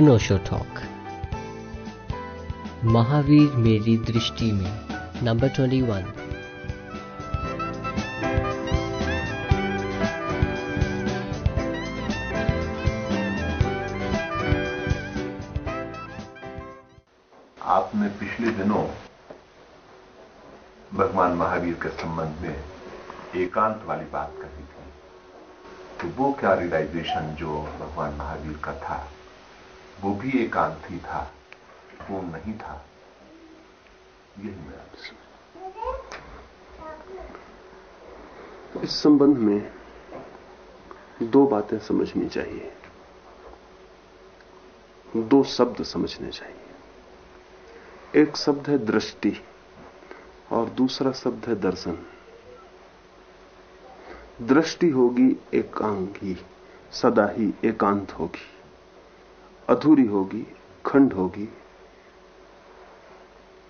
अनोशो talk. Mahavir मेरी दृष्टि में, नंबर ट्वेंटी वन। आपने पिछले दिनों भगवान महावीर के संबंध में एकांत वाली बात कही थी। तो वो क्या रियलाइजेशन जो भगवान महावीर का था? वो भी एकांत ही था पूर्ण नहीं था। यही मैं आपसे इस संबंध में दो बातें समझनी चाहिए। दो शब्द समझने चाहिए। एक शब्द है दृष्टि और दूसरा शब्द है दर्शन। दृष्टि होगी एकांगी, सदा ही एकांत होगी। अधूरी होगी, खंड होगी।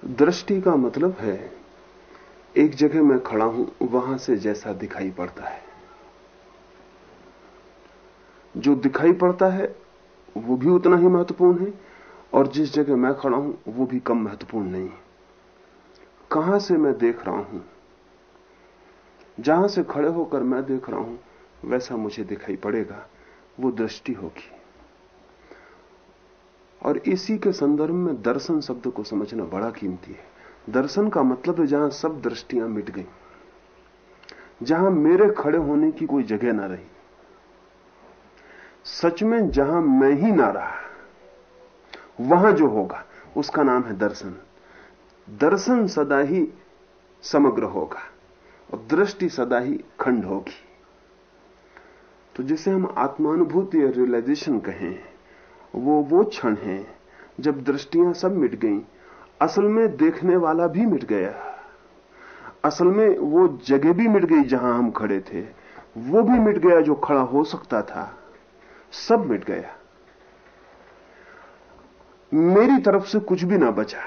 दृष्टि का मतलब है, एक जगह मैं खड़ा हूँ, वहाँ से जैसा दिखाई पड़ता है। जो दिखाई पड़ता है, वो भी उतना ही महत्वपूर्ण है, और जिस जगह मैं खड़ा हूँ, वो भी कम महत्वपूर्ण नहीं है। कहाँ से मैं देख रहा हूँ? जहाँ से खड़े होकर मैं देख रहा हूँ, वैसा मुझे दिखाई पड़ेगा, वो दृष्टि होगी। और इसी के संदर्भ में दर्शन शब्द को समझना बड़ा कीमती है। दर्शन का मतलब है जहाँ सब दृष्टियाँ मिट गई, जहाँ मेरे खड़े होने की कोई जगह ना रही। सच में जहाँ मैं ही ना रहा, वहाँ जो होगा, उसका नाम है दर्शन। दर्शन सदा ही समग्र होगा और दृष्टि सदा ही खंड होगी। तो जिसे हम आत्मानुभूति या रियलाइजेशन कहें वो वो क्षण है जब दृष्टियाँ सब मिट गईं। असल में देखने वाला भी मिट गया। असल में वो जगह भी मिट गई जहाँ हम खड़े थे। वो भी मिट गया जो खड़ा हो सकता था। सब मिट गया। मेरी तरफ़ से कुछ भी ना बचा।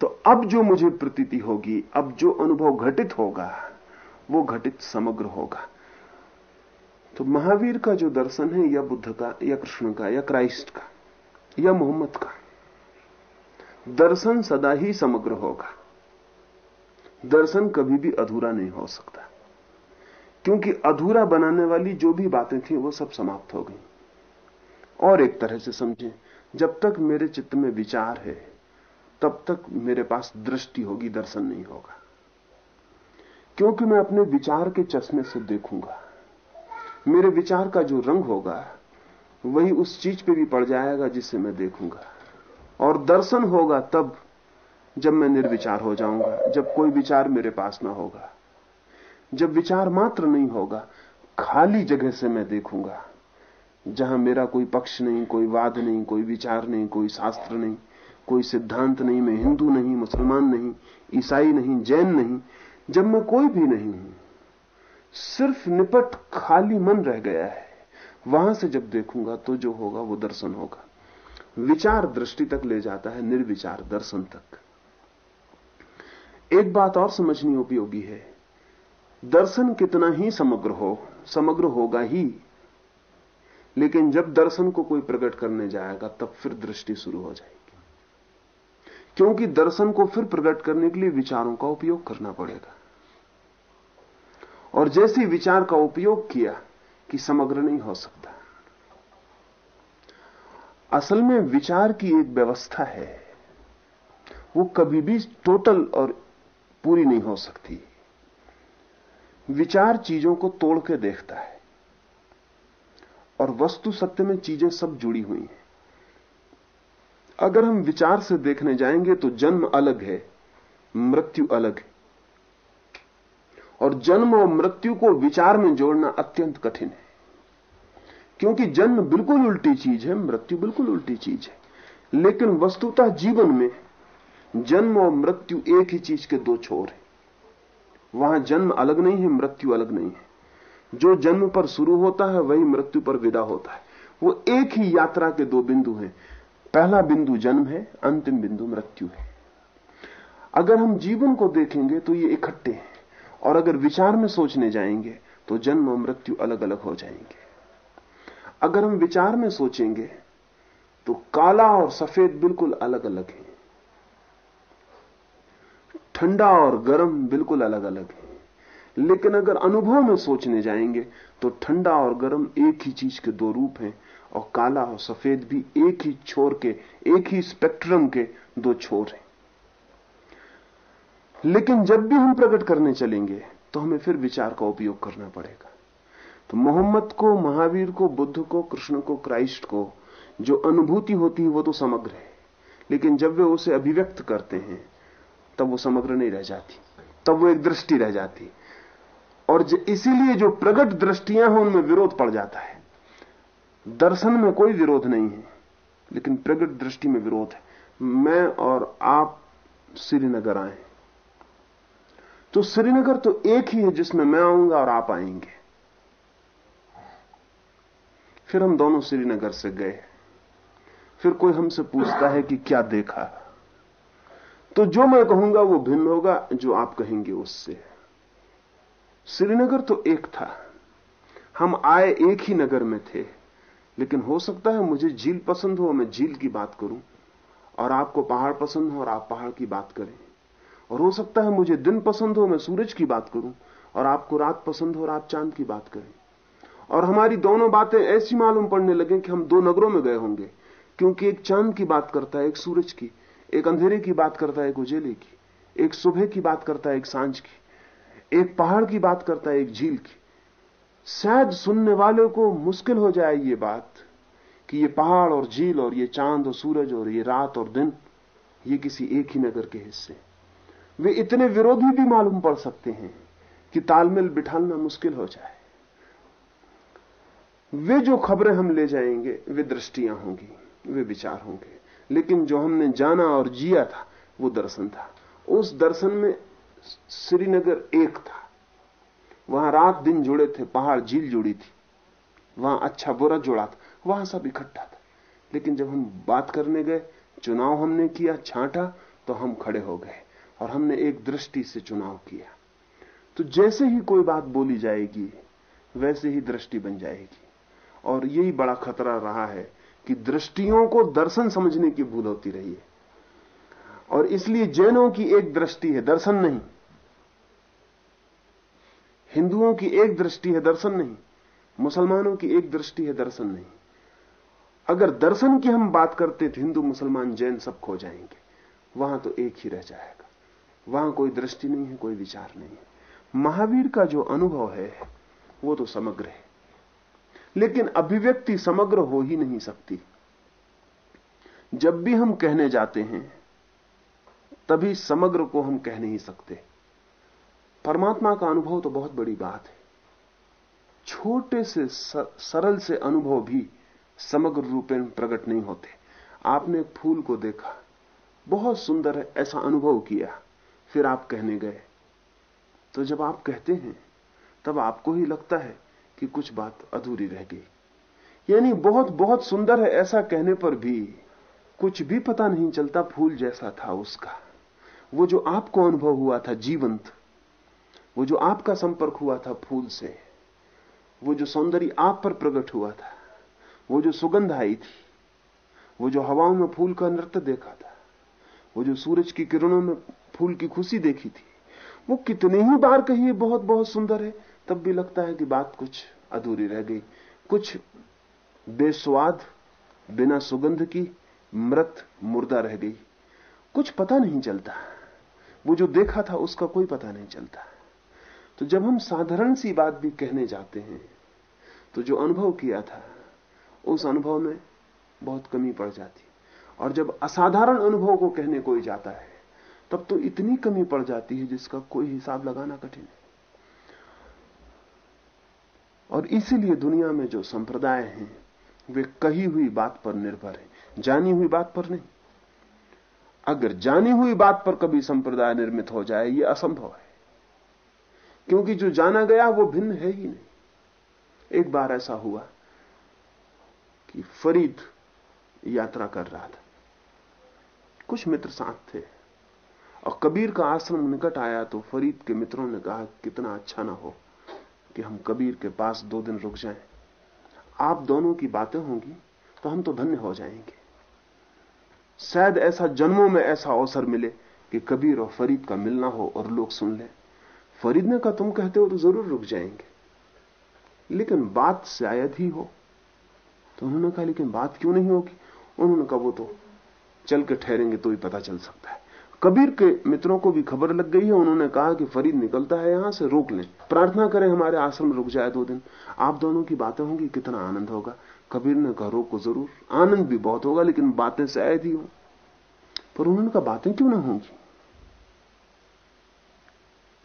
तो अब जो मुझे प्रतीति होगी, अब जो अनुभव घटित होगा, वो घटित समग्र होगा। तो महावीर का जो दर्शन है, या बुद्ध का, या कृष्ण का, या क्राइस्ट का, या मोहम्मद का, दर्शन सदा ही समग्र होगा। दर्शन कभी भी अधूरा नहीं हो सकता। क्योंकि अधूरा बनाने वाली जो भी बातें थी, वो सब समाप्त हो गई। और एक तरह से समझें, जब तक मेरे चित्त में विचार है, तब तक मेरे पास दृष्टि होगी, दर्शन नहीं होगा। क्योंकि मैं अपने विचार के चश्मे से देखूँगा। मेरे विचार का जो रंग होगा, वही उस चीज़ पे भी पड़ जाएगा जिसे मैं देखूँगा। और दर्शन होगा तब जब मैं निर्विचार हो जाऊँगा, जब कोई विचार मेरे पास ना होगा। जब विचार मात्र नहीं होगा, खाली जगह से मैं देखूँगा, जहाँ मेरा कोई पक्ष नहीं, कोई वाद नहीं, कोई विचार नहीं, कोई शास्त्र नहीं, कोई सिद्धांत नहीं, मैं हिंदू नहीं, मुसलमान नहीं, ईसाई नहीं, जैन नहीं, जब मैं कोई भी नहीं हूँ सिर्फ़ निपट खाली मन रह गया है। वहाँ से जब देखूँगा तो जो होगा वो दर्शन होगा। विचार दृष्टि तक ले जाता है, निर्विचार दर्शन तक। एक बात और समझनी उपयोगी है। दर्शन कितना ही समग्र हो, समग्र होगा ही। लेकिन जब दर्शन को कोई प्रकट करने जाएगा, तब फिर दृष्टि शुरू हो जाएगी। क्योंकि दर्शन को फिर प्रकट करने के लिए विचारों का उपयोग करना पड़ेगा। और जैसे विचार का उपयोग किया कि समग्र नहीं हो सकता। असल में विचार की एक व्यवस्था है। वो कभी भी टोटल और पूरी नहीं हो सकती। विचार चीज़ों को तोड़ के देखता है। और वस्तु सत्य में चीज़ें सब जुड़ी हुई हैं। अगर हम विचार से देखने जाएँगे तो जन्म अलग है, मृत्यु अलग है। और जन्म और मृत्यु को विचार में जोड़ना अत्यंत कठिन है। क्योंकि जन्म बिल्कुल उल्टी चीज़ है, मृत्यु बिल्कुल उल्टी चीज़ है। लेकिन वस्तुतः जीवन में जन्म और मृत्यु एक ही चीज़ के दो छोर है। वहाँ जन्म अलग नहीं है, मृत्यु अलग नहीं है। जो जन्म पर शुरू होता है, वही मृत्यु पर विदा होता है। वो एक ही यात्रा के दो बिंदु हैं। पहला बिंदु जन्म है, अंतिम बिंदु मृत्यु है। अगर हम जीवन को देखेंगे तो ये इकट्ठे हैं। और अगर विचार में सोचने जाएँगे तो जन्म और मृत्यु अलग अलग हो जाएँगे। अगर हम विचार में सोचेंगे तो काला और सफ़ेद बिल्कुल अलग अलग है। ठंडा और गर्म बिल्कुल अलग अलग है। लेकिन अगर अनुभव में सोचने जाएँगे तो ठंडा और गर्म एक ही चीज़ के दो रूप हैं, और काला और सफ़ेद भी एक ही छोर के, एक ही स्पेक्ट्रम के दो छोर हैं। लेकिन जब भी हम प्रकट करने चलेंगे तो हमें फिर विचार का उपयोग करना पड़ेगा। तो मोहम्मद को, महावीर को, बुद्ध को, कृष्ण को, क्राइस्ट को, जो अनुभूति होती है, वो तो समग्र है। लेकिन जब वे उसे अभिव्यक्त करते हैं, तब वो समग्र नहीं रह जाती। तब वो एक दृष्टि रह जाती। और इसीलिए जो प्रकट दृष्टियाँ हैं, उनमें विरोध पड़ जाता है। दर्शन में कोई विरोध नहीं है, लेकिन प्रकट दृष्टि में विरोध है। मैं और आप श्रीनगर आए तो श्रीनगर तो एक ही है जिसमें मैं आऊँगा और आप आएँगे। फिर हम दोनों श्रीनगर से गए। फिर कोई हमसे पूछता है कि क्या देखा? तो जो मैं कहूँगा वो भिन्न होगा, जो आप कहेंगे उससे। श्रीनगर तो एक था। हम आए एक ही नगर में थे। लेकिन हो सकता है मुझे झील पसंद हो, मैं झील की बात करूँ। और आपको पहाड़ पसंद हो और आप पहाड़ की बात करें। और हो सकता है मुझे दिन पसंद हो, मैं सूरज की बात करूँ और आपको रात पसंद हो और आप चाँद की बात करें। और हमारी दोनों बातें ऐसी मालूम पड़ने लगे कि हम दो नगरों में गए होंगे, क्योंकि एक चाँद की बात करता है, एक सूरज की, एक अंधेरे की बात करता है, एक उजेले की, एक सुबह की बात करता है, एक साँझ की, एक पहाड़ की बात करता है, एक झील की। शायद सुनने वाले को मुश्किल हो जाए ये बात कि ये पहाड़ और झील और ये चाँद और सूरज और ये रात और दिन, ये किसी एक ही नगर के हिस्से वे इतने विरोधी भी मालूम पड़ सकते हैं कि तालमेल बिठाना मुश्किल हो जाए। वे जो खबरें हम ले जाएँगे, वे दृष्टियाँ होंगी, वे विचार होंगे। लेकिन जो हमने जाना और जिया था, वो दर्शन था। उस दर्शन में श्रीनगर एक था। वहाँ रात दिन जुड़े थे, पहाड़ झील जुड़ी थी। वहाँ अच्छा बुरा जुड़ा था, वहाँ सब इकट्ठा था। लेकिन जब हम बात करने गए, चुनाव हमने किया, छांटा तो हम खड़े हो गए। और हमने एक दृष्टि से चुनाव किया। तो जैसे ही कोई बात बोली जाएगी, वैसे ही दृष्टि बन जाएगी। और यही बड़ा खतरा रहा है कि दृष्टियों को दर्शन समझने की भूल होती रही है। और इसलिए जैनों की एक दृष्टि है, दर्शन नहीं। हिंदुओं की एक दृष्टि है, दर्शन नहीं। मुसलमानों की एक दृष्टि है, दर्शन नहीं। अगर दर्शन की हम बात करते तो हिंदू, मुसलमान, जैन सब खो जाएँगे। वहाँ तो एक ही रह जाएगा। वहाँ कोई दृष्टि नहीं है, कोई विचार नहीं है। महावीर का जो अनुभव है, वो तो समग्र है। लेकिन अभिव्यक्ति समग्र हो ही नहीं सकती। जब भी हम कहने जाते हैं, तभी समग्र को हम कह नहीं सकते। परमात्मा का अनुभव तो बहुत बड़ी बात है। छोटे से सरल से अनुभव भी समग्र रूपेण प्रकट नहीं होते। आपने फूल को देखा, बहुत सुंदर है, ऐसा अनुभव किया। फिर आप कहने गए। तो जब आप कहते हैं, तब आपको ही लगता है कि कुछ बात अधूरी रह गई। यानी बहुत बहुत सुंदर है ऐसा कहने पर भी कुछ भी पता नहीं चलता फूल जैसा था उसका। वो जो आपको अनुभव हुआ था जीवंत, वो जो आपका संपर्क हुआ था फूल से, वो जो सौंदर्य आप पर प्रकट हुआ था, वो जो सुगंध आई थी, वो जो हवाओं में फूल का नृत्य देखा था, वो जो सूरज की किरणों में फूल की खुशी देखी थी। वो कितने ही बार कही, बहुत बहुत सुंदर है। तब भी लगता है कि बात कुछ अधूरी रह गई। कुछ बेस्वाद बिना सुगंध की मृत मुर्दा रह गई। कुछ पता नहीं चलता। वो जो देखा था, उसका कोई पता नहीं चलता। तो जब हम साधारण सी बात भी कहने जाते हैं तो जो अनुभव किया था, उस अनुभव में बहुत कमी पड़ जाती। और जब असाधारण अनुभव को कहने कोई जाता है तब तो इतनी कमी पड़ जाती है जिसका कोई हिसाब लगाना कठिन है। और इसीलिए दुनिया में जो संप्रदाय हैं, वे कही हुई बात पर निर्भर है, जानी हुई बात पर नहीं। अगर जानी हुई बात पर कभी संप्रदाय निर्मित हो जाए यह असंभव है। क्योंकि जो जाना गया, वो भिन्न है ही नहीं। एक बार ऐसा हुआ कि फरीद यात्रा कर रहा था। कुछ मित्र साथ थे। और कबीर का आश्रम निकट आया तो फरीद के मित्रों ने कहा, कितना अच्छा ना हो कि हम कबीर के पास दो दिन रुक जाएँ। आप दोनों की बातें होंगी तो हम तो धन्य हो जाएँगे। शायद ऐसा जन्मों में ऐसा अवसर मिले कि कबीर और फरीद का मिलना हो और लोग सुन ले। फरीद ने कहा, तुम कहते हो तो ज़रूर रुक जाएँगे। लेकिन बात शायद ही हो। तो उन्होंने कहा, लेकिन बात क्यों नहीं होगी? उन्होंने कहा, वो तो चल के ठहरेंगे तो ही पता चल सकता है। कबीर के मित्रों को भी खबर लग गई है, उन्होंने कहा कि फरीद निकलता है यहाँ से, रोक लें। प्रार्थना करें हमारे आश्रम रुक जाए दो दिन। आप दोनों की बातें होंगी, कितना आनंद होगा। कबीर ने कहा, रोको ज़रूर। आनंद भी बहुत होगा, लेकिन बातें शायद ही हो। पर उन्होंने कहा, बातें क्यों ना होंगी?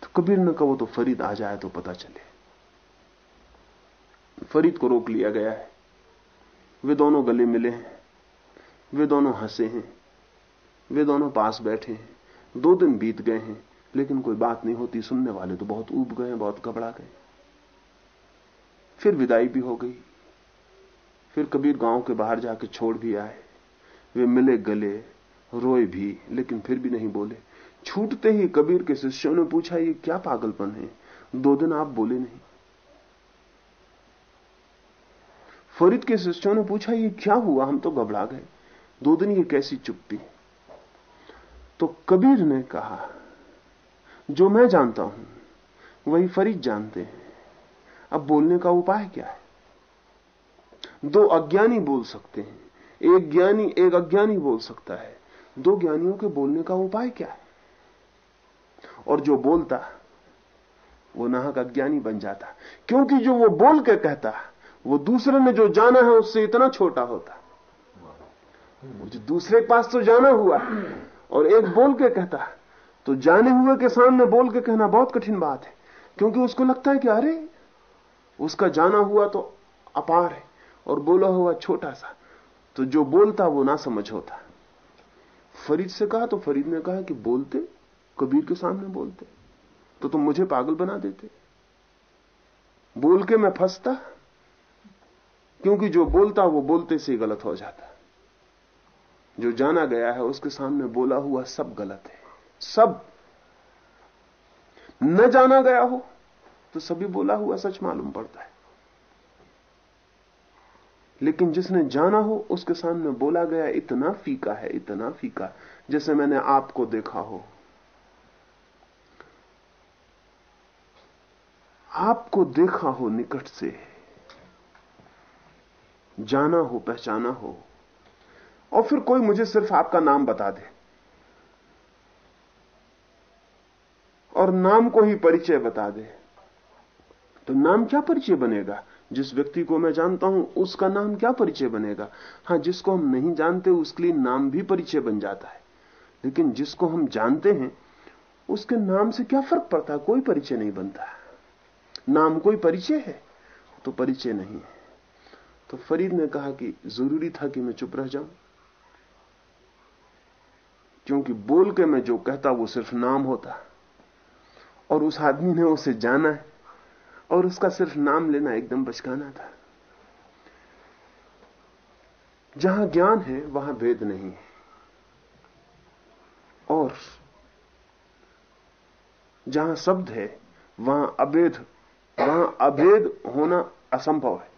तो कबीर ने कहा, वो तो फरीद आ जाए तो पता चले। फरीद को रोक लिया गया है। वे दोनों गले मिले हैं। वे दोनों हंसे हैं। वे दोनों पास बैठे हैं। दो दिन बीत गए हैं, लेकिन कोई बात नहीं होती। सुनने वाले तो बहुत ऊब गए बहुत घबरा गए। फिर विदाई भी हो गई। फिर कबीर गाँव के बाहर जाके छोड़ भी आए। वे मिले, गले, रोए भी, लेकिन फिर भी नहीं बोले। छूटते ही कबीर के शिष्यों ने पूछा, ये क्या पागलपन है? दो दिन आप बोले नहीं। फरीद के शिष्यों ने पूछा, ये क्या हुआ? हम तो घबरा गए। दो दिन ये कैसी चुप्पी तो कबीर ने कहा, जो मैं जानता हूँ, वही फरीद जानते हैं। अब बोलने का उपाय क्या है? दो अज्ञानी बोल सकते हैं। एक ज्ञानी, एक अज्ञानी बोल सकता है। दो ज्ञानियों के बोलने का उपाय क्या है? और जो बोलता, वो नाहक अज्ञानी बन जाता। क्योंकि जो वो बोल के कहता, वो दूसरे ने जो जाना है उससे इतना छोटा होता। मुझे दूसरे पास तो जाना हुआ। और एक बोल के कहता है तो जाने हुए के सामने बोल के कहना बहुत कठिन बात है, क्योंकि उसको लगता है कि, अरे, उसका जाना हुआ तो अपार है, और बोला हुआ छोटा सा तो जो बोलता वो ना समझ होता। फरीद से कहा तो फरीद ने कहा कि बोलते, कबीर के सामने बोलते तो तुम मुझे पागल बना देते। बोल के मैं फंसता, क्योंकि जो बोलता वो बोलते से गलत हो जाता। जो जाना गया है उसके सामने बोला हुआ सब गलत है। सब। न जाना गया हो तो सभी बोला हुआ सच मालूम पड़ता है। लेकिन जिसने जाना हो उसके सामने बोला गया इतना फीका है, इतना फीका, जैसे मैंने आपको देखा हो। आपको देखा हो निकट से। जाना हो, पहचाना हो। और फिर कोई मुझे सिर्फ़ आपका नाम बता दे। और नाम को ही परिचय बता दे। तो नाम क्या परिचय बनेगा? जिस व्यक्ति को मैं जानता हूँ, उसका नाम क्या परिचय बनेगा? हाँ, जिसको हम नहीं जानते, उसके लिए नाम भी परिचय बन जाता है। लेकिन जिसको हम जानते हैं, उसके नाम से क्या फ़र्क पड़ता है? कोई परिचय नहीं बनता। नाम कोई परिचय है तो परिचय नहीं है। तो फरीद ने कहा कि ज़रूरी था कि मैं चुप रह जाऊँ। क्योंकि बोल के मैं जो कहता वो सिर्फ़ नाम होता। और उस आदमी ने उसे जाना है, और उसका सिर्फ़ नाम लेना एकदम बचकाना था। जहाँ ज्ञान है, वहाँ भेद नहीं है। और जहाँ शब्द है, वहाँ अभेद वहाँ अभेद होना असंभव है।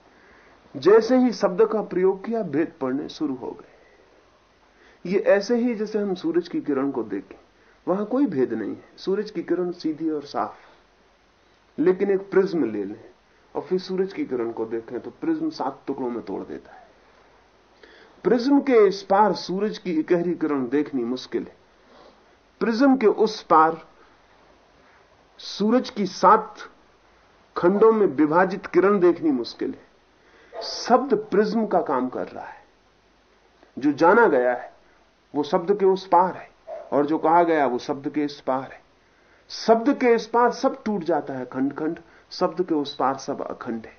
जैसे ही शब्द का प्रयोग किया, भेद पड़ने शुरू हो गए। ये ऐसे ही जैसे हम सूरज की किरण को देखें, वहाँ कोई भेद नहीं है। सूरज की किरण सीधी और साफ़ लेकिन एक प्रिज्म ले लें और फिर सूरज की किरण को देखें तो प्रिज्म सात टुकड़ों में तोड़ देता है। प्रिज्म के इस पार सूरज की गहरी किरण देखनी मुश्किल है। प्रिज्म के उस पार सूरज की सात खंडों में विभाजित किरण देखनी मुश्किल है। शब्द प्रिज्म का काम कर रहा है, जो जाना गया है। वो शब्द के उस पार है। और जो कहा गया, वो शब्द के इस पार है। शब्द के इस पार सब टूट जाता है खंड खंड। शब्द के उस पार सब अखंड है।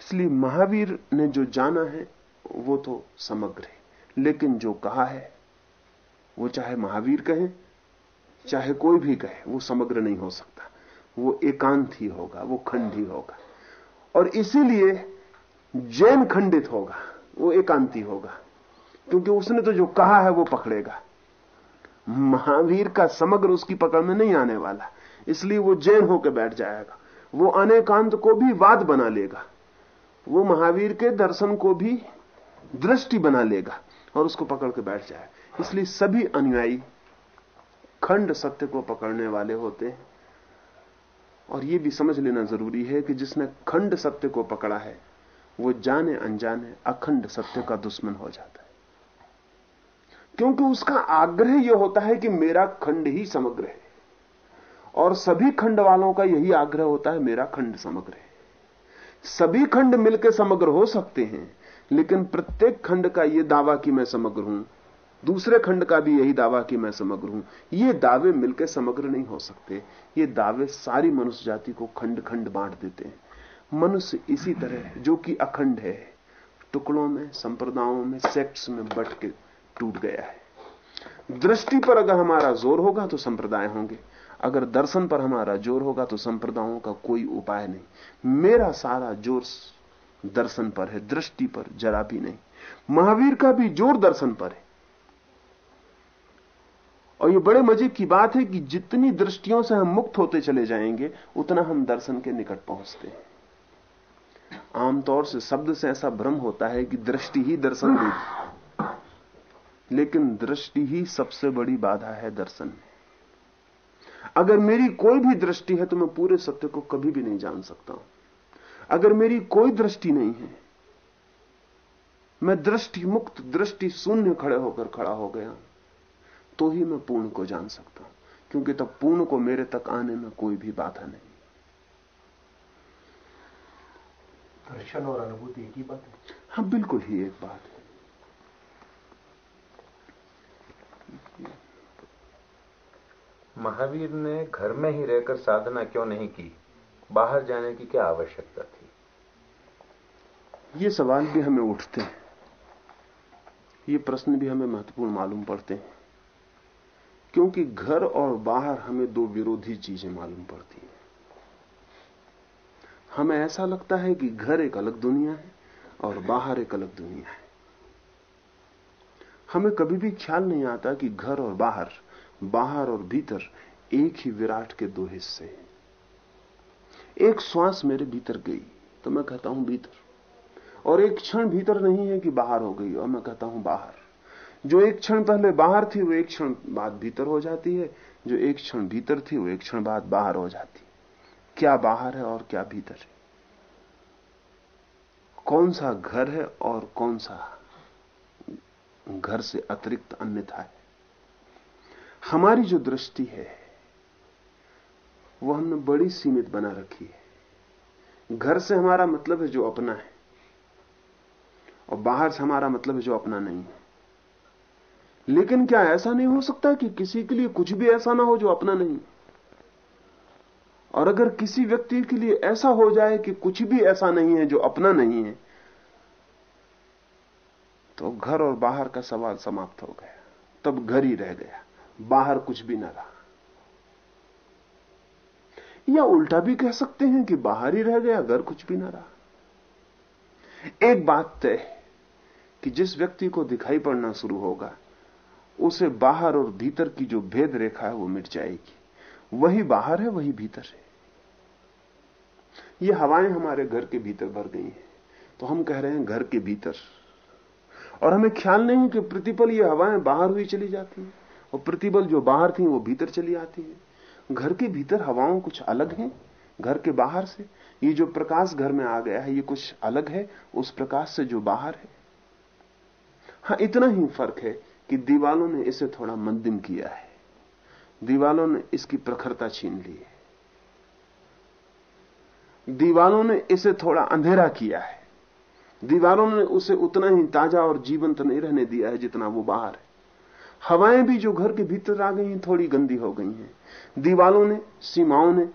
इसलिए महावीर ने जो जाना है, वो तो समग्र है। लेकिन जो कहा है, वो चाहे महावीर कहे, चाहे कोई भी कहे, वो समग्र नहीं हो सकता। वो एकांत ही होगा, वो खंड ही होगा। और इसीलिए जैन खंडित होगा, वो एकांति होगा। क्योंकि उसने तो जो कहा है वो पकड़ेगा। महावीर का समग्र उसकी पकड़ में नहीं आने वाला। इसलिए वो जैन होकर बैठ जाएगा। वो अनेकांत को भी वाद बना लेगा। वो महावीर के दर्शन को भी दृष्टि बना लेगा और उसको पकड़ के बैठ जाए। इसलिए सभी अनुयायी खंड सत्य को पकड़ने वाले होते हैं। और यह भी समझ लेना ज़रूरी है कि जिसने खंड सत्य को पकड़ा है, वो जाने अनजाने अखंड सत्य का दुश्मन हो जाता है। क्योंकि उसका आग्रह यह होता है कि मेरा खंड ही समग्र है। और सभी खंड वालों का यही आग्रह होता है, मेरा खंड समग्र है। सभी खंड मिलकर समग्र हो सकते हैं, लेकिन प्रत्येक खंड का यह दावा कि मैं समग्र हूँ, दूसरे खंड का भी यही दावा कि मैं समग्र हूँ, ये दावे मिलकर समग्र नहीं हो सकते। ये दावे सारी मनुष्य जाति को खंड खंड बांट देते हैं। मनुष्य इसी तरह जो कि अखंड है। टुकड़ों में, संप्रदायों में, सेक्ट्स में बट के टूट गया है। दृष्टि पर अगर हमारा ज़ोर होगा तो संप्रदाय होंगे। अगर दर्शन पर हमारा ज़ोर होगा तो संप्रदायों का कोई उपाय नहीं। मेरा सारा ज़ोर दर्शन पर है, दृष्टि पर, जरा भी नहीं। महावीर का भी ज़ोर दर्शन पर है। और ये बड़े मज़े की बात है कि जितनी दृष्टियों से हम मुक्त होते चले जाएँगे, उतना हम दर्शन के निकट पहुँचते हैं। आमतौर से शब्द से ऐसा भ्रम होता है कि दृष्टि ही दर्शन देगी। लेकिन दृष्टि ही सबसे बड़ी बाधा है दर्शन में। अगर मेरी कोई भी दृष्टि है तो मैं पूरे सत्य को कभी भी नहीं जान सकता हूँ। अगर मेरी कोई दृष्टि नहीं है मैं दृष्टि मुक्त दृष्टि शून्य खड़े होकर खड़ा हो गया तो ही मैं पूर्ण को जान सकता हूँ क्योंकि तब पूर्ण को मेरे तक आने में कोई भी बाधा नहीं। दर्शन और अनुभूति एक ही बात है? हाँ बिल्कुल ही एक बात महावीर ने घर में ही रहकर साधना क्यों नहीं की? बाहर जाने की क्या आवश्यकता थी? ये सवाल भी हमें उठते हैं। ये प्रश्न भी हमें महत्वपूर्ण मालूम पड़ते हैं। क्योंकि घर और बाहर हमें दो विरोधी चीज़ें मालूम पड़ती हैं। हमें ऐसा लगता है कि घर एक अलग दुनिया है और बाहर एक अलग दुनिया है। हमें कभी भी ख्याल नहीं आता कि घर और बाहर बाहर और भीतर एक ही विराट के दो हिस्से हैं। एक श्वास मेरे भीतर गई तो मैं कहता हूँ भीतर। और एक क्षण भीतर नहीं है कि बाहर हो गई, और मैं कहता हूँ बाहर। जो एक क्षण पहले बाहर थी, वो एक क्षण बाद भीतर हो जाती है। जो एक क्षण भीतर थी, वो एक क्षण बाद बाहर हो जाती है। क्या बाहर है और क्या भीतर है? कौन सा घर है और कौन सा घर से अतिरिक्त अन्यथा है? हमारी जो दृष्टि है वो हमने बड़ी सीमित बना रखी है। घर से हमारा मतलब है जो अपना है, और बाहर से हमारा मतलब है जो अपना नहीं है। लेकिन क्या ऐसा नहीं हो सकता कि किसी के लिए कुछ भी ऐसा ना हो जो अपना नहीं और अगर किसी व्यक्ति के लिए ऐसा हो जाए कि कुछ भी ऐसा नहीं है जो अपना नहीं है तो घर और बाहर का सवाल समाप्त हो गया। तब घर ही रह गया। बाहर कुछ भी ना रहा। या उल्टा भी कह सकते हैं कि बाहर ही रह गया घर कुछ भी ना रहा। एक बात तय कि जिस व्यक्ति को दिखाई पड़ना शुरू होगा, उसे बाहर और भीतर की जो भेद रेखा है वो मिट जाएगी। वही बाहर है, वही भीतर है। ये हवाएँ हमारे घर के भीतर भर गई हैं। तो हम कह रहे हैं घर के भीतर। और हमें ख्याल नहीं कि प्रतिपल ये हवाएँ बाहर हुई चली जाती हैं। और प्रतिबल जो बाहर थी वो भीतर चली आती है। घर के भीतर हवाओं कुछ अलग है, घर के बाहर से। ये जो प्रकाश घर में आ गया है, ये कुछ अलग है, उस प्रकाश से जो बाहर है। हाँ, इतना ही फ़र्क है कि दीवालों ने इसे थोड़ा मंदिम किया है। दीवालों ने इसकी प्रखरता छीन ली है। दीवालों ने इसे थोड़ा अंधेरा किया है। दीवारों ने उसे उतना ही ताज़ा और जीवंत नहीं रहने दिया है जितना वो बाहर है। हवाएँ भी जो घर के भीतर आ गई हैं, थोड़ी गंदी हो गई हैं। दीवालों ने, सीमाओं ने,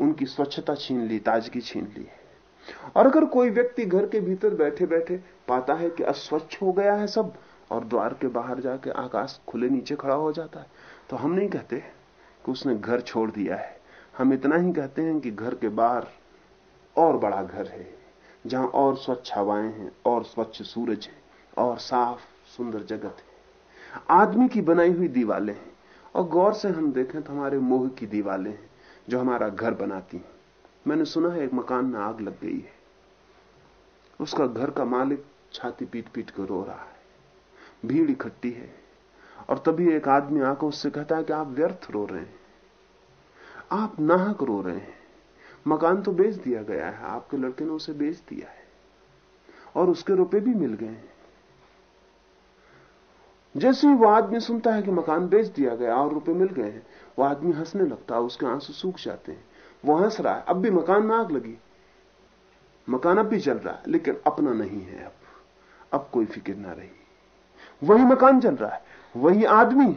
उनकी स्वच्छता छीन ली, ताजगी छीन ली है। और अगर कोई व्यक्ति घर के भीतर बैठे बैठे पाता है कि अस्वच्छ हो गया है सब, और द्वार के बाहर जाके आकाश खुले नीचे खड़ा हो जाता है तो हम नहीं कहते कि उसने घर छोड़ दिया है। हम इतना ही कहते हैं कि घर के बाहर और बड़ा घर है, जहाँ और स्वच्छ हवाएँ हैं, और स्वच्छ सूरज है, और साफ़, सुंदर जगत है। आदमी की बनाई हुई दीवालें हैं, और गौर से हम देखें तो हमारे मोह की दीवालें हैं, जो हमारा घर बनाती हैं। मैंने सुना है एक मकान में आग लग गई है। उसका घर का मालिक छाती पीट पीट कर रो रहा है। भीड़ इकट्ठी है, और तभी एक आदमी आकर उससे कहता है कि आप व्यर्थ रो रहे हैं। आप नाहक रो रहे हैं। मकान तो बेच दिया गया है, आपके लड़के ने उसे बेच दिया है, और उसके रुपए भी मिल गए हैं। जैसे ही वो आदमी सुनता है कि मकान बेच दिया गया, और रुपए मिल गए हैं, वो आदमी हंसने लगता है, उसके आँसू सूख जाते हैं। वो हंस रहा है, अब भी मकान में आग लगी। मकान अब भी चल रहा है, लेकिन अपना नहीं है अब। अब कोई फ़िक्र ना रही। वही मकान चल रहा है, वही आदमी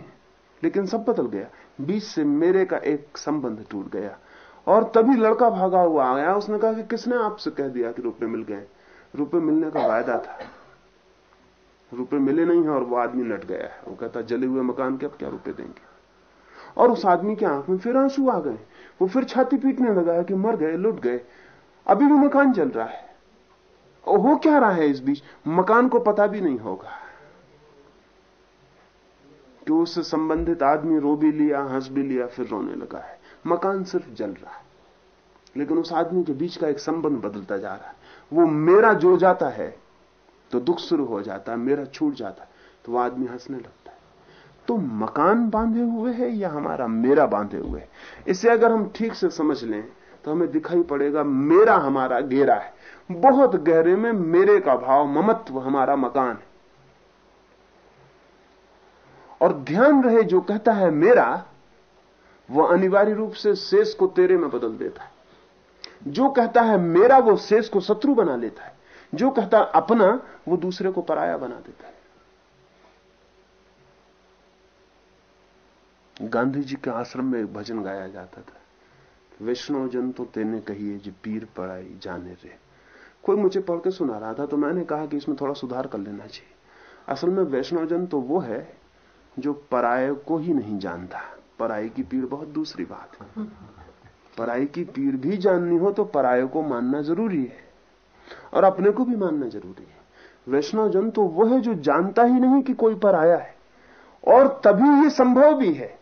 लेकिन सब बदल गया। बीच से मेरे का एक संबंध टूट गया, और तभी लड़का भागा हुआ आ गया उसने कहा कि किसने आपसे कह दिया कि रुपए मिल गए? रुपए मिलने का वायदा था। रुपए मिले नहीं है और वो आदमी लट गया है। वो कहता, जले हुए मकान के, अब क्या रुपए देंगे? और उस आदमी की आँख में फिर आँसू आ गए। वो फिर छाती पीटने लगा है कि मर गए, लुट गए। अभी भी मकान चल रहा है। और हो क्या रहा है इस बीच? मकान को पता भी नहीं होगा। कि उससे संबंधित आदमी रो भी लिया, हंस भी लिया, फिर रोने लगा है। मकान सिर्फ़ जल रहा है। लेकिन उस आदमी के बीच का एक संबंध बदलता जा रहा है। वो मेरा जो जाता है तो दुख शुरू हो जाता है, मेरा छूट जाता है तो वह आदमी हंसने लगता है। तो मकान बांधे हुए है या हमारा मेरा बांधे हुए है? इसे अगर हम ठीक से समझ लें तो हमें दिखाई पड़ेगा, मेरा हमारा घेरा है। बहुत गहरे में मेरे का भाव, ममत्व हमारा मकान है। और ध्यान रहे, जो कहता है मेरा वह अनिवार्य रूप से शेष को तेरे में बदल देता है। जो कहता है मेरा, वो शेष को शत्रु बना लेता है। जो कहता अपना, वो दूसरे को पराया बना देता है। गांधी जी के आश्रम में एक भजन गाया जाता था। वैष्णव जन तो तेने कहिए जो पीर पढ़ाई जाने रे। कोई मुझे पढ़ के सुना रहा था तो मैंने कहा कि इसमें थोड़ा सुधार कर लेना चाहिए। असल में वैष्णवजन तो वो है, जो पराये को ही नहीं जानता। पराई की पीड़ बहुत दूसरी बात है। पराई की पीड़ भी जाननी हो तो पराये को मानना ज़रूरी है। और अपने को भी मानना ज़रूरी है। वैष्णव जन तो वो है जो जानता ही नहीं कि कोई पराया है। और तभी ये संभव भी है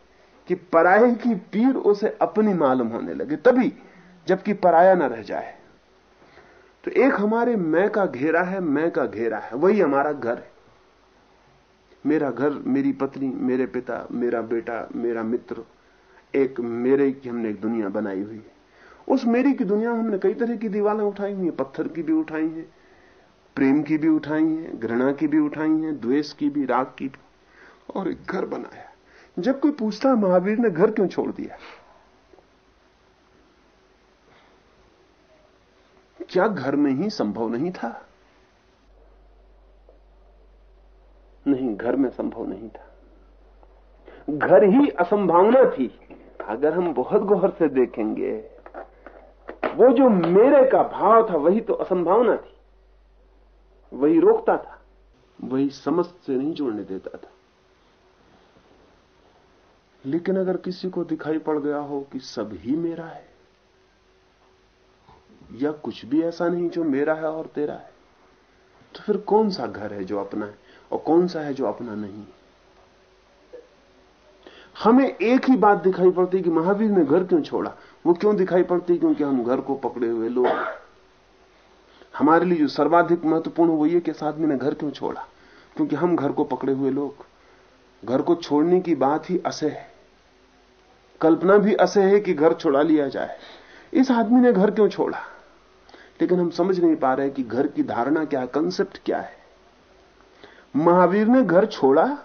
कि पराये की पीड़ उसे अपनी मालूम होने लगे, तभी जबकि पराया ना रह जाए। तो एक हमारे मैं का घेरा है, मैं का घेरा है, वही हमारा घर है। मेरा घर, मेरी पत्नी, मेरे पिता, मेरा बेटा, मेरा मित्र, एक मेरे की हमने एक दुनिया बनाई हुई है। उस मेरी की दुनिया हमने कई तरह की दीवारें उठाई हुई हैं, पत्थर की भी उठाई हैं, प्रेम की भी उठाई हैं, घृणा की भी उठाई हैं, द्वेष की भी, राग की भी, और एक घर बनाया। जब कोई पूछता महावीर ने घर क्यों छोड़ दिया? क्या घर में ही संभव नहीं था? नहीं, घर में संभव नहीं था। घर ही असंभावना थी। अगर हम बहुत गौर से देखेंगे वो जो मेरे का भाव था, वही तो असंभावना थी। वही रोकता था। वही समझ से नहीं जोड़ने देता था। लेकिन अगर किसी को दिखाई पड़ गया हो कि सब ही मेरा है, या कुछ भी ऐसा नहीं जो मेरा है और तेरा है तो फिर कौन सा घर है जो अपना है और कौन सा है जो अपना नहीं है? हमें एक ही बात दिखाई पड़ती कि महावीर ने घर क्यों छोड़ा? वो क्यों दिखाई पड़ती? क्योंकि हम घर को पकड़े हुए लोग हमारे लिए जो सर्वाधिक महत्वपूर्ण वो ये कि इस आदमी ने घर क्यों छोड़ा? क्योंकि हम घर को पकड़े हुए लोग घर को छोड़ने की बात ही असह है। कल्पना भी असह है कि घर छोड़ा लिया जाए। इस आदमी ने घर क्यों छोड़ा? लेकिन हम समझ नहीं पा रहे कि घर की धारणा क्या है कंसेप्ट क्या है। महावीर ने घर छोड़ा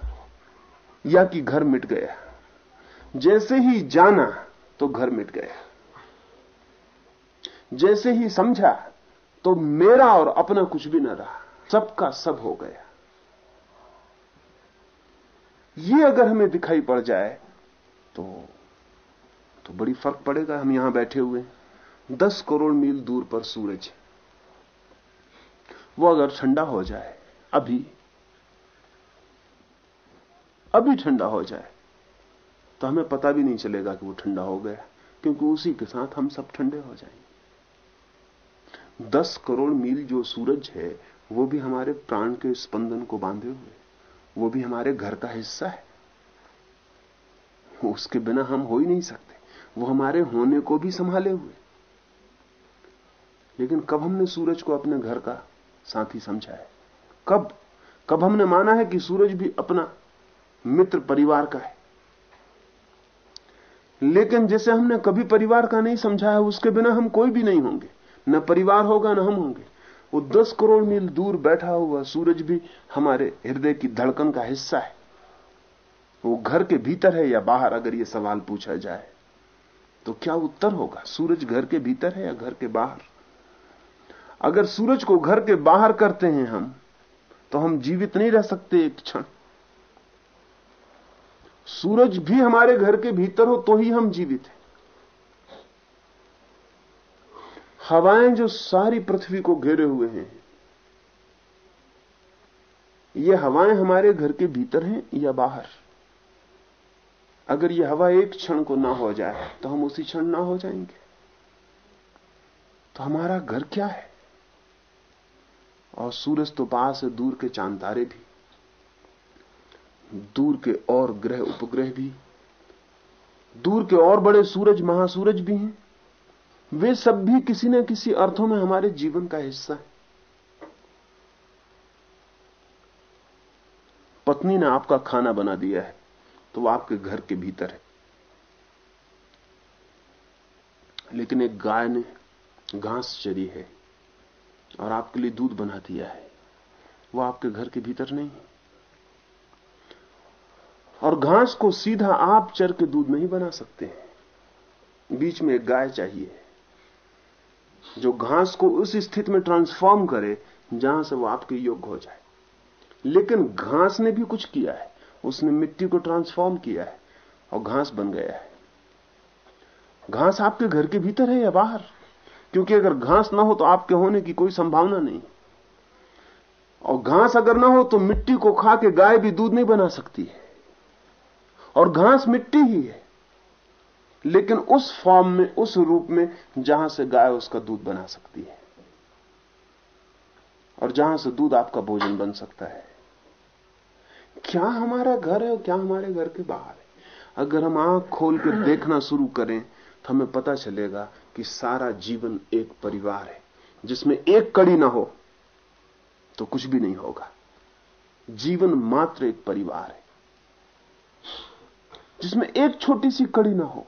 या कि घर मिट गया? जैसे ही जाना तो घर मिट गया। जैसे ही समझा तो मेरा और अपना कुछ भी न रहा। सबका सब हो गया। ये अगर हमें दिखाई पड़ जाए तो तो बड़ी फ़र्क पड़ेगा। हम यहाँ बैठे हुए दस करोड़ मील दूर पर सूरज वो अगर ठंडा हो जाए, अभी अभी ठंडा हो जाए तो हमें पता भी नहीं चलेगा कि वो ठंडा हो गया, क्योंकि उसी के साथ हम सब ठंडे हो जाएँगे। दस करोड़ मील जो सूरज है, वो भी हमारे प्राण के स्पंदन को बांधे हुए वो भी हमारे घर का हिस्सा है। उसके बिना हम हो ही नहीं सकते। वो हमारे होने को भी संभाले हुए लेकिन कब हमने सूरज को अपने घर का साथी समझा है? कब? कब हमने माना है कि सूरज भी अपना मित्र परिवार का है? लेकिन जैसे हमने कभी परिवार का नहीं समझा है, उसके बिना हम कोई भी नहीं होंगे। न परिवार होगा, न हम होंगे। वो दस करोड़ मील दूर बैठा हुआ सूरज भी हमारे हृदय की धड़कन का हिस्सा है। वो घर के भीतर है या बाहर, अगर ये सवाल पूछा जाए तो क्या उत्तर होगा? सूरज घर के भीतर है या घर के बाहर? अगर सूरज को घर के बाहर करते हैं हम तो हम जीवित नहीं रह सकते एक क्षण। सूरज भी हमारे घर के भीतर हो तो ही हम जीवित हैं। हवाएँ जो सारी पृथ्वी को घेरे हुए हैं, ये हवाएँ हमारे घर के भीतर हैं या बाहर? अगर ये हवा एक क्षण को ना हो जाए तो हम उसी क्षण ना हो जाएँगे। तो हमारा घर क्या है? और सूरज तो पास है दूर के चाँद तारे भी, दूर के और ग्रह उपग्रह भी, दूर के और बड़े सूरज, महासूरज भी हैं। वे सब भी किसी न किसी अर्थों में हमारे जीवन का हिस्सा है। पत्नी ने आपका खाना बना दिया है तो वो आपके घर के भीतर है। लेकिन एक गाय ने घास चरी है और आपके लिए दूध बना दिया है। वो आपके घर के भीतर नहीं है। और घास को सीधा आप चर के दूध नहीं बना सकते। बीच में एक गाय चाहिए। जो घास को उस स्थिति में ट्रांसफॉर्म करे, जहाँ से वो आपके योग्य हो जाए। लेकिन घास ने भी कुछ किया है। उसने मिट्टी को ट्रांसफॉर्म किया है और घास बन गया है। घास आपके घर के भीतर है या बाहर? क्योंकि अगर घास ना हो तो आपके होने की कोई संभावना नहीं। और घास अगर ना हो तो मिट्टी को खा के गाय भी दूध नहीं बना सकती है। और घास मिट्टी ही है। लेकिन उस फॉर्म में, उस रूप में, जहाँ से गाय उसका दूध बना सकती है। और जहाँ से दूध आपका भोजन बन सकता है। क्या हमारा घर है और क्या हमारे घर के बाहर है? अगर हम आँख खोल के देखना शुरू करें तो हमें पता चलेगा कि सारा जीवन एक परिवार है, जिसमें एक कड़ी ना हो तो कुछ भी नहीं होगा। जीवन मात्र एक परिवार है, जिसमें एक छोटी सी कड़ी ना हो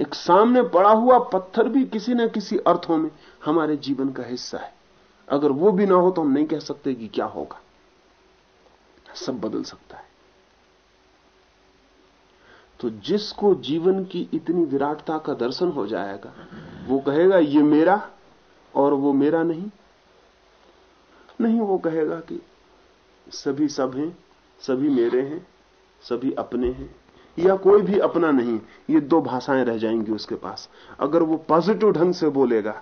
एक सामने पड़ा हुआ पत्थर भी किसी न किसी अर्थों में हमारे जीवन का हिस्सा है। अगर वो भी ना हो तो हम नहीं कह सकते कि क्या होगा। सब बदल सकता है। तो जिसको जीवन की इतनी विराटता का दर्शन हो जाएगा, वो कहेगा, ये मेरा और वो मेरा नहीं। नहीं, वो कहेगा कि सभी सब हैं, सभी मेरे हैं, सभी अपने हैं। या कोई भी अपना नहीं, ये दो भाषाएँ रह जाएँगी उसके पास। अगर वो पॉजिटिव ढंग से बोलेगा,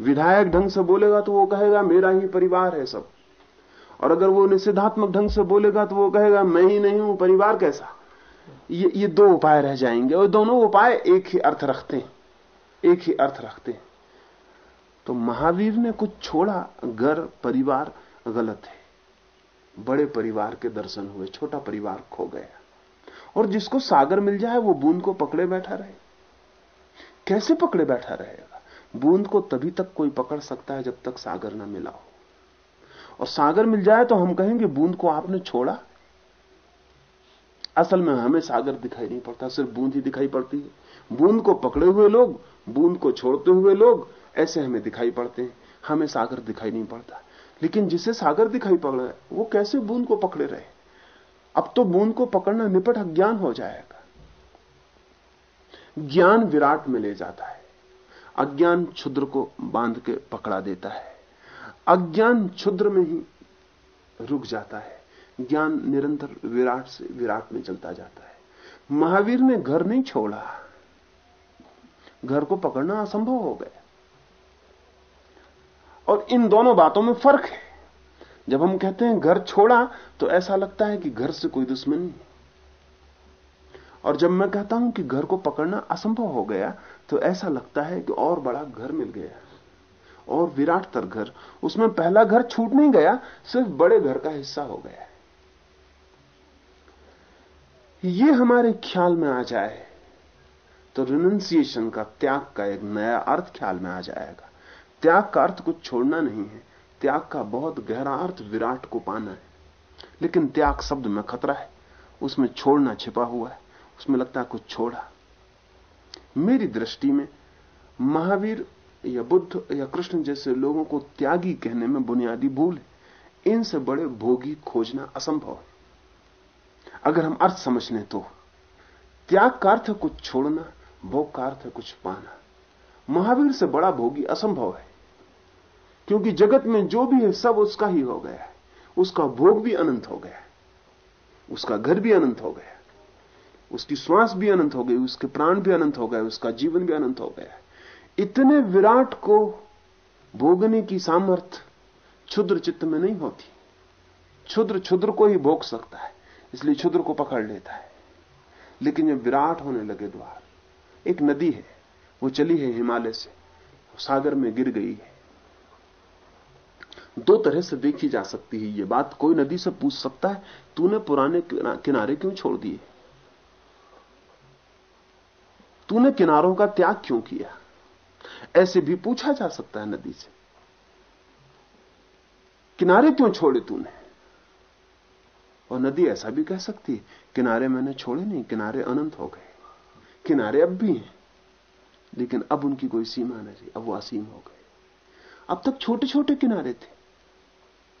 विधायक ढंग से बोलेगा तो वो कहेगा, मेरा ही परिवार है सब। और अगर वो निषेधात्मक ढंग से बोलेगा तो वो कहेगा, मैं ही नहीं हूँ, परिवार कैसा? ये ये दो उपाय रह जाएँगे, और दोनों उपाय एक ही अर्थ रखते एक ही अर्थ रखते तो महावीर ने कुछ छोड़ा घर परिवार गलत है। बड़े परिवार के दर्शन हुए, छोटा परिवार खो गया। और जिसको सागर मिल जाए, वो बूंद को पकड़े बैठा रहे। कैसे पकड़े बैठा रहेगा? बूंद को तभी तक कोई पकड़ सकता है जब तक सागर ना मिला हो। और सागर मिल जाए तो हम कहेंगे, बूंद को आपने छोड़ा। असल में हमें सागर दिखाई नहीं पड़ता, सिर्फ़ बूंद ही दिखाई पड़ती है। बूंद को पकड़े हुए लोग, बूंद को छोड़ते हुए लोग, ऐसे हमें दिखाई पड़ते हैं। हमें सागर दिखाई नहीं पड़ता। लेकिन जिसे सागर दिखाई पड़ रहा है, वो कैसे बूंद को पकड़े रहे? अब तो बूंद को पकड़ना निपट अज्ञान हो जाएगा। ज्ञान विराट में ले जाता है। अज्ञान क्षुद्र को बाँध के पकड़ा देता है। अज्ञान क्षुद्र में ही रुक जाता है। ज्ञान निरंतर विराट से विराट में चलता जाता है। महावीर ने घर नहीं छोड़ा। घर को पकड़ना असंभव हो गया। और इन दोनों बातों में फ़र्क है। जब हम कहते हैं घर छोड़ा तो ऐसा लगता है कि घर से कोई दुश्मनी है और जब मैं कहता हूँ कि घर को पकड़ना असंभव हो गया तो ऐसा लगता है कि और बड़ा घर मिल गया। और विराट तर घर, उसमें पहला घर छूट नहीं गया, सिर्फ़ बड़े घर का हिस्सा हो गया है। ये हमारे ख्याल में आ जाए तो रिनंसिएशन का त्याग का एक नया अर्थ ख्याल में आ जाएगा। त्याग का अर्थ कुछ छोड़ना नहीं है। त्याग का बहुत गहरा अर्थ विराट को पाना है। लेकिन त्याग शब्द में खतरा है। उसमें छोड़ना छिपा हुआ है। उसमें लगता है कुछ छोड़ा। मेरी दृष्टि में महावीर या बुद्ध या कृष्ण जैसे लोगों को त्यागी कहने में बुनियादी भूल है। इनसे बड़े भोगी खोजना असंभव है। अगर हम अर्थ समझ लें तो त्याग का अर्थ कुछ छोड़ना, भोग का अर्थ कुछ पाना। महावीर से बड़ा भोगी असंभव है। क्योंकि जगत में जो भी है, सब उसका ही हो गया है। उसका भोग भी अनंत हो गया है। उसका घर भी अनंत हो गया उसकी श्वास भी अनंत हो गई, उसके प्राण भी अनंत हो गए, उसका जीवन भी अनंत हो गया इतने विराट को भोगने की सामर्थ क्षुद्र चित्त में नहीं होती। क्षुद्र क्षुद्र को ही भोग सकता है, इसलिए क्षुद्र को पकड़ लेता है। लेकिन जब विराट होने लगे द्वार, एक नदी है, वो चली है हिमालय से सागर में गिर गई है। दो तरह से देखी जा सकती है ये बात। कोई नदी से पूछ सकता है, तूने पुराने किनारे क्यों छोड़ दिए? तूने किनारों का त्याग क्यों किया? ऐसे भी पूछा जा सकता है नदी से। किनारे क्यों छोड़े तूने? और नदी ऐसा भी कह सकती है, किनारे मैंने छोड़े नहीं, किनारे अनंत हो गए। किनारे अब भी हैं, लेकिन अब उनकी कोई सीमा नहीं, अब वो असीम हो गए। अब तक छोटे छोटे किनारे थे।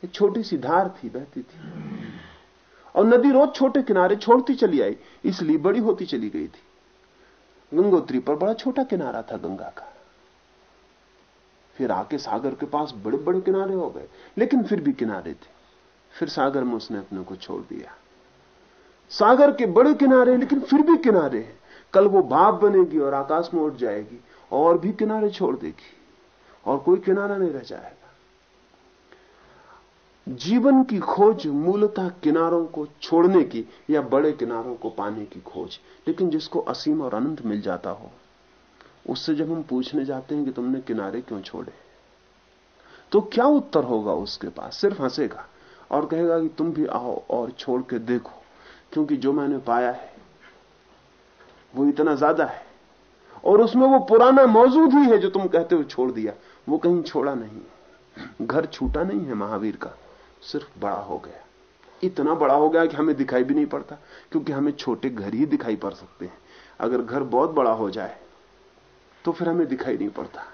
एक छोटी सी धार थी, बहती थी। और नदी रोज छोटे किनारे छोड़ती चली आई, इसलिए बड़ी होती चली गई थी। गंगोत्री पर बड़ा छोटा किनारा था गंगा का। फिर आके सागर के पास बड़े बड़े किनारे हो गए, लेकिन फिर भी किनारे थे। फिर सागर में उसने अपने को छोड़ दिया। सागर के बड़े किनारे, लेकिन फिर भी किनारे हैं। कल वो भाप बनेगी और आकाश में उठ जाएगी, और भी किनारे छोड़ देगी, और कोई किनारा नहीं रह जाएगा। जीवन की खोज मूलतः किनारों को छोड़ने की या बड़े किनारों को पाने की खोज। लेकिन जिसको असीम और अनंत मिल जाता हो, उससे जब हम पूछने जाते हैं कि तुमने किनारे क्यों छोड़े तो क्या उत्तर होगा उसके पास? सिर्फ़ हंसेगा और कहेगा कि तुम भी आओ और छोड़ के देखो, क्योंकि जो मैंने पाया है, वो इतना ज़्यादा है। और उसमें वो पुराना मौजूद ही है जो तुम कहते हो छोड़ दिया। वो कहीं छोड़ा नहीं। घर छूटा नहीं है महावीर का। सिर्फ़ बड़ा हो गया। इतना बड़ा हो गया कि हमें दिखाई भी नहीं पड़ता, क्योंकि हमें छोटे घर ही दिखाई पड़ सकते हैं। अगर घर बहुत बड़ा हो जाए तो फिर हमें दिखाई नहीं पड़ता।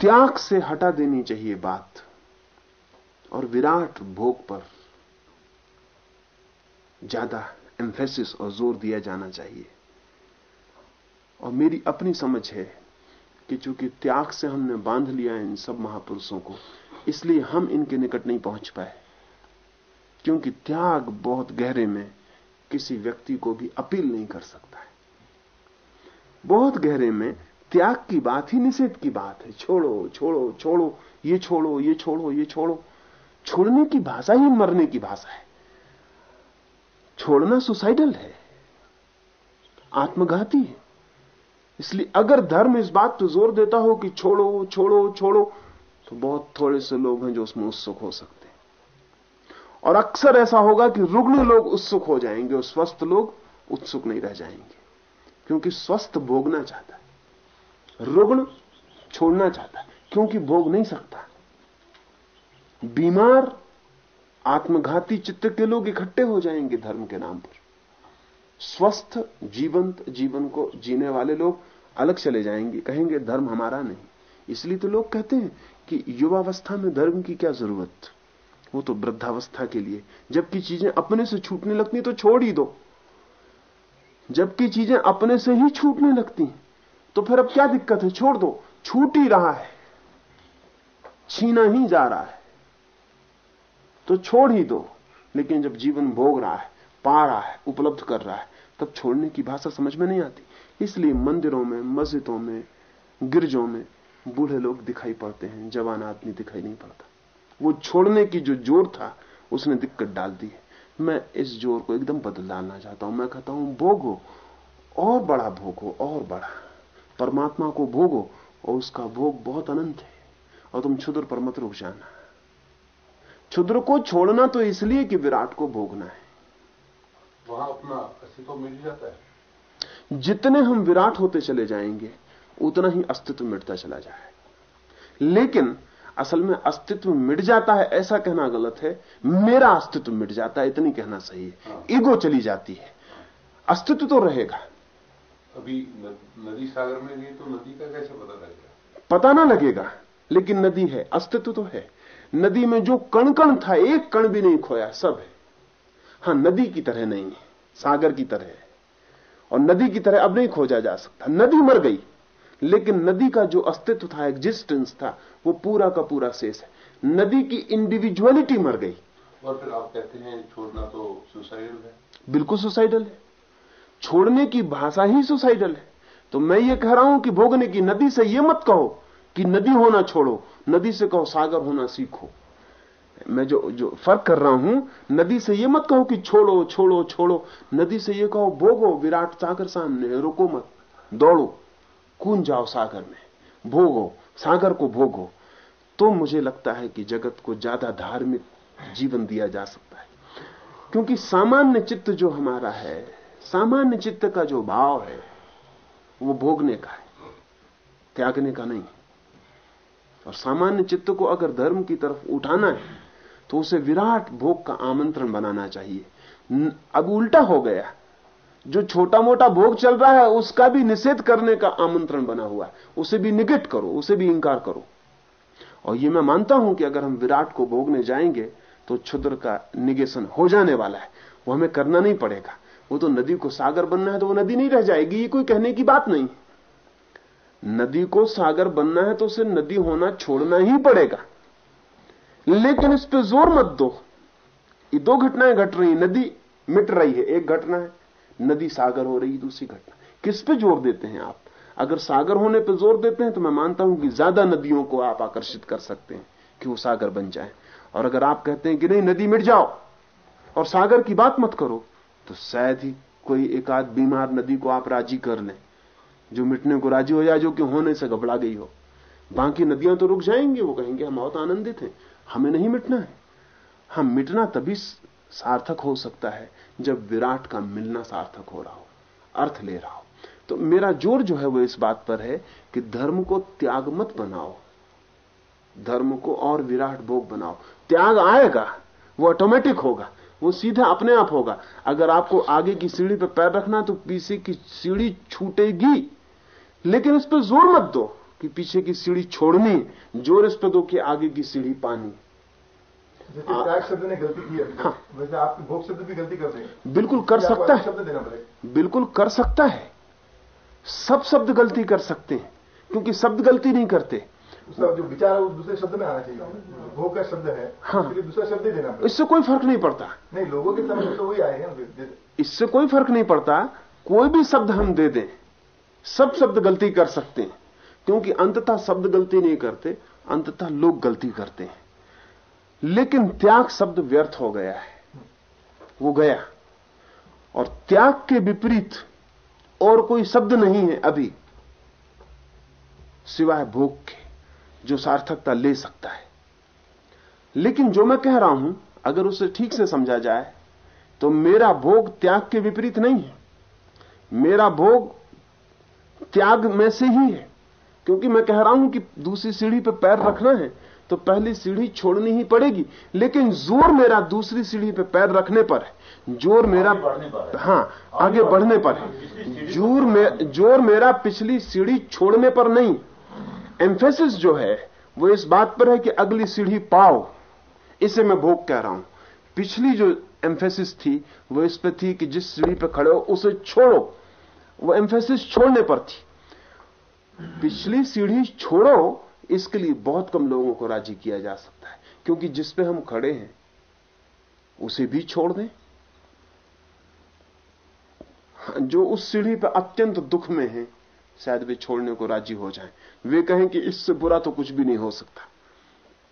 त्याग से हटा देनी चाहिए बात, और विराट भोग पर ज़्यादा एम्फेसिस और ज़ोर दिया जाना चाहिए। और मेरी अपनी समझ है कि चूँकि त्याग से हमने बाँध लिया इन सब महापुरुषों को, इसलिए हम इनके निकट नहीं पहुँच पाए। क्योंकि त्याग बहुत गहरे में किसी व्यक्ति को भी अपील नहीं कर सकता है। बहुत गहरे में त्याग की बात ही निषेध की बात है। छोड़ो छोड़ो छोड़ो, ये छोड़ो ये छोड़ो ये छोड़ो। छोड़ने की भाषा ही मरने की भाषा है। छोड़ना सुसाइडल है। आत्मघाती है। इसलिए अगर धर्म इस बात पर ज़ोर देता हो कि छोड़ो छोड़ो छोड़ो तो बहुत थोड़े से लोग हैं जो उसमें उत्सुक हो सकते हैं। और अक्सर ऐसा होगा कि रुग्ण लोग उत्सुक हो जाएँगे और स्वस्थ लोग उत्सुक नहीं रह जाएँगे। क्योंकि स्वस्थ भोगना चाहता है। रुग्ण छोड़ना चाहता है, क्योंकि भोग नहीं सकता। बीमार, आत्मघाती चित्त के लोग इकट्ठे हो जाएँगे धर्म के नाम पर। स्वस्थ, जीवंत जीवन को जीने वाले लोग अलग चले जाएँगे। कहेंगे, धर्म हमारा नहीं। इसलिए तो लोग कहते हैं कि युवावस्था में धर्म की क्या ज़रूरत? वो तो वृद्धावस्था के लिए। जबकि चीज़ें अपने से छूटने लगती तो छोड़ ही दो। जबकि चीज़ें अपने से ही छूटने लगती तो फिर अब क्या दिक्कत है? छोड़ दो। छूट ही रहा है। छीना ही जा रहा है। तो छोड़ ही दो। लेकिन जब जीवन भोग रहा है पा रहा है, उपलब्ध कर रहा है, तब छोड़ने की भाषा समझ में नहीं आती। इसलिए मंदिरों में, मस्जिदों में, गिरजों में बूढ़े लोग दिखाई पड़ते हैं, जवान आदमी दिखाई नहीं पड़ता। वो छोड़ने की जो ज़ोर था, उसने दिक्कत डाल दी है। मैं इस ज़ोर को एकदम बदल डालना चाहता हूँ। मैं कहता हूँ, भोगो, और बड़ा भोगो, और बड़ा। परमात्मा को भोगो, और उसका भोग बहुत अनंत है। और तुम क्षुद्र पर मत रुक जाना। क्षुद्र को छोड़ना तो इसलिए कि विराट को भोगना है। वहाँ अपना अस्तित्व मिल जाता है। जितने हम विराट होते चले जाएँगे उतना ही अस्तित्व मिटता चला जाएगा लेकिन असल में अस्तित्व मिट जाता है ऐसा कहना गलत है मेरा अस्तित्व मिट जाता है इतनी कहना सही है। ईगो चली जाती है। अस्तित्व तो रहेगा। अभी नदी सागर में गई तो नदी का कैसे पता लगेगा? पता ना लगेगा लेकिन नदी है अस्तित्व तो है। नदी में जो कण कण था एक कण भी नहीं खोया सब है। हाँ नदी की तरह नहीं है सागर की तरह है। और नदी की तरह अब नहीं खोजा जा सकता। नदी मर गई लेकिन नदी का जो अस्तित्व था एग्जिस्टेंस था वो पूरा का पूरा शेष है। नदी की इंडिविजुअलिटी मर गई। और फिर आप कहते हैं छोड़ना तो सुसाइडल है। बिल्कुल सुसाइडल है। छोड़ने की भाषा ही सुसाइडल है। तो मैं ये कह रहा हूँ कि भोगने की नदी से ये मत कहो कि नदी होना छोड़ो नदी से कहो सागर होना सीखो। मैं जो जो फ़र्क कर रहा हूँ, नदी से ये मत कहो कि छोड़ो छोड़ो छोड़ो। नदी से ये कहो, भोगो, विराट सागर सामने रुको मत। दौड़ो, कूद जाओ सागर में। भोगो, सागर को भोगो। तो मुझे लगता है कि जगत को ज़्यादा धार्मिक जीवन दिया जा सकता है। क्योंकि सामान्य चित्त जो हमारा है, सामान्य चित्त का जो भाव है, वो भोगने का है, त्यागने का नहीं। और सामान्य चित्त को अगर धर्म की तरफ़ उठाना है तो उसे विराट भोग का आमंत्रण बनाना चाहिए। अब उल्टा हो गया। जो छोटा मोटा भोग चल रहा है, उसका भी निषेध करने का आमंत्रण बना हुआ है। उसे भी निगेट करो, उसे भी इंकार करो। और यह मैं मानता हूँ कि अगर हम विराट को भोगने जाएँगे तो क्षुद्र का निगेशन हो जाने वाला है। वो हमें करना नहीं पड़ेगा। वो तो नदी को सागर बनना है तो वो नदी नहीं रह जाएगी। ये कोई कहने की बात नहीं। नदी को सागर बनना है तो उसे नदी होना छोड़ना ही पड़ेगा। लेकिन इस पे ज़ोर मत दो। ये दो घटनाएँ घट रही नदी मिट रही है। एक घटना है, नदी सागर हो रही दूसरी घटना। किस पे ज़ोर देते हैं आप? अगर सागर होने पे ज़ोर देते हैं तो मैं मानता हूँ कि ज़्यादा नदियों को आप आकर्षित कर सकते हैं कि वो सागर बन जाए। और अगर आप कहते हैं कि नहीं, नदी मिट जाओ और सागर की बात मत करो तो शायद ही कोई एक आध बीमार नदी को आप राज़ी कर लें, जो मिटने को राज़ी हो जाए जो कि होने से घबरा गई हो। बाकी नदियाँ तो रुक जाएँगी, वो कहेंगे हम बहुत आनंदित हैं। हमें नहीं मिटना है। हम मिटना तभी सार्थक हो सकता है, जब विराट का मिलना सार्थक हो रहा हो, अर्थ ले रहा हो। तो मेरा ज़ोर जो है वो इस बात पर है कि धर्म को त्याग मत बनाओ। धर्म को और विराट भोग बनाओ। त्याग आएगा, वो ऑटोमेटिक होगा, वो सीधा अपने आप होगा। अगर आपको आगे की सीढ़ी पर पैर रखना तो पीछे की सीढ़ी छूटेगी, लेकिन इस पर ज़ोर मत दो। कि पीछे की सीढ़ी छोड़नी ज़ोर इस पर दो कि आगे की सीढ़ी पानी। शब्द ने गलती की है। हाँ। वैसे आप भोग शब्द भी गलती कर हैं। बिल्कुल कर सकता है। शब्द देना पड़ेगा बिल्कुल कर सकता है। सब शब्द गलती कर सकते हैं क्योंकि शब्द गलती नहीं करते। उसका जो विचार है वो दूसरे शब्द में आना चाहिए। भोग का शब्द है हाँ। दूसरा शब्द ही देना इससे कोई फ़र्क नहीं पड़ता। नहीं लोगों के समझ तो वही आए हैं इससे कोई फ़र्क नहीं पड़ता। कोई भी शब्द हम दे दें सब शब्द गलती कर सकते हैं। क्योंकि अंततः शब्द गलती नहीं करते, अंततः लोग गलती करते हैं। लेकिन त्याग शब्द व्यर्थ हो गया है। वो गया। और त्याग के विपरीत और कोई शब्द नहीं है अभी, सिवाय भोग के, जो सार्थकता ले सकता है। लेकिन जो मैं कह रहा हूँ, अगर उसे ठीक से समझा जाए तो मेरा भोग त्याग के विपरीत नहीं है। मेरा भोग त्याग में से ही है। क्योंकि मैं कह रहा हूँ कि दूसरी सीढ़ी पर पैर रखना है तो पहली सीढ़ी छोड़नी ही पड़ेगी लेकिन ज़ोर मेरा दूसरी सीढ़ी पे पैर रखने पर है ज़ोर मेरा हाँ। आगे बढ़ने पर है। ज़ोर में ज़ोर मेरा पिछली सीढ़ी छोड़ने पर नहीं। एम्फेसिस जो है वो इस बात पर है कि अगली सीढ़ी पाओ। इसे मैं भोग कह रहा हूँ। पिछली जो एम्फेसिस थी वो इस पर थी कि जिस सीढ़ी पे खड़े हो उसे छोड़ो। वो एम्फेसिस छोड़ने पर थी। पिछली सीढ़ी छोड़ो, इसके लिए बहुत कम लोगों को राज़ी किया जा सकता है, क्योंकि जिस पे हम खड़े हैं, उसे भी छोड़ दें। जो उस सीढ़ी पर अत्यंत दुख में है, शायद वे छोड़ने को राज़ी हो जाएँ। वे कहें कि इससे बुरा तो कुछ भी नहीं हो सकता।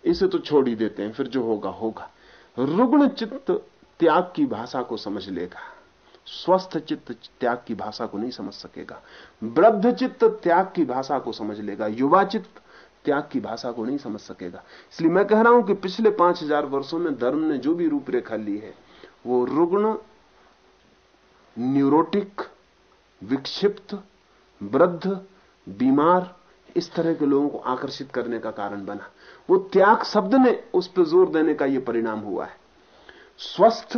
इसे तो छोड़ ही देते हैं, फिर जो होगा होगा। रुग्ण चित्त त्याग की भाषा को समझ लेगा। स्वस्थ चित्त त्याग की भाषा को नहीं समझ सकेगा। वृद्ध चित्त त्याग की भाषा को समझ लेगा। युवा चित्त त्याग की भाषा को नहीं समझ सकेगा। इसलिए मैं कह रहा हूँ कि पिछले पाँच हज़ार वर्षों में धर्म ने जो भी रूपरेखा ली है, वो रुग्ण, न्यूरोटिक, विक्षिप्त, वृद्ध, बीमार, इस तरह के लोगों को आकर्षित करने का कारण बना। वो त्याग शब्द ने उस पर ज़ोर देने का यह परिणाम हुआ है। स्वस्थ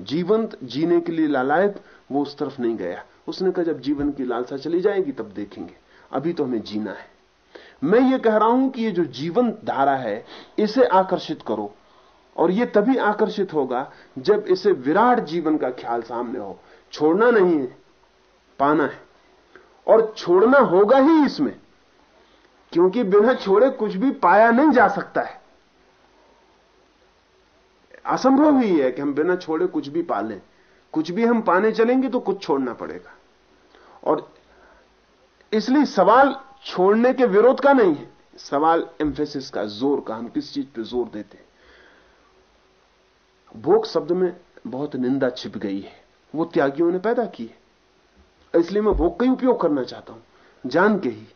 जीवंत जीने के लिए लालायत, वो उस तरफ़ नहीं गया। उसने कहा, जब जीवन की लालसा चली जाएगी, तब देखेंगे। अभी तो हमें जीना है। मैं ये कह रहा हूँ कि ये जो जीवन धारा है, इसे आकर्षित करो। और ये तभी आकर्षित होगा, जब इसे विराट जीवन का ख्याल सामने हो। छोड़ना नहीं है, पाना है। और छोड़ना होगा ही इसमें, क्योंकि बिना छोड़े कुछ भी पाया नहीं जा सकता है। असंभव ही है कि हम बिना छोड़े कुछ भी पालें। कुछ भी हम पाने चलेंगे तो कुछ छोड़ना पड़ेगा। और इसलिए सवाल छोड़ने के विरोध का नहीं है। सवाल एम्फेसिस का, ज़ोर का, हम किस चीज़ पे ज़ोर देते हैं। भोग शब्द में बहुत निंदा छिप गई है। वो त्यागियों ने पैदा की है। इसलिए मैं भोग का ही उपयोग करना चाहता हूँ। जान के ही,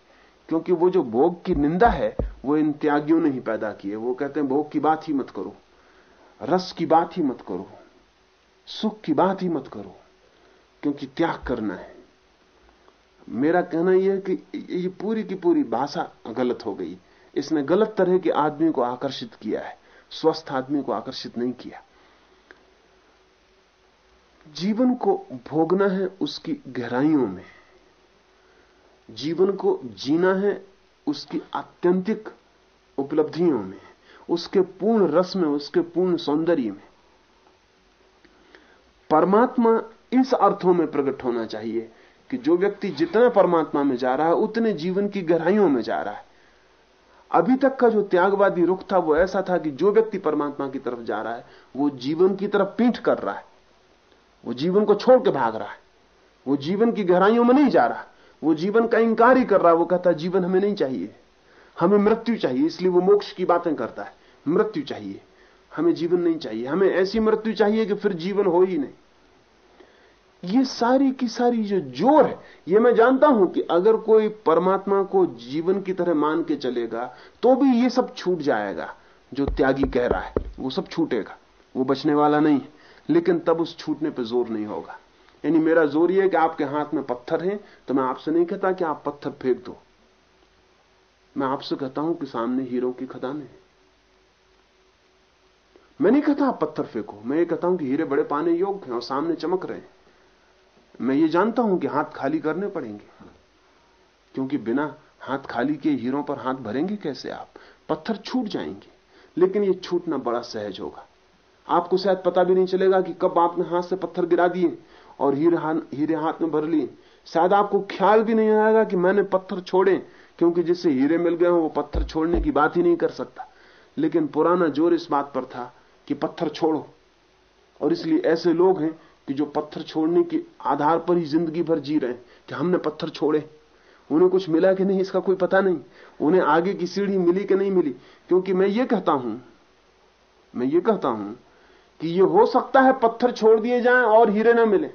क्योंकि वो जो भोग की निंदा है, वो इन त्यागियों ने ही पैदा की है। वो कहते हैं, भोग की बात ही मत करो। रस की बात ही मत करो, सुख की बात ही मत करो, क्योंकि त्याग करना है। मेरा कहना यह है कि ये पूरी की पूरी भाषा गलत हो गई। इसने गलत तरह के आदमी को आकर्षित किया है, स्वस्थ आदमी को आकर्षित नहीं किया। जीवन को भोगना है उसकी गहराइयों में। जीवन को जीना है उसकी आत्यंतिक उपलब्धियों में। उसके पूर्ण रस में, उसके पूर्ण सौंदर्य में। परमात्मा इस अर्थों में प्रकट होना चाहिए कि जो व्यक्ति जितना परमात्मा में जा रहा है, उतने जीवन की गहराइयों में जा रहा है। अभी तक का जो त्यागवादी रुख था, वो ऐसा था कि जो व्यक्ति परमात्मा की तरफ़ जा रहा है, वो जीवन की तरफ़ पीठ कर रहा है। वो जीवन को छोड़ के भाग रहा है। वो जीवन की गहराइयों में नहीं जा रहा। वो जीवन का इंकार ही कर रहा है। वो कहता, जीवन हमें नहीं चाहिए। हमें मृत्यु चाहिए, इसलिए वो मोक्ष की बातें करता है। मृत्यु चाहिए। हमें जीवन नहीं चाहिए। हमें ऐसी मृत्यु चाहिए कि फिर जीवन हो ही नहीं। ये सारी की सारी जो ज़ोर है, ये मैं जानता हूँ कि अगर कोई परमात्मा को जीवन की तरह मान के चलेगा तो भी ये सब छूट जाएगा। जो त्यागी कह रहा है, वो सब छूटेगा। वो बचने वाला नहीं है। लेकिन तब उस छूटने पर ज़ोर नहीं होगा। यानी मेरा ज़ोर यह है कि आपके हाथ में पत्थर है तो मैं आपसे नहीं कहता कि आप पत्थर फेंक दो। मैं आपसे कहता हूँ कि सामने हीरो की खदान है मैं नहीं कहता आप पत्थर फेंको। मैं ये कहता हूँ कि हीरे बड़े पाने योग्य हैं और सामने चमक रहे हैं। मैं ये जानता हूँ कि हाथ खाली करने पड़ेंगे। क्योंकि बिना हाथ खाली के हीरों पर हाथ भरेंगे कैसे आप? पत्थर छूट जाएँगे, लेकिन ये छूटना बड़ा सहज होगा। आपको शायद पता भी नहीं चलेगा कि कब आपने हाथ से पत्थर गिरा दिए और हीरे हाथ में भर लिए। शायद आपको ख्याल भी नहीं आएगा कि मैंने पत्थर छोड़े क्योंकि जिससे हीरे मिल गए हो, वो पत्थर छोड़ने की बात ही नहीं कर सकता। लेकिन पुराना ज़ोर इस बात पर था कि पत्थर छोड़ो। और इसलिए ऐसे लोग हैं कि जो पत्थर छोड़ने के आधार पर ही ज़िंदगी भर जी रहे हैं कि हमने पत्थर छोड़े। उन्हें कुछ मिला कि नहीं, इसका कोई पता नहीं। उन्हें आगे की सीढ़ी मिली कि नहीं मिली? क्योंकि मैं ये कहता हूँ, मैं ये कहता हूँ कि ये हो सकता है पत्थर छोड़ दिए जाएँ और हीरे ना मिले।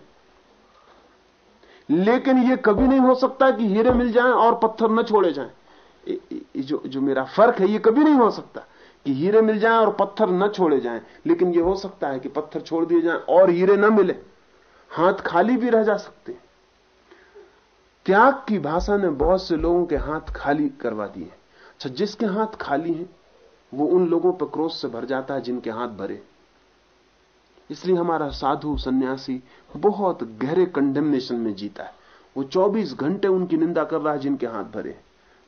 लेकिन ये कभी नहीं हो सकता कि हीरे मिल जाएँ और पत्थर न छोड़े जाएँ। जो जो मेरा फ़र्क है, ये कभी नहीं हो सकता कि हीरे मिल जाएँ और पत्थर न छोड़े जाएँ। लेकिन ये हो सकता है कि पत्थर छोड़ दिए जाएँ और हीरे न मिले। हाथ खाली भी रह जा सकते त्याग की भाषा ने बहुत से लोगों के हाथ खाली करवा दिए अच्छा जिसके हाथ खाली हैं, वो उन लोगों पर क्रोध से भर जाता है जिनके हाथ भरे इसलिए हमारा साधु सन्यासी बहुत गहरे कंडेमनेशन में जीता है। वो 24 घंटे उनकी निंदा कर रहा है, जिनके हाथ भरे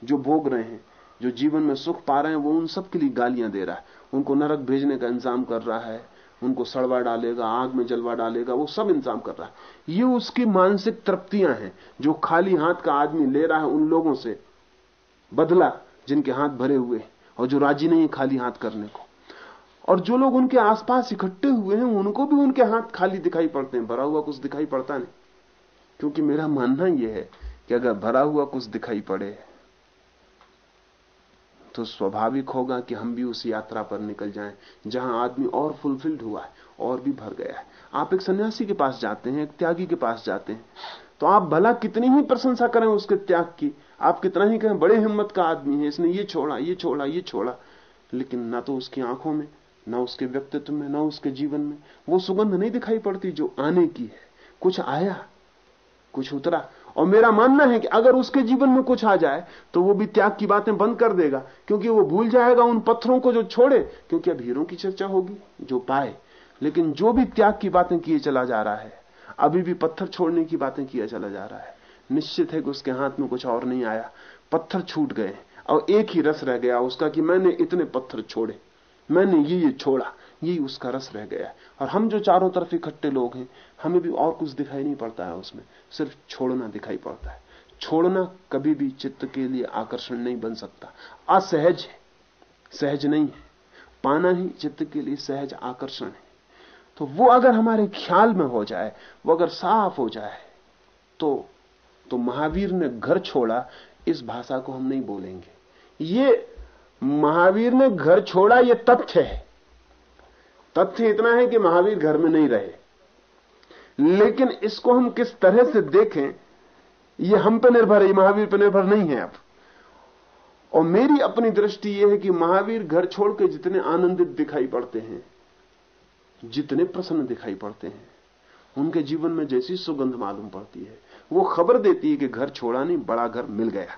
जो भोग रहे हैं, जो जीवन में सुख पा रहे हैं, वो उन सब के लिए गालियाँ दे रहा है। उनको नरक भेजने का इंतज़ाम कर रहा है, उनको सड़वा डालेगा, आग में जलवा डालेगा, वो सब इंतज़ाम कर रहा है। ये उसकी मानसिक तृप्तियाँ हैं, जो खाली हाथ का आदमी ले रहा है उन लोगों से बदला, जिनके हाथ भरे हुए और जो राज़ी नहीं खाली हाथ करने को। और जो लोग उनके आसपास इकट्ठे हुए हैं, उनको भी उनके हाथ खाली दिखाई पड़ते हैं, भरा हुआ कुछ दिखाई पड़ता नहीं। क्योंकि मेरा मानना यह है कि अगर भरा हुआ कुछ दिखाई पड़े तो स्वाभाविक होगा कि हम भी उस यात्रा पर निकल जाएँ, जहाँ आदमी और फुलफिल्ड हुआ है, और भी भर गया है। आप एक सन्यासी के पास जाते हैं, एक त्यागी के पास जाते हैं तो आप भला कितनी ही प्रशंसा करें उसके त्याग की। आप कितना ही कहें, बड़े हिम्मत का आदमी है, इसने ये छोड़ा ये छोड़ा ये छोड़ा, लेकिन ना तो उसकी आँखों में ना उसके व्यक्तित्व में, ना उसके जीवन में। वो सुगंध नहीं दिखाई पड़ती जो आने की है। कुछ आया, कुछ उतरा। और मेरा मानना है कि अगर उसके जीवन में कुछ आ जाए तो वो भी त्याग की बातें बंद कर देगा। क्योंकि वो भूल जाएगा उन पत्थरों को जो छोड़े, क्योंकि अब हीरों की चर्चा होगी, जो पाए। लेकिन जो भी त्याग की बातें किए चला जा रहा है, अभी भी पत्थर छोड़ने की बातें किया चला जा रहा है। निश्चित है कि उसके हाथ में कुछ और नहीं आया। पत्थर छूट गए, और एक ही रस रह गया उसका कि मैंने इतने पत्थर छोड़े। मैंने ये ये छोड़ा यही उसका रस रह गया है। और हम जो चारों तरफ़ इकट्ठे लोग हैं, हमें भी और कुछ दिखाई नहीं पड़ता है उसमें, सिर्फ़ छोड़ना दिखाई पड़ता है। छोड़ना कभी भी चित्त के लिए आकर्षण नहीं बन सकता। असहज है, सहज नहीं है। पाना ही चित्त के लिए सहज आकर्षण है। तो वो अगर हमारे ख्याल में हो जाए, वो अगर साफ़ हो जाए तो तो महावीर ने घर छोड़ा, इस भाषा को हम नहीं बोलेंगे। ये महावीर ने घर छोड़ा यह तथ्य है। तथ्य इतना है कि महावीर घर में नहीं रहे। लेकिन इसको हम किस तरह से देखें यह हम पे निर्भर है महावीर पर निर्भर नहीं है अब। और मेरी अपनी दृष्टि यह है कि महावीर घर छोड़ के जितने आनंदित दिखाई पड़ते हैं, जितने प्रसन्न दिखाई पड़ते हैं, उनके जीवन में जैसी सुगंध मालूम पड़ती है। वो खबर देती है कि घर छोड़ा नहीं, बड़ा घर मिल गया।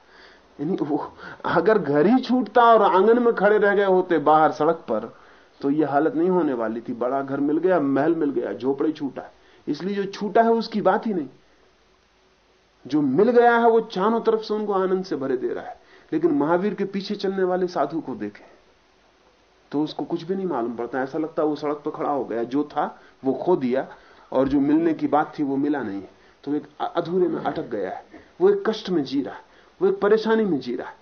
यानी वो अगर घर ही छूटता और आँगन में खड़े रह गए होते बाहर सड़क पर तो ये हालत नहीं होने वाली थी। बड़ा घर मिल गया, महल मिल गया, झोपड़े छूटा इसलिए जो छूटा है उसकी बात ही नहीं। जो मिल गया है वो चारों तरफ़ से उनको आनंद से भरे दे रहा है। लेकिन महावीर के पीछे चलने वाले साधु को देखें तो उसको कुछ भी नहीं मालूम पड़ता। ऐसा लगता है वो सड़क पर खड़ा हो गया। जो था, वो खो दिया, और जो मिलने की बात थी, वो मिला नहीं। तो एक अधूरे में अटक गया है। वो एक कष्ट में जी रहा है। वो एक परेशानी में जी रहा है।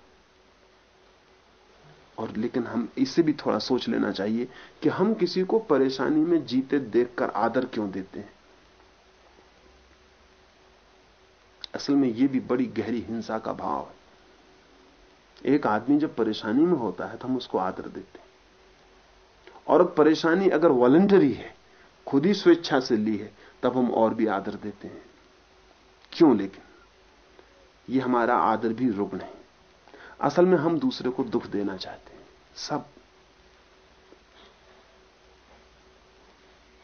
और लेकिन हम इससे भी थोड़ा सोच लेना चाहिए कि हम किसी को परेशानी में जीते देखकर आदर क्यों देते हैं। असल में यह भी बड़ी गहरी हिंसा का भाव है। एक आदमी जब परेशानी में होता है तो हम उसको आदर देते हैं। और परेशानी अगर वॉलंटरी है, खुद ही स्वेच्छा से ली है, तब हम और भी आदर देते हैं। क्यों लेकिन? यह हमारा आदर भी रुग्ण है। असल में हम दूसरे को दुख देना चाहते हैं। सब।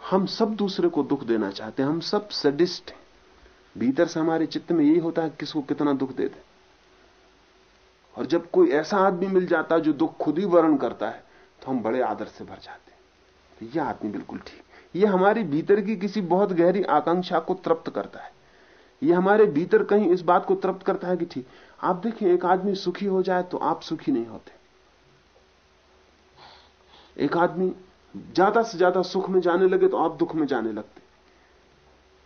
हम सब दूसरे को दुख देना चाहते हैं। हम सब सडिस्ट हैं। भीतर से हमारे चित्त में यही होता है किसको कितना दुख दे दे। और जब कोई ऐसा आदमी मिल जाता है जो दुख खुद ही वर्ण करता है तो हम बड़े आदर से भर जाते हैं। तो यह आदमी बिल्कुल ठीक। यह हमारी भीतर की किसी बहुत गहरी आकांक्षा को तृप्त करता है। यह हमारे भीतर कहीं इस बात को तृप्त करता है कि ठीक, आप देखें एक आदमी सुखी हो जाए तो आप सुखी नहीं होते। एक आदमी ज़्यादा से ज़्यादा सुख में जाने लगे तो आप दुख में जाने लगते।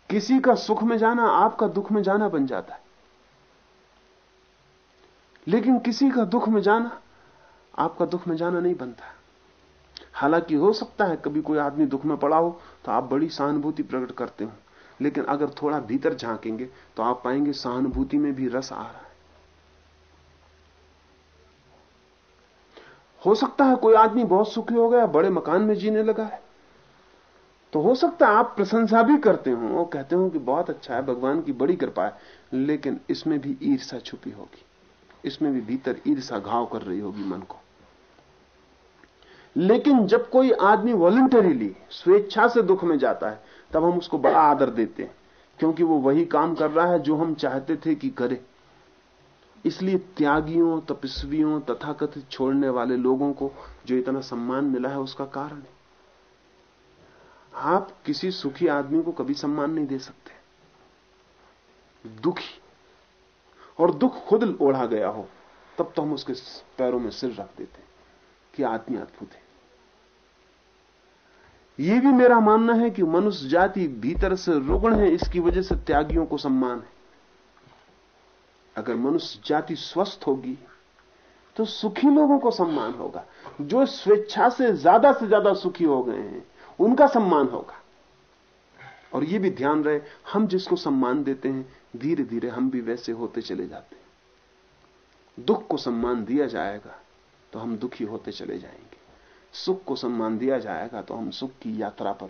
किसी का सुख में जाना आपका दुख में जाना बन जाता है। लेकिन किसी का दुख में जाना आपका दुख में जाना नहीं बनता। हालाँकि हो सकता है कभी कोई आदमी दुख में पड़ा हो तो आप बड़ी सहानुभूति प्रकट करते हो। लेकिन अगर थोड़ा भीतर झांकेंगे तो आप पाएँगे सहानुभूति में भी रस आ रहा है। हो सकता है कोई आदमी बहुत सुखी हो गया, बड़े मकान में जीने लगा है। तो हो सकता है आप प्रशंसा भी करते हो और कहते हो कि बहुत अच्छा है, भगवान की बड़ी कृपा है, लेकिन इसमें भी ईर्षा छुपी होगी। इसमें भी भीतर ईर्षा घाव कर रही होगी मन को। लेकिन जब कोई आदमी वॉलंटरीली स्वेच्छा से दुख में जाता है तब हम उसको बड़ा आदर देते हैं, क्योंकि वो वही काम कर रहा है जो हम चाहते थे कि करे। इसलिए त्यागियों, तपस्वियों, तथाकथित छोड़ने वाले लोगों को जो इतना सम्मान मिला है उसका कारण है। आप किसी सुखी आदमी को कभी सम्मान नहीं दे सकते। दुखी। और दुख खुद ओढ़ा गया हो, तब तो हम उसके पैरों में सिर रख देते कि आदमी अद्भुत है। यह भी मेरा मानना है कि मनुष्य जाति भीतर से रुग्ण है, इसकी वजह से त्यागियों को सम्मान है। अगर मनुष्य जाति स्वस्थ होगी तो सुखी लोगों को सम्मान होगा। जो स्वेच्छा से ज़्यादा से ज़्यादा सुखी हो गए हैं, उनका सम्मान होगा। और यह भी ध्यान रहे, हम जिसको सम्मान देते हैं धीरे धीरे हम भी वैसे होते चले जाते हैं। दुख को सम्मान दिया जाएगा तो हम दुखी होते चले जाएँगे। सुख को सम्मान दिया जाएगा तो हम सुख की यात्रा पर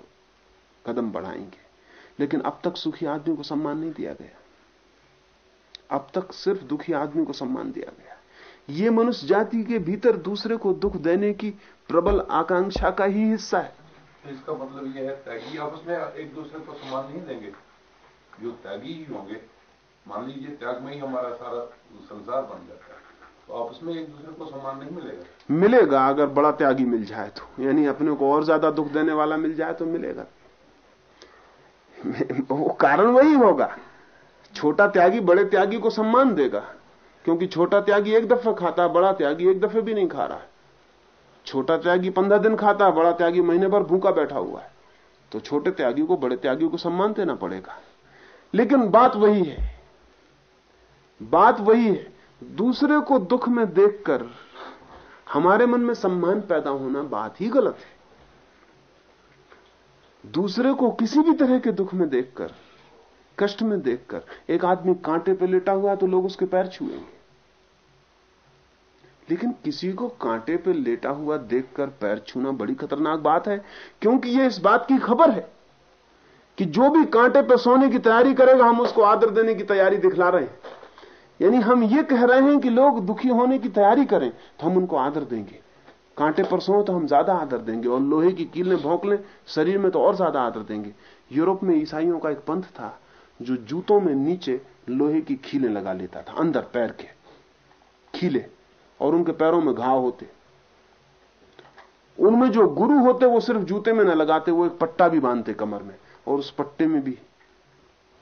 कदम बढ़ाएँगे। लेकिन अब तक सुखी आदमी को सम्मान नहीं दिया गया। अब तक सिर्फ़ दुखी आदमी को सम्मान दिया गया। ये मनुष्य जाति के भीतर दूसरे को दुख देने की प्रबल आकांक्षा का ही हिस्सा है। तो इसका मतलब यह है, त्यागी आपस में एक दूसरे को सम्मान नहीं देंगे। जो त्यागी ही होंगे, मान लीजिए, त्याग में ही हमारा सारा संसार बन जाता है। तो आपस में एक दूसरे को सम्मान नहीं मिलेगा। मिलेगा, अगर बड़ा त्यागी मिल जाए तो। यानी अपने को और ज़्यादा दुख देने वाला मिल जाए तो मिलेगा। वो कारण वही होगा। छोटा त्यागी बड़े त्यागी को सम्मान देगा, क्योंकि छोटा त्यागी एक दफे खाता है, बड़ा त्यागी एक दफे भी नहीं खा रहा है। छोटा त्यागी पंद्रह दिन खाता है, बड़ा त्यागी महीने भर भूखा बैठा हुआ है। तो छोटे त्यागी को, बड़े त्यागी को सम्मान देना पड़ेगा। लेकिन बात वही है। बात वही है दूसरे को दुख में देखकर हमारे मन में सम्मान पैदा होना बात ही गलत है। दूसरे को किसी भी तरह के दुख में देखकर, कष्ट में देखकर, एक आदमी कांटे पे लेटा हुआ है तो लोग उसके पैर छुएँगे। लेकिन किसी को कांटे पे लेटा हुआ देखकर पैर छूना बड़ी खतरनाक बात है, क्योंकि यह इस बात की खबर है कि जो भी कांटे पे सोने की तैयारी करेगा, हम उसको आदर देने की तैयारी दिखला रहे हैं। यानी हम ये कह रहे हैं कि लोग दुखी होने की तैयारी करें तो हम उनको आदर देंगे। कांटे पर सो तो हम ज़्यादा आदर देंगे और लोहे की कीलें भोंक लें, शरीर में तो और ज़्यादा आदर देंगे। यूरोप में ईसाइयों का एक पंथ था जो जूतों में नीचे लोहे की खीलें लगा लेता था, अंदर पैर के खीले, और उनके पैरों में घाव होते। उनमें जो गुरु होते, वो सिर्फ़ जूते में न लगाते, वो एक पट्टा भी बांधते कमर में, और उस पट्टे में भी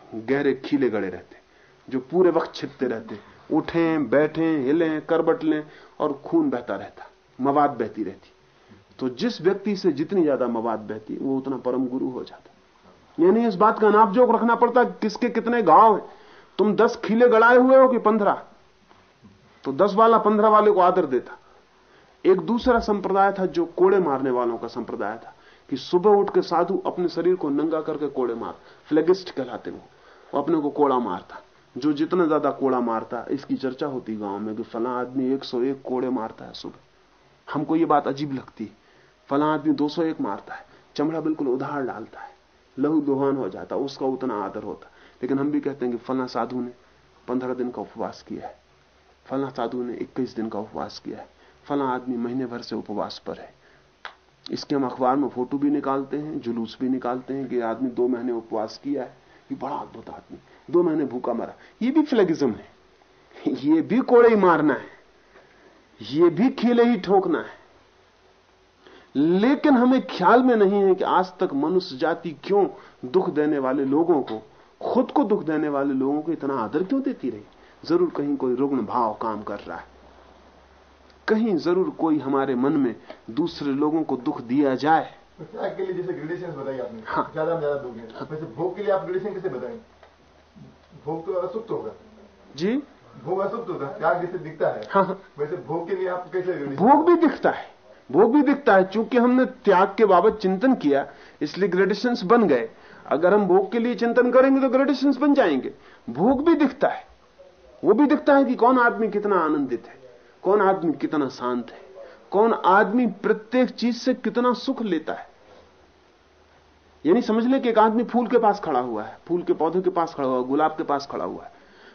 गहरे खीले गड़े रहते। जो पूरे वक्त छिपते रहते उठें, बैठें, हिलें, करबट लें और खून बहता रहता। मवाद बहती रहती। तो जिस व्यक्ति से जितनी ज़्यादा मवाद बहती, वो उतना परम गुरु हो जाता। यानी इस बात का नापजोक रखना पड़ता किसके कितने गाँव हैं। तुम दस खीले गड़ाए हुए हो कि पंद्रह? तो दस वाला पंद्रह वाले को आदर देता। एक दूसरा संप्रदाय था जो कोड़े मारने वालों का संप्रदाय था कि सुबह उठ के साधु अपने शरीर को नंगा करके कोड़े मार, फ्लेगिस्ट कहलाते वो अपने को कोड़ा मारता। जो जितना ज़्यादा कोड़ा मारता इसकी चर्चा होती गाँव में कि फला आदमी 101 कोड़े मारता है सुबह। हमको ये बात अजीब लगती है। फला आदमी 201 मारता है, चमड़ा बिल्कुल उधार डालता है, लहू दुहान हो जाता है, उसका उतना आदर होता लेकिन हम भी कहते हैं कि फला साधु ने पंद्रह दिन का उपवास किया है। फला साधु ने इक्कीस दिन का उपवास किया है। फला आदमी महीने भर से उपवास पर है। इसके हम अखबार में फ़ोटो भी निकालते हैं, जुलूस भी निकालते हैं कि आदमी दो महीने उपवास किया है ये बड़ा अद्भुत आदमी। दो महीने भूखा मरा। ये भी फ्लेगिज्म है। ये भी कोड़े ही मारना है। ये भी खीले ही ठोकना है। लेकिन हमें ख्याल में नहीं है कि आज तक मनुष्य जाति क्यों दुख देने वाले लोगों को खुद को दुख देने वाले लोगों को इतना आदर क्यों देती रही? ज़रूर कहीं कोई रुग्ण भाव काम कर रहा है। कहीं ज़रूर कोई हमारे मन में दूसरे लोगों को दुख दिया जाए। त्याग के लिए जैसे ग्रेडेशन बताई आपने। हाँ। ज़्यादा ज़्यादा वैसे भोग के लिए आप ग्रेडेशन कैसे बताएँ? भोग तो असुप्त होगा। जी? भोग असुप्त होगा त्याग जैसे दिखता है? हाँ हाँ। वैसे भोग के लिए आप कैसे भोग भी दिखता है। भोग भी दिखता है चूँकि हमने त्याग के बाबत चिंतन किया इसलिए ग्रेडेशंस बन गए। अगर हम भोग के लिए चिंतन करेंगे तो ग्रेडेशन बन जाएँगे। भोग भी दिखता है। वो भी दिखता है कि कौन आदमी कितना आनंदित है कौन आदमी कितना शांत है कौन आदमी प्रत्येक चीज़ से कितना सुख लेता है। यानी समझ ले कि एक आदमी फूल के पास खड़ा हुआ है, फूल के पौधे के पास खड़ा हुआ है, गुलाब के पास खड़ा हुआ है।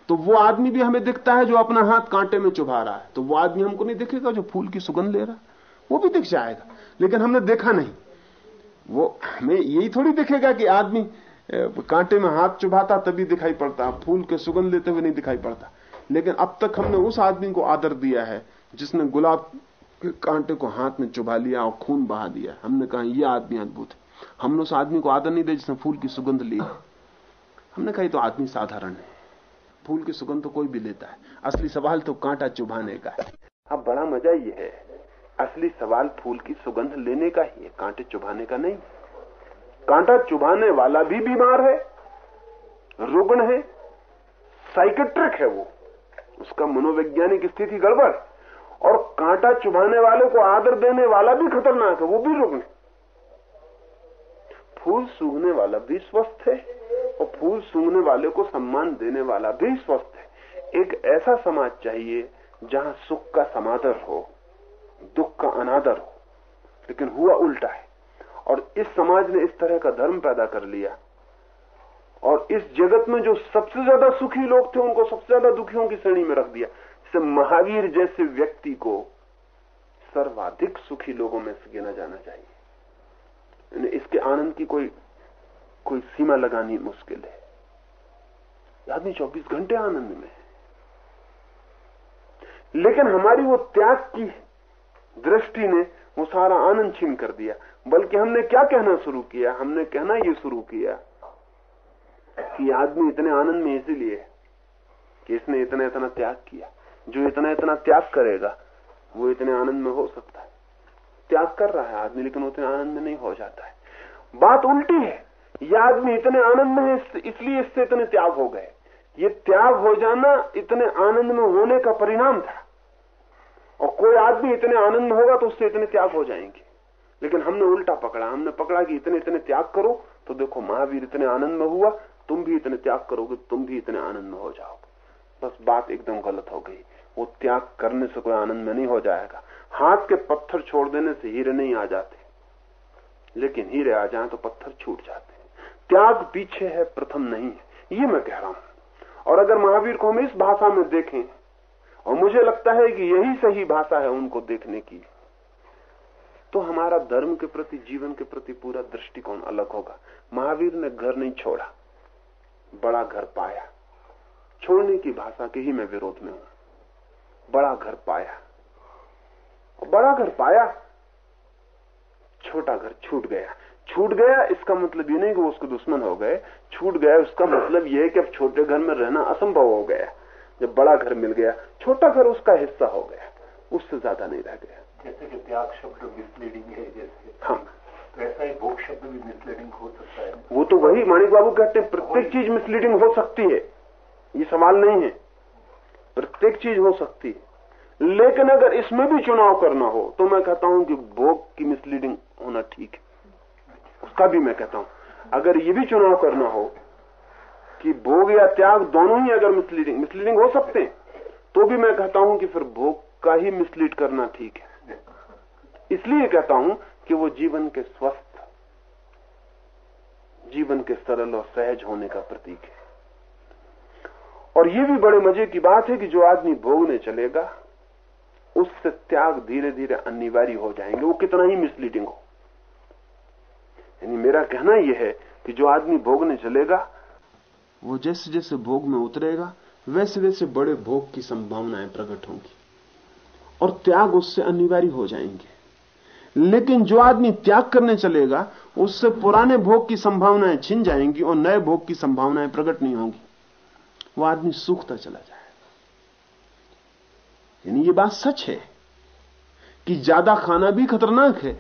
तो वो आदमी भी हमें दिखता है जो अपना हाथ कांटे में चुभा रहा है। तो वो आदमी हमको नहीं दिखेगा जो फूल की सुगंध ले रहा है। वो भी दिख जाएगा, लेकिन हमने देखा नहीं। वो हमें यही थोड़ी दिखेगा कि आदमी कांटे में हाथ चुभाता तभी दिखाई पड़ता, फूल के सुगंध लेते हुए नहीं दिखाई पड़ता। लेकिन अब तक हमने उस आदमी को आदर दिया है, जिसने गुलाब के कांटे को हाथ में चुभा लिया और खून बहा दिया हमने कहा यह आदमी अद्भुत है। हमने उस आदमी को आदर नहीं दिया जिसने फूल की सुगंध ली। हमने कहा तो आदमी साधारण है। फूल की सुगंध तो कोई भी लेता है। असली सवाल तो कांटा चुभाने का है। अब बड़ा मज़ा ये है, असली सवाल फूल की सुगंध लेने का ही है। कांटे चुभाने का नहीं। कांटा चुभाने वाला भी बीमार है, रुग्ण है साइकेट्रिक है वो। उसका मनोवैज्ञानिक स्थिति गड़बड़। और कांटा चुभाने वाले को आदर देने वाला भी खतरनाक है, वो भी रुग्ण है। फूल सूंघने वाला भी स्वस्थ है और फूल सूंघने वाले को सम्मान देने वाला भी स्वस्थ है। एक ऐसा समाज चाहिए जहाँ सुख का समादर हो, दुख का अनादर हो। लेकिन हुआ उल्टा है। और इस समाज ने इस तरह का धर्म पैदा कर लिया। और इस जगत में जो सबसे ज़्यादा सुखी लोग थे, उनको सबसे ज़्यादा दुखियों की श्रेणी में रख दिया। जैसे महावीर जैसे व्यक्ति को सर्वाधिक सुखी लोगों में से गिना जाना चाहिए। इसके आनंद की कोई कोई सीमा लगानी मुश्किल है। आदमी 24 घंटे आनंद में है। लेकिन हमारी वो त्याग की दृष्टि ने वो सारा आनंद छीन कर दिया, बल्कि हमने क्या कहना शुरू किया? हमने कहना ये शुरू किया कि आदमी इतने आनंद में इसीलिए कि इसने इतना इतना त्याग किया। जो इतना इतना त्याग करेगा, वो इतने आनंद में हो सकता है। त्याग कर रहा है आदमी, लेकिन उतने आनंद में नहीं हो जाता है। बात उल्टी है। यह आदमी इतने आनंद में है इसलिए इससे इतने त्याग हो गए। ये त्याग हो जाना इतने आनंद में होने का परिणाम था। और कोई आदमी इतने आनंद में होगा तो उससे इतने त्याग हो जाएँगे। लेकिन हमने उल्टा पकड़ा। हमने पकड़ा कि इतने इतने त्याग करो तो देखो, महावीर इतने आनंद में हुआ, तुम भी इतने त्याग करोगे, तुम भी इतने आनंद में हो जाओगे। बस बात एकदम गलत हो गई। वो त्याग करने से कोई आनंद में नहीं हो जाएगा। हाथ के पत्थर छोड़ देने से हीरे नहीं आ जाते। लेकिन हीरे आ जाए तो पत्थर छूट जाते त्याग पीछे है, प्रथम नहीं है। ये मैं कह रहा हूँ। और अगर महावीर को हम इस भाषा में देखें, और मुझे लगता है कि यही सही भाषा है उनको देखने की तो हमारा धर्म के प्रति, जीवन के प्रति पूरा दृष्टिकोण अलग होगा। महावीर ने घर नहीं छोड़ा, बड़ा घर पाया। छोड़ने की भाषा के ही मैं विरोध में हूँ। बड़ा घर पाया। बड़ा घर पाया। छोटा घर छूट गया। छूट गया इसका मतलब ये नहीं कि वो उसके दुश्मन हो गए। छूट गया उसका मतलब ये है कि अब छोटे घर में रहना असंभव हो गया। जब बड़ा घर मिल गया छोटा घर उसका हिस्सा हो गया। उससे ज़्यादा नहीं रह गया। जैसे कि त्याग शब्द मिसलीडिंग है जैसे। हाँ। तो ऐसा ही भोग शब्द भी मिसलीडिंग हो सकता है। वो तो वही माणिक बाबू कहते हैं प्रत्येक चीज़ मिसलीडिंग हो सकती है। ये सवाल नहीं है। प्रत्येक चीज़ हो सकती है। लेकिन अगर इसमें भी चुनाव करना हो तो मैं कहता हूँ कि भोग की मिसलीडिंग होना ठीक है। उसका भी मैं कहता हूँ। अगर ये भी चुनाव करना हो कि भोग या त्याग दोनों ही अगर मिसलीडिंग मिसलीडिंग हो सकते हैं तो भी मैं कहता हूँ कि फिर भोग का ही मिसलीड करना ठीक है। इसलिए कहता हूँ कि वो जीवन के स्वस्थ, जीवन के सरल और सहज होने का प्रतीक है। और ये भी बड़े मज़े की बात है कि जो आदमी भोगने चलेगा उससे त्याग धीरे धीरे अनिवार्य हो जाएँगे। वो कितना ही मिसलीडिंग हो। यानी मेरा कहना यह है कि जो आदमी भोगने चलेगा वो जैसे जैसे भोग में उतरेगा वैसे वैसे बड़े भोग की संभावनाएँ प्रकट होंगी। और त्याग उससे अनिवार्य हो जाएँगे। लेकिन जो आदमी त्याग करने चलेगा, उससे पुराने भोग की संभावनाएँ छिन जाएँगी और नए भोग की संभावनाएँ प्रकट नहीं होंगी। वो आदमी सूखता चला जाएगा। यानी ये बात सच है कि ज़्यादा खाना भी खतरनाक है,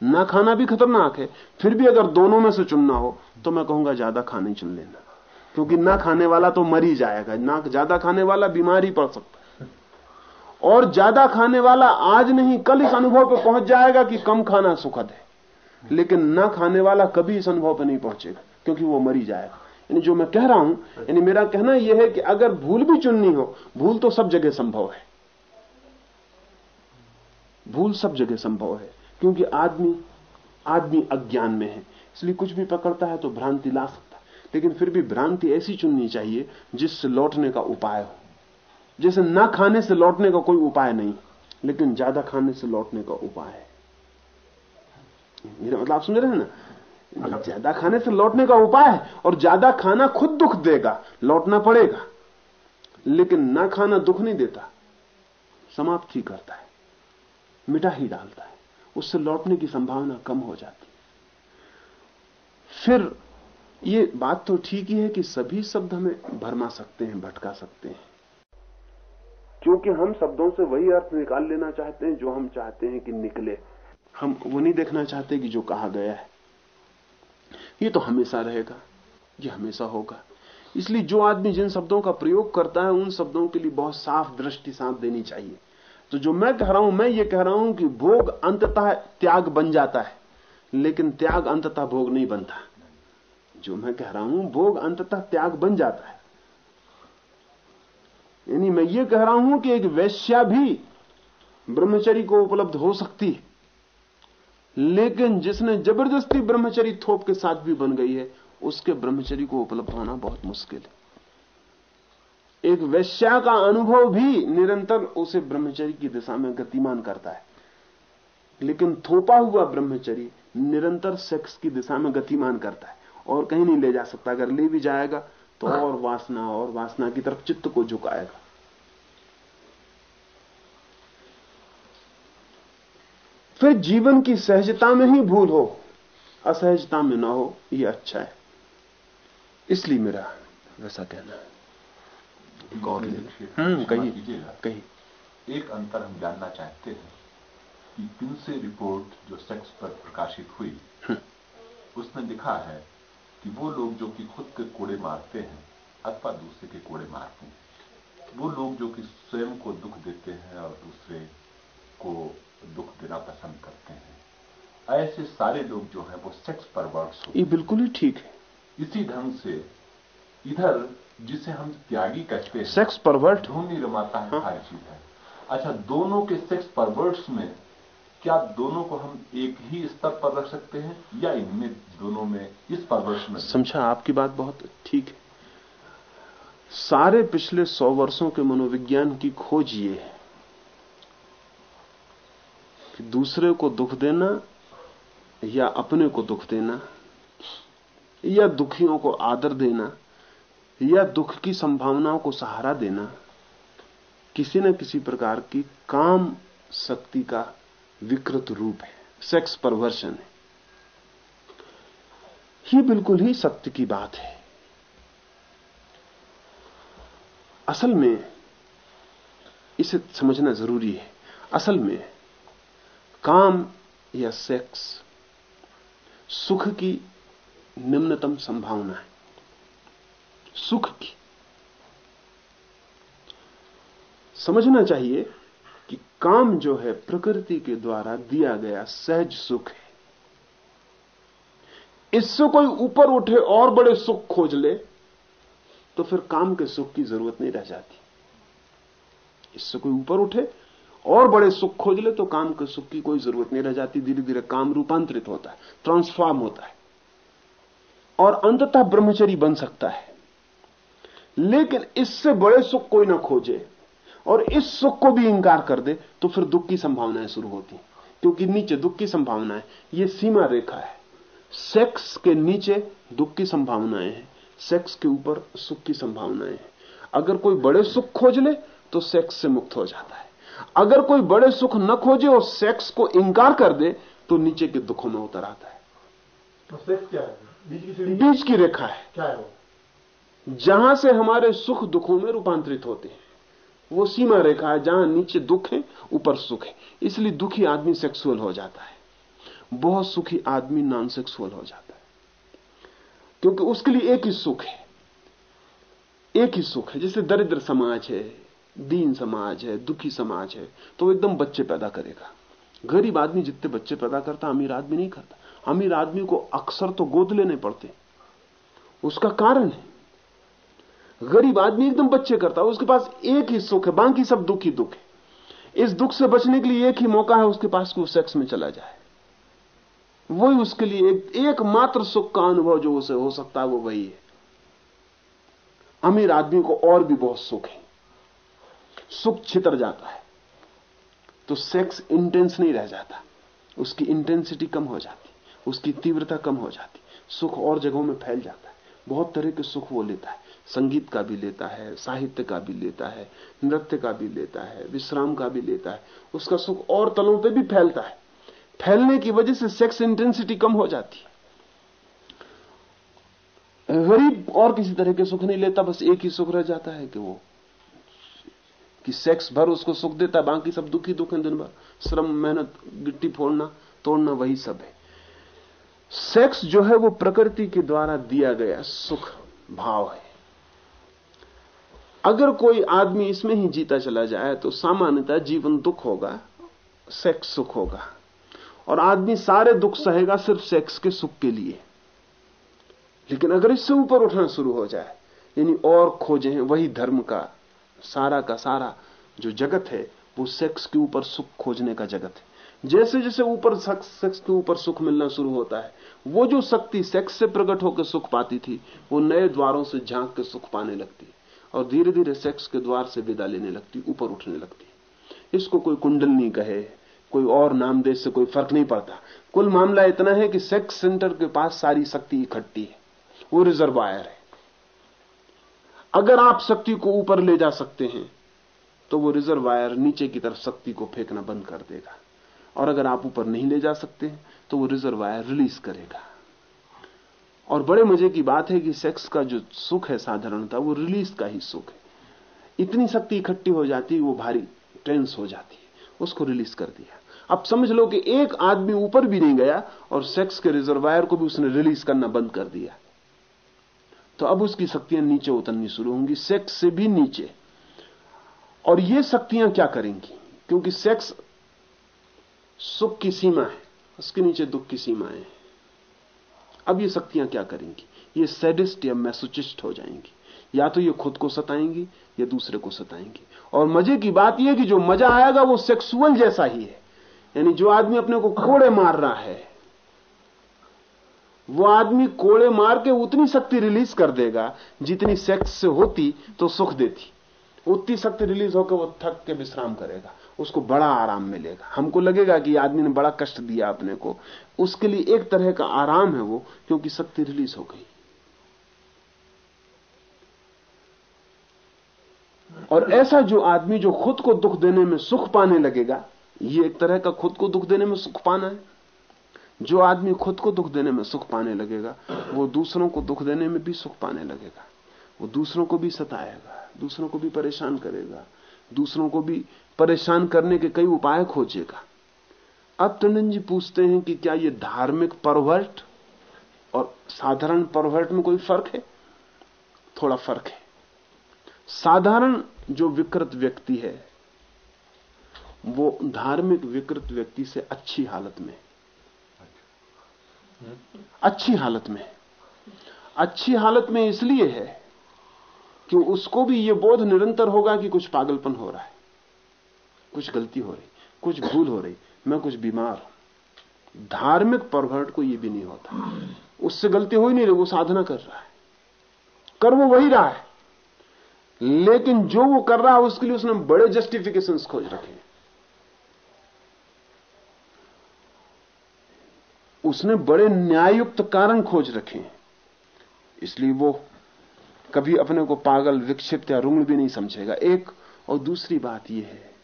ना खाना भी खतरनाक है, फिर भी अगर दोनों में से चुनना हो तो मैं कहूँगा ज़्यादा खाने चुन लेना। क्योंकि ना खाने वाला तो मर ही जाएगा, ना ज़्यादा खाने वाला बीमार ही पड़ सकता और ज़्यादा खाने वाला आज नहीं, कल इस अनुभव पर पहुँच जाएगा कि कम खाना सुखद है। लेकिन ना खाने वाला कभी इस अनुभव पर नहीं पहुंचेगा, क्योंकि वो मर जाएगा। यानी जो मैं कह रहा हूँ, यानी मेरा कहना यह है कि अगर भूल भी चुननी हो, भूल तो सब जगह संभव है। भूल सब जगह संभव है क्योंकि आदमी आदमी अज्ञान में है। इसलिए कुछ भी पकड़ता है तो भ्रांति ला सकता है। लेकिन फिर भी भ्रांति ऐसी चुननी चाहिए जिससे लौटने का उपाय हो। जैसे ना खाने से लौटने का कोई उपाय नहीं लेकिन ज़्यादा खाने से लौटने का उपाय है। मेरा मतलब आप समझ रहे हैं ना? ज़्यादा खाने से लौटने का उपाय है और ज़्यादा खाना खुद दुख देगा लौटना पड़ेगा। लेकिन ना खाना दुख नहीं देता समाप्त ही करता है। मिटा ही डालता है। उससे लौटने की संभावना कम हो जाती। है फिर ये बात तो ठीक ही है कि सभी शब्द हमें भरमा सकते हैं, भटका सकते हैं। क्योंकि हम शब्दों से वही अर्थ निकाल लेना चाहते हैं जो हम चाहते हैं कि निकले। हम वो नहीं देखना चाहते कि जो कहा गया है। ये तो हमेशा रहेगा। ये हमेशा होगा। इसलिए जो आदमी जिन शब्दों का प्रयोग करता है, उन शब्दों के लिए बहुत साफ़ दृष्टि साथ देनी चाहिए। तो जो मैं कह रहा हूँ, मैं ये कह रहा हूँ कि भोग अंततः त्याग बन जाता है, लेकिन त्याग अंततः भोग नहीं बनता। जो मैं कह रहा हूँ, भोग अंततः त्याग बन जाता है। यानी मैं ये कह रहा हूँ कि एक वैश्या भी ब्रह्मचरी को उपलब्ध हो सकती है, लेकिन जिसने ज़बरदस्ती ब्रह्मचरी थोप के साथ भी बन गई है, उसके ब्रह्मचरी को उपलब्ध होना बहुत मुश्किल है। एक वैश्या का अनुभव भी निरंतर उसे ब्रह्मचर्य की दिशा में गतिमान करता है। लेकिन थोपा हुआ ब्रह्मचरी निरंतर सेक्स की दिशा में गतिमान करता है और कहीं नहीं ले जा सकता। अगर ले भी जाएगा तो और वासना और वासना की तरफ़ चित्त को झुकाएगा। फिर जीवन की सहजता में ही भूल हो, असहजता में ना हो यह अच्छा है। इसलिए मेरा वैसा कहना है। गौर। हम्म कहिए कहिए। एक अंतर हम जानना चाहते हैं कि किनसे रिपोर्ट जो सेक्स पर प्रकाशित हुई उसने लिखा है कि वो लोग जो कि खुद के कोड़े मारते हैं अथवा दूसरे के कोड़े मारते हैं वो लोग जो कि स्वयं को दुख देते हैं और दूसरे को दुख देना पसंद करते हैं ऐसे सारे लोग जो हैं वो सेक्स परवर्ट्स होते ये बिल्कुल ही ठीक है। इसी ढंग से इधर जिसे हम त्यागी कहते हैं सेक्स परवर्ट धुनी रमाता है हर चीज़ है। अच्छा दोनों के सेक्स परवर्ट्स में क्या दोनों को हम एक ही स्तर पर रख सकते हैं या इनमें दोनों में इस परवर्ष में? समझा आपकी बात बहुत ठीक है। सारे पिछले सौ वर्षों के मनोविज्ञान की खोज ये है कि दूसरे को दुख देना या अपने को दुख देना या दुखियों को आदर देना या दुख की संभावनाओं को सहारा देना किसी न किसी प्रकार की काम शक्ति का विकृत रूप है सेक्स परवर्शन है। ये बिल्कुल ही सत्य की बात है। असल में इसे समझना ज़रूरी है। असल में काम या सेक्स सुख की निम्नतम संभावना है। सुख की। समझना चाहिए कि काम जो है प्रकृति के द्वारा दिया गया सहज सुख है। इससे कोई ऊपर उठे और बड़े सुख खोज ले तो फिर काम के सुख की ज़रूरत नहीं रह जाती। इससे कोई ऊपर उठे और बड़े सुख खोज ले तो काम के सुख की कोई ज़रूरत नहीं रह जाती। धीरे धीरे काम रूपांतरित होता है ट्रांसफॉर्म होता है। और अंततः ब्रह्मचरी बन सकता है। लेकिन इससे बड़े सुख कोई ना खोजे और इस सुख को भी इंकार कर दे तो फिर दुख की संभावनाएँ शुरू होती क्योंकि नीचे दुख की संभावनाएँ ये सीमा रेखा है। सेक्स के नीचे दुख की संभावनाएँ हैं सेक्स के ऊपर सुख की संभावनाएँ हैं। अगर कोई बड़े सुख खोज ले तो सेक्स से मुक्त हो जाता है। अगर कोई बड़े सुख न खोजे और सेक्स को इंकार कर दे तो नीचे के दुखों में उतर आता है। तो सेक्स क्या है? बीच की बीच की रेखा है। क्या है वो? जहाँ से हमारे सुख दुखों में रूपांतरित होते हैं। वो सीमा रेखा है, जहाँ नीचे दुख है, ऊपर सुख है। इसलिए दुखी आदमी सेक्सुअल हो जाता है। बहुत सुखी आदमी नॉन सेक्सुअल हो जाता है। क्योंकि उसके लिए एक ही सुख है। एक ही सुख है। जैसे दरिद्र समाज है, दीन समाज है, दुखी समाज है तो एकदम बच्चे पैदा करेगा। गरीब आदमी जितने बच्चे पैदा करता, अमीर आदमी नहीं करता। अमीर आदमी को अक्सर तो गोद लेने पड़ते उसका कारण है। गरीब आदमी एकदम बच्चे करता है, उसके पास एक ही सुख है, बाकी सब दुख ही दुख है। इस दुख से बचने के लिए एक ही मौका है, उसके पास कि वो सेक्स में चला जाए। वही उसके लिए एक, एकमात्र सुख का अनुभव जो उसे हो सकता है, वो वही है। अमीर आदमी को और भी बहुत सुख है। सुख छितर जाता है। तो सेक्स इंटेंस नहीं रह जाता। उसकी इंटेंसिटी कम हो जाती। उसकी तीव्रता कम हो जाती। सुख और जगहों में फैल जाता है। बहुत तरह के सुख वो लेता है। संगीत का भी लेता है, साहित्य का भी लेता है, नृत्य का भी लेता है, विश्राम का भी लेता है, उसका सुख और तलों पे भी फैलता है। फैलने की वजह से सेक्स इंटेंसिटी कम हो जाती है। गरीब और किसी तरह के सुख नहीं लेता, बस एक ही सुख रह जाता है कि वो, कि सेक्स भर उसको सुख देता है बाकी सब दुखी दुख है दिन भर। श्रम, मेहनत, गिट्टी फोड़ना, तोड़ना, वही सब है। सेक्स जो है वो प्रकृति के द्वारा दिया गया सुख भाव है। अगर कोई आदमी इसमें ही जीता चला जाए तो सामान्यतः जीवन दुख होगा सेक्स सुख होगा। और आदमी सारे दुख सहेगा सिर्फ़ सेक्स के सुख के लिए। लेकिन अगर इससे ऊपर उठना शुरू हो जाए, यानी और खोजे हैं, वही धर्म का, सारा का सारा जो जगत है, वो सेक्स के ऊपर सुख खोजने का जगत है। जैसे जैसे ऊपर सेक्स के ऊपर सुख मिलना शुरू होता है, वो जो शक्ति सेक्स से प्रकट होकर सुख पाती थी, वो नए द्वारों से झाँक के सुख पाने लगती। और धीरे धीरे सेक्स के द्वार से विदा लेने लगती, ऊपर उठने लगती। इसको कोई कुंडलनी कहे, कोई और नाम दे से कोई फ़र्क नहीं पड़ता। कुल मामला इतना है कि सेक्स सेंटर के पास सारी शक्ति इकट्ठी है, वो रिजर्वायर है। अगर आप शक्ति को ऊपर ले जा सकते हैं तो वो रिजर्वायर नीचे की तरफ़ शक्ति को फेंकना बंद कर देगा। और अगर आप ऊपर नहीं ले जा सकते तो वो रिजर्वायर रिलीज़ करेगा। और बड़े मज़े की बात है कि सेक्स का जो सुख है साधारणता, वो रिलीज़ का ही सुख है। इतनी शक्ति इकट्ठी हो जाती है वो भारी टेंस हो जाती है। उसको रिलीज़ कर दिया। अब समझ लो कि एक आदमी ऊपर भी नहीं गया और सेक्स के रिजर्वायर को भी उसने रिलीज़ करना बंद कर दिया। तो अब उसकी शक्तियाँ नीचे उतरनी शुरू होंगी सेक्स से भी नीचे। और ये शक्तियाँ क्या करेंगी? क्योंकि सेक्स सुख की सीमा है, उसके नीचे दुख की सीमाएँ हैं। अब ये शक्तियाँ क्या करेंगी? ये सैडिस्ट या मैसोचिस्ट हो जाएँगी। या तो ये खुद को सताएँगी, या दूसरे को सताएँगी। और मज़े की बात यह कि जो मज़ा आएगा वो सेक्सुअल जैसा ही है। यानी जो आदमी अपने को कोड़े मार रहा है, वो आदमी कोड़े मार के उतनी शक्ति रिलीज़ कर देगा, जितनी सेक्स से होती तो सुख देती। उतनी शक्ति रिलीज़ होकर वो थक के विश्राम करेगा। उसको बड़ा आराम मिलेगा। हमको लगेगा कि आदमी ने बड़ा कष्ट दिया अपने को। उसके लिए एक तरह का आराम है वो, क्योंकि शक्ति रिलीज़ हो गई। और ऐसा जो आदमी जो खुद को दुख देने में सुख पाने लगेगा, ये एक तरह का खुद को दुख देने में सुख पाना है। जो आदमी खुद को दुख देने में सुख पाने लगेगा, वो दूसरों को दुख देने में भी सुख पाने लगेगा। वो दूसरों को भी सताएगा दूसरों को भी परेशान करेगा दूसरों को भी परेशान करने के कई उपाय खोजेगा। अब टंडन जी पूछते हैं कि क्या ये धार्मिक परवर्ट और साधारण परवर्ट में कोई फ़र्क है? थोड़ा फ़र्क है। साधारण जो विकृत व्यक्ति है वो धार्मिक विकृत व्यक्ति से अच्छी हालत में अच्छी। हालत में अच्छी हालत में इसलिए है कि उसको भी यह बोध निरंतर होगा कि कुछ पागलपन हो रहा है। कुछ गलती हो रही, कुछ भूल हो रही, मैं कुछ बीमार हूँ। धार्मिक परवर्ट को यह भी नहीं होता। उससे गलती हो ही नहीं रही, वो साधना कर रहा है। कर वो वही रहा है। लेकिन जो वो कर रहा है, उसके लिए उसने बड़े जस्टिफिकेशन खोज रखे हैं। उसने बड़े न्यायुक्त कारण खोज रखे हैं। इसलिए वो कभी अपने को पागल, विक्षिप्त या रुग्ण भी नहीं समझेगा। एक और दूसरी बात यह है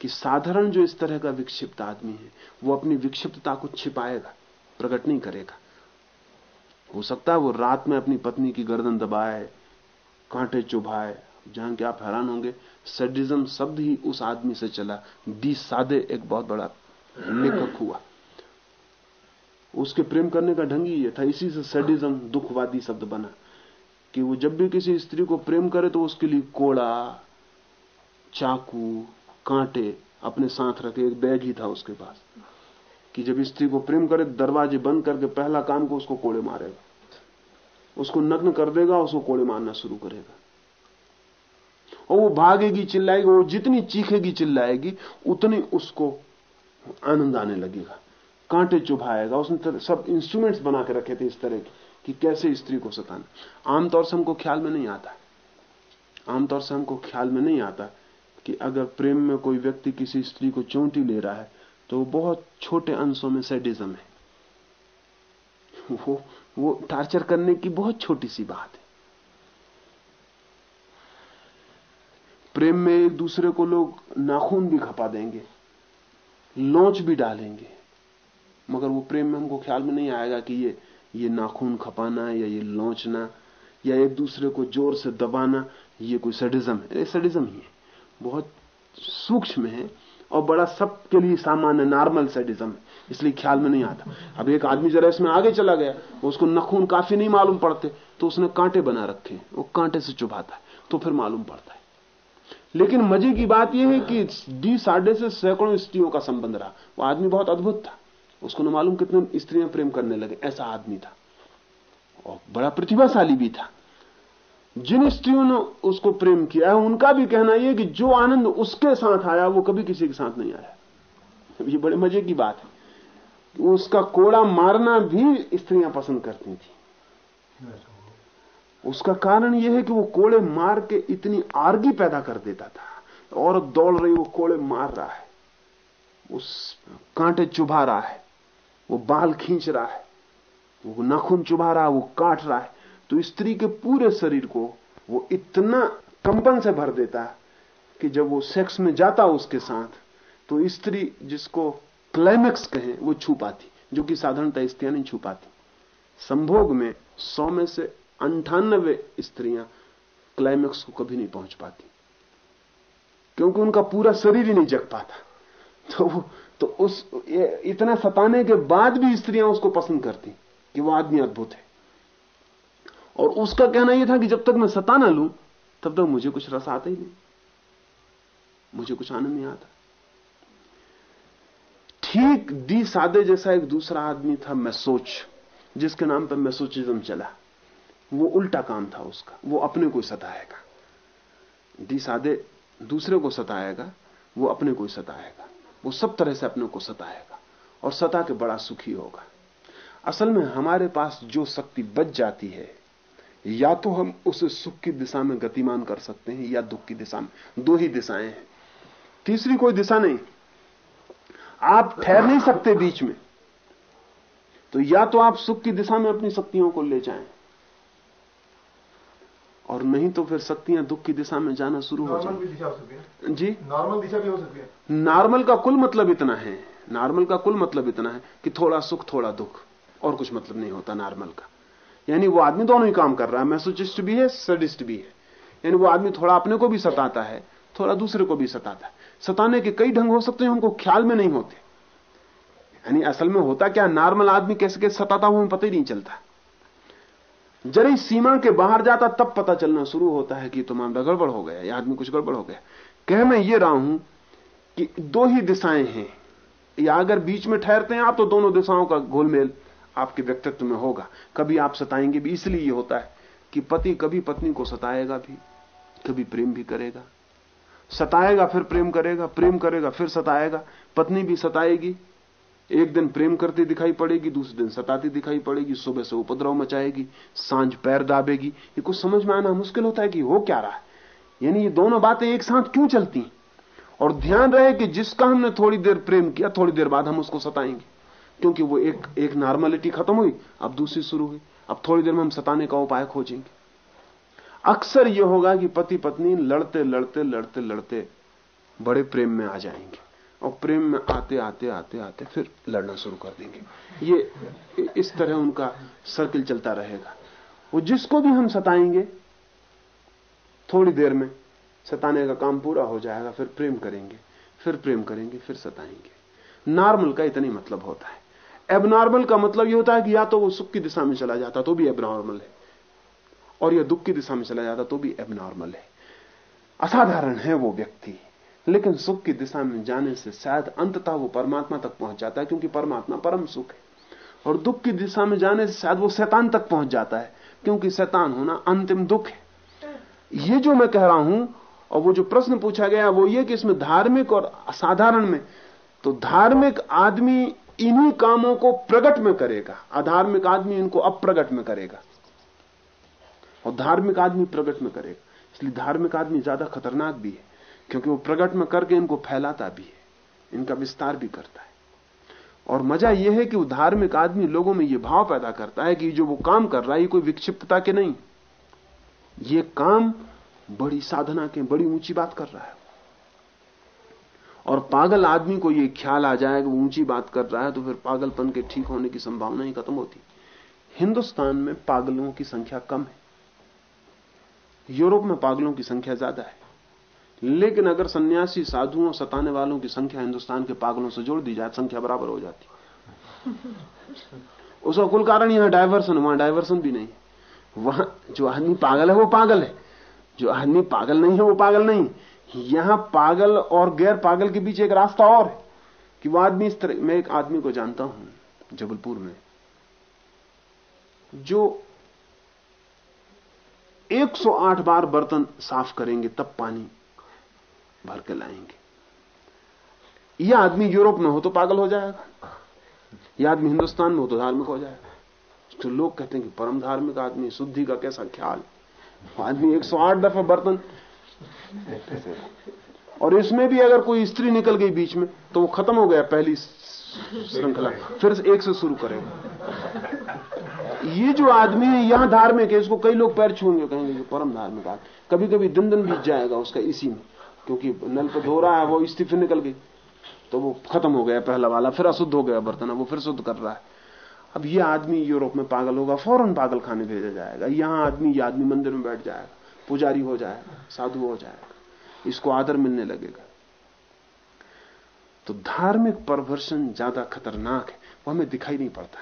कि साधारण जो इस तरह का विक्षिप्त आदमी है, वो अपनी विक्षिप्तता को छिपाएगा, प्रकट नहीं करेगा। हो सकता है वो रात में अपनी पत्नी की गर्दन दबाए, कांटे चुभाए, जहाँ कि आप हैरान होंगे, सेडिज्म शब्द ही उस आदमी से चला। डी सादे एक बहुत बड़ा लेखक हुआ। उसके प्रेम करने का ढंग ही यह था, इसी से सेडिज्म दुखवादी शब्द बना। कि वो जब भी किसी स्त्री को प्रेम करे तो उसके लिए कोड़ा, चाकू, कांटे अपने साथ रखे, एक बैग ही था उसके पास। कि जब स्त्री को प्रेम करे, दरवाजे बंद करके पहला काम को उसको कोड़े मारेगा। उसको नग्न कर देगा, उसको कोड़े मारना शुरू करेगा। और वो भागेगी, चिल्लाएगी वो जितनी चीखेगी, चिल्लाएगी, उतनी उसको आनंद आने लगेगा। कांटे चुभाएगा, उसने सब इंस्ट्रूमेंट्स बना के रखे थे इस तरह के। कि कैसे स्त्री को सताना। आमतौर से हमको ख्याल में नहीं आता। आमतौर से हमको ख्याल में नहीं आता कि अगर प्रेम में कोई व्यक्ति किसी स्त्री को चोंटी ले रहा है तो वो बहुत छोटे अंशों में सेडिज्म है। वो वो टार्चर करने की बहुत छोटी सी बात है। प्रेम में एक दूसरे को लोग नाखून भी खपा देंगे, लौच भी डालेंगे, मगर वो प्रेम में हमको ख्याल में नहीं आएगा कि ये ये नाखून खपाना, या ये लौचना, या एक दूसरे को ज़ोर से दबाना, ये कोई सडिज्म है। सडिज्म ही है। बहुत सूक्ष्म है और बड़ा सबके लिए सामान्य नॉर्मल सेडिज्म है। इसलिए ख्याल में नहीं आता। अब एक आदमी जरा इसमें आगे चला गया उसको नखून काफ़ी नहीं मालूम पड़ते तो उसने कांटे बना रखे वो कांटे से चुभाता है तो फिर मालूम पड़ता है। लेकिन मज़े की बात यह है कि डी साढ़े से सैकड़ों स्त्रियों का संबंध रहा। वो आदमी बहुत अद्भुत था। उसको न मालूम कितने स्त्रियाँ प्रेम करने लगे। ऐसा आदमी था। और बड़ा प्रतिभाशाली भी था। जिन स्त्रियों ने उसको प्रेम किया है, उनका भी कहना यह कि जो आनंद उसके साथ आया, वो कभी किसी के साथ नहीं आया। ये बड़े मज़े की बात है। उसका कोड़ा मारना भी स्त्रियाँ पसंद करती थी। उसका कारण यह है कि वो कोड़े मार के इतनी आर्गी पैदा कर देता था। औरत दौड़ रही, वो कोड़े मार रहा है। उस कांटे चुभा रहा है। वो बाल खींच रहा है, वो नाखून चुभा रहा है, वो काट रहा है। तो स्त्री के पूरे शरीर को वो इतना कंपन से भर देता है कि जब वो सेक्स में जाता उसके साथ तो स्त्री जिसको क्लाइमेक्स कहें, वो छू पाती, जो कि साधारणतः स्त्रियाँ नहीं छू पाती। संभोग में सौ में से अंठानबे स्त्रियाँ क्लाइमेक्स को कभी नहीं पहुँच पाती, क्योंकि उनका पूरा शरीर ही नहीं जग पाता। तो वो तो उस इतना सताने के बाद भी स्त्रियाँ उसको पसंद करती, कि वो आदमी अद्भुत है। और उसका कहना यह था कि जब तक मैं सता ना लू, तब तक मुझे कुछ रस आता ही नहीं। मुझे कुछ आनंद नहीं आता। ठीक डी सादे जैसा एक दूसरा आदमी था मैं सोच जिसके नाम पर मैसोचिज्म चला। वो उल्टा काम था उसका, वो अपने को सताएगा। डी सादे दूसरे को सताएगा, वो अपने को सताएगा। वो सब तरह से अपने को सताएगा और सता के बड़ा सुखी होगा। असल में हमारे पास जो शक्ति बच जाती है, या तो हम उसे सुख की दिशा में गतिमान कर सकते हैं या दुख की दिशा में। दो ही दिशाएँ हैं। तीसरी कोई दिशा नहीं। आप ठहर नहीं सकते बीच में। तो या तो आप सुख की दिशा में अपनी शक्तियों को ले जाएँ और नहीं तो फिर शक्तियाँ दुख की दिशा में जाना शुरू हो नॉर्मल भी दिशा हो सकती है। जी? नॉर्मल दिशा भी हो सकती है। नॉर्मल का कुल मतलब इतना है। नॉर्मल का कुल मतलब इतना है कि थोड़ा सुख थोड़ा दुख। और कुछ मतलब नहीं होता नॉर्मल का। यानी वो आदमी दोनों ही काम कर रहा है। मैसोचिस्ट भी है सडिस्ट भी है। यानी वो आदमी थोड़ा अपने को भी सताता है थोड़ा दूसरे को भी सताता है। सताने के कई ढंग हो सकते हैं उनको ख्याल में नहीं होते। यानी असल में होता क्या नॉर्मल आदमी कैसे कैसे सताता हूँ पता ही नहीं चलता। जरा सीमा के बाहर जाता, तब पता चलना शुरू होता है कि तुम्हारा गड़बड़ हो गया, या आदमी कुछ गड़बड़ हो गया। कह मैं ये रहा हूँ कि दो ही दिशाएँ हैं। या अगर बीच में ठहरते हैं आप तो दोनों दिशाओं का घोलमेल आपके व्यक्तित्व में होगा। कभी आप सताएँगे भी, इसलिए ये होता है कि पति कभी पत्नी को सताएगा भी, कभी प्रेम भी करेगा। सताएगा, फिर प्रेम करेगा प्रेम करेगा, फिर सताएगा। पत्नी भी सताएगी एक दिन प्रेम करती दिखाई पड़ेगी, दूसरे दिन सताती दिखाई पड़ेगी, सुबह से उपद्रव मचाएगी, साँझ पैर दाबेगी। ये कुछ समझ में आना मुश्किल होता है कि हो क्या रहा है। यानी ये दोनों बातें एक साथ क्यों चलती हैं? और ध्यान रहे कि जिसका हमने थोड़ी देर प्रेम किया, थोड़ी देर बाद हम उसको सताएँगे। क्योंकि वो एक एक नॉर्मलिटी खत्म हुई, अब दूसरी शुरू हुई। अब थोड़ी देर में हम सताने का उपाय खोजेंगे। अक्सर यह होगा कि पति पत्नी लड़ते लड़ते लड़ते लड़ते बड़े प्रेम में आ जाएँगे। और प्रेम में आते आते आते आते फिर लड़ना शुरू कर देंगे। ये इस तरह उनका सर्किल चलता रहेगा। वो जिसको भी हम सताएँगे, थोड़ी देर में सताने का काम पूरा हो जाएगा, फिर प्रेम करेंगे, फिर प्रेम करेंगे, फिर सताएँगे। नॉर्मल का इतना ही मतलब होता है। एबनॉर्मल का मतलब यह होता है कि या तो वो सुख की दिशा में चला जाता तो भी एबनॉर्मल है, और यह दुख की दिशा में चला जाता तो भी एबनॉर्मल है। असाधारण है वो व्यक्ति। लेकिन सुख की दिशा में जाने से शायद अंततः वो परमात्मा तक पहुँच जाता है, क्योंकि परमात्मा परम सुख है। और दुख की दिशा में जाने से शायद वो शैतान तक पहुँच जाता है, क्योंकि शैतान होना अंतिम दुख है। ये जो मैं कह रहा हूँ, और वो जो प्रश्न पूछा गया, वो ये कि इसमें धार्मिक और असाधारण में तो धार्मिक आदमी इन्हीं कामों को प्रकट में करेगा, अधार्मिक आदमी इनको अप्रगट में करेगा। और धार्मिक आदमी प्रकट में करेगा, इसलिए धार्मिक आदमी ज़्यादा खतरनाक भी है। क्योंकि वो प्रकट में करके इनको फैलाता भी है, इनका विस्तार भी करता है। और मज़ा यह है कि वो धार्मिक आदमी लोगों में यह भाव पैदा करता है कि जो वो काम कर रहा है, ये कोई विक्षिप्तता के नहीं। ये काम बड़ी साधना के, बड़ी ऊँची बात कर रहा है। और पागल आदमी को यह ख्याल आ जाए कि ऊँची बात कर रहा है तो फिर पागलपन के ठीक होने की संभावना ही खत्म होती। हिंदुस्तान में पागलों की संख्या कम है। यूरोप में पागलों की संख्या ज़्यादा है। लेकिन अगर सन्यासी साधुओं सताने वालों की संख्या हिंदुस्तान के पागलों से जोड़ दी जाए, संख्या बराबर हो जाती। उसका कुल कारण यहाँ डायवर्सन, वहाँ डायवर्सन भी नहीं। वहाँ जो आदमी पागल है, वो पागल है। जो आदमी पागल नहीं है, वो पागल नहीं। यहाँ पागल और गैर पागल के बीच एक रास्ता और है कि वो आदमी इस तरह, मैं एक आदमी को जानता हूँ, जबलपुर में, जो 108 बार बर्तन साफ़ करेंगे, तब पानी भर के लाएँगे। यह आदमी यूरोप में हो तो पागल हो जाएगा। यह आदमी हिंदुस्तान में हो तो धार्मिक हो जाएगा। तो लोग कहते हैं कि परम धार्मिक आदमी शुद्धि का कैसा ख्याल आदमी 108 दफ़ा बर्तन और इसमें भी अगर कोई स्त्री निकल गई बीच में तो वो खत्म हो गया पहली श्रृंखला। फिर एक से शुरू करेगा। ये जो आदमी है, यहाँ धार्मिक है, इसको कई लोग पैर छूएँगे, कहेंगे परम धार्मिक आदमी कभी कभी दिन दिन बीत जाएगा उसका इसी में। क्योंकि नल पर धो रहा है, वो फिर निकल गई। तो वो खत्म हो गया पहला वाला, फिर अशुद्ध हो गया बर्तन, वो फिर शुद्ध कर रहा है। अब ये आदमी यूरोप में पागल होगा, फ़ौरन पागल खाने भेजा जाएगा। यहाँ आदमी, ये आदमी मंदिर में बैठ जाएगा, पुजारी हो जाएगा, साधु हो जाएगा, इसको आदर मिलने लगेगा। तो धार्मिक परवर्षण ज़्यादा खतरनाक है, वो हमें दिखाई नहीं पड़ता।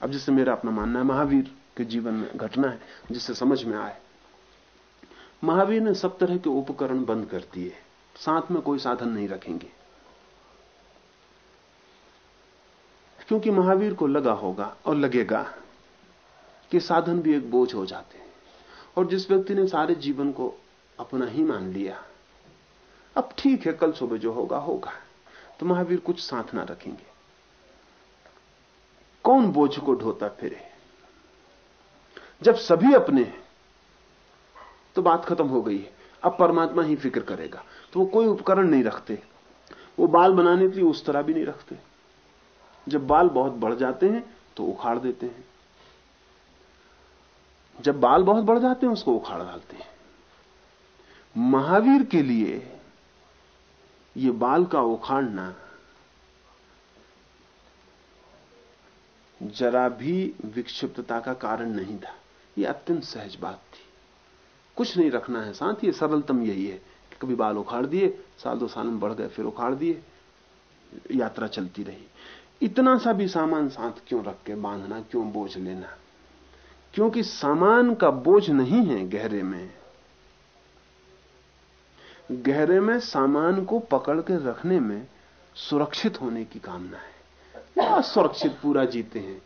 अब जिससे मेरा अपना मानना है, महावीर के जीवन में घटना है, जिससे समझ में आए महावीर ने सब तरह के उपकरण बंद कर दिए। साथ में कोई साधन नहीं रखेंगे। क्योंकि महावीर को लगा होगा और लगेगा कि साधन भी एक बोझ हो जाते हैं। और जिस व्यक्ति ने सारे जीवन को अपना ही मान लिया, अब ठीक है, कल सुबह जो होगा होगा। तो महावीर कुछ साथ ना रखेंगे। कौन बोझ को ढोता फिरे? जब सभी अपने हैं तो बात खत्म हो गई है। अब परमात्मा ही फ़िक्र करेगा। तो वो कोई उपकरण नहीं रखते। वो बाल बनाने के लिए उस तरह भी नहीं रखते। जब बाल बहुत बढ़ जाते हैं तो उखाड़ देते हैं। जब बाल बहुत बढ़ जाते हैं, उसको उखाड़ डालते हैं। महावीर के लिए ये बाल का उखाड़ना जरा भी विक्षिप्तता का कारण नहीं था। यह अत्यंत सहज बात थी। कुछ नहीं रखना है साथ ये सरलतम यही है कि कभी बाल उखाड़ दिए, साल दो साल में बढ़ गए, फिर उखाड़ दिए, यात्रा चलती रही। इतना सा भी सामान साथ क्यों रख के बांधना, क्यों बोझ लेना? क्योंकि सामान का बोझ नहीं है गहरे में। गहरे में सामान को पकड़ के रखने में सुरक्षित होने की कामना है। सुरक्षित, पूरा जीते हैं।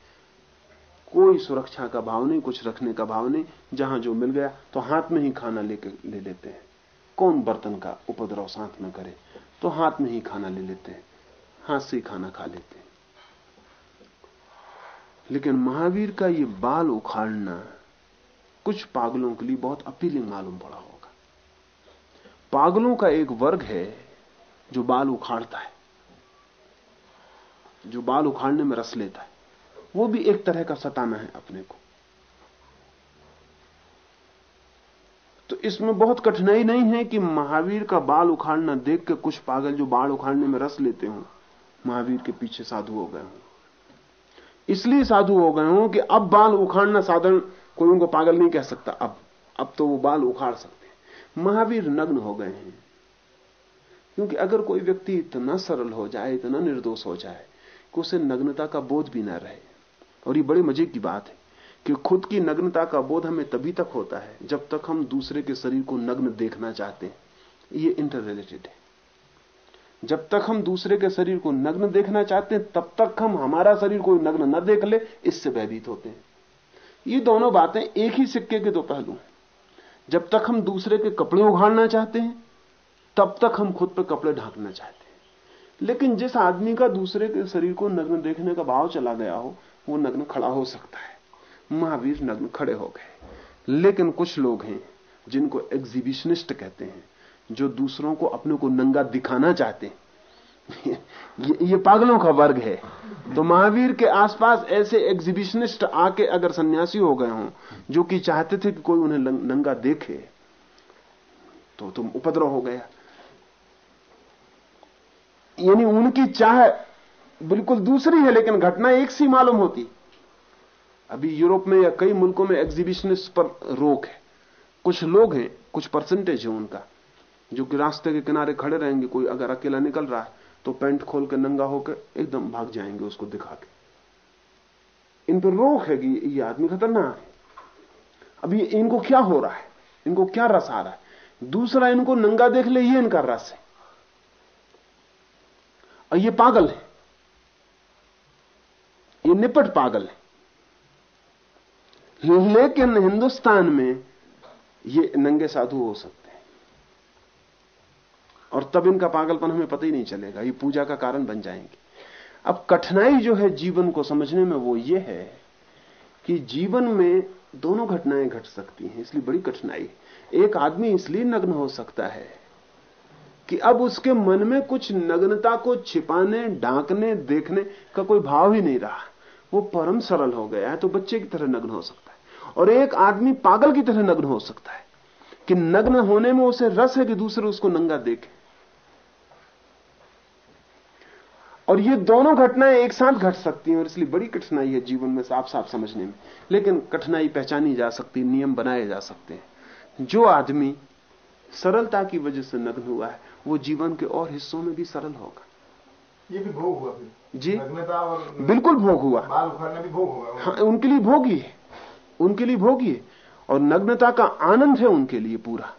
कोई सुरक्षा का भाव नहीं, कुछ रखने का भाव नहीं, जहाँ जो मिल गया तो हाथ में ही खाना लेके ले लेते हैं। कौन बर्तन का उपद्रव साथ में करे तो हाथ में ही खाना ले लेते हैं, हाथ से ही खाना खा लेते हैं। लेकिन महावीर का ये बाल उखाड़ना, कुछ पागलों के लिए बहुत अपीलिंग मालूम पड़ा होगा। पागलों का एक वर्ग है, जो बाल उखाड़ता है, जो बाल उखाड़ने में रस लेता है। वो भी एक तरह का सताना है अपने को। तो इसमें बहुत कठिनाई नहीं है कि महावीर का बाल उखाड़ना देख के कुछ पागल जो बाल उखाड़ने में रस लेते हो, महावीर के पीछे साधु हो गए हों। इसलिए साधु हो गए हों कि अब बाल उखाड़ना साधारण कोई उनको पागल नहीं कह सकता। अब अब तो वो बाल उखाड़ सकते हैं। महावीर नग्न हो गए हैं। क्योंकि अगर कोई व्यक्ति इतना सरल हो जाए, इतना निर्दोष हो जाए, कि उसे नग्नता का बोध भी ना रहे और ये बड़े मज़े की बात है कि खुद की नग्नता का बोध हमें तभी तक होता है जब तक हम दूसरे के शरीर को नग्न देखना चाहते हैं। ये इंटर रिलेटेड है। जब तक हम दूसरे के शरीर को नग्न देखना चाहते हैं, तब तक हम हमारा शरीर कोई नग्न न देख ले, इससे भयभीत होते हैं। ये दोनों बातें एक ही सिक्के के दो पहलू हैं। जब तक हम दूसरे के कपड़े उघाड़ना चाहते हैं, तब तक हम खुद पर कपड़े ढांकना चाहते हैं। लेकिन जिस आदमी का दूसरे के शरीर को नग्न देखने का भाव चला गया हो वो नग्न खड़ा हो सकता है। महावीर नग्न खड़े हो गए। लेकिन कुछ लोग हैं जिनको एग्जीबिशनिस्ट कहते हैं जो दूसरों को अपने को नंगा दिखाना चाहते हैं। ये, ये पागलों का वर्ग है। तो महावीर के आसपास ऐसे एग्जीबिशनिस्ट आके अगर सन्यासी हो गए हों जो कि चाहते थे कि कोई उन्हें नंगा देखे तो तुम उपद्रव हो गया। यानी उनकी चाह बिल्कुल दूसरी है, लेकिन घटना एक सी मालूम होती। अभी यूरोप में या कई मुल्कों में एग्जीबिशनिस्ट पर रोक है। कुछ लोग हैं, कुछ परसेंटेज है उनका, जो कि रास्ते के किनारे खड़े रहेंगे। कोई अगर अकेला निकल रहा है तो पैंट खोल के नंगा होकर एकदम भाग जाएँगे उसको दिखा के। इन पर रोक है कि ये आदमी खतरनाक है। अभी इनको क्या हो रहा है? इनको क्या रस आ रहा है? दूसरा इनको नंगा देख ले, ये इनका रस है। और ये पागल है। ये निपट पागल है। लेकिन हिंदुस्तान में ये नंगे साधु हो सकते हैं। और तब इनका पागलपन हमें पता ही नहीं चलेगा, ये पूजा का कारण बन जाएँगे। अब कठिनाई जो है जीवन को समझने में वो ये है कि जीवन में दोनों घटनाएँ घट सकती हैं, इसलिए बड़ी कठिनाई एक आदमी इसलिए नग्न हो सकता है कि अब उसके मन में कुछ नग्नता को छिपाने ढांकने देखने का कोई भाव ही नहीं रहा। वो परम सरल हो गया है तो बच्चे की तरह नग्न हो सकता है। और एक आदमी पागल की तरह नग्न हो सकता है कि नग्न होने में उसे रस है कि दूसरे उसको नंगा देखे। और ये दोनों घटनाएँ एक साथ घट सकती हैं, और इसलिए बड़ी कठिनाई है जीवन में साफ़ साफ़ समझने में। लेकिन कठिनाई पहचानी जा सकती, नियम बनाए जा सकते हैं। जो आदमी सरलता की वजह से नग्न हुआ है, वो जीवन के और हिस्सों में भी सरल होगा। ये भी भोग हुआ फिर। जी। और बिल्कुल भोग हुआ। बाल उखाड़ना भी भोग होगा हाँ उनके लिए भोगी है उनके लिए भोगी है और नग्नता का आनंद है उनके लिए पूरा।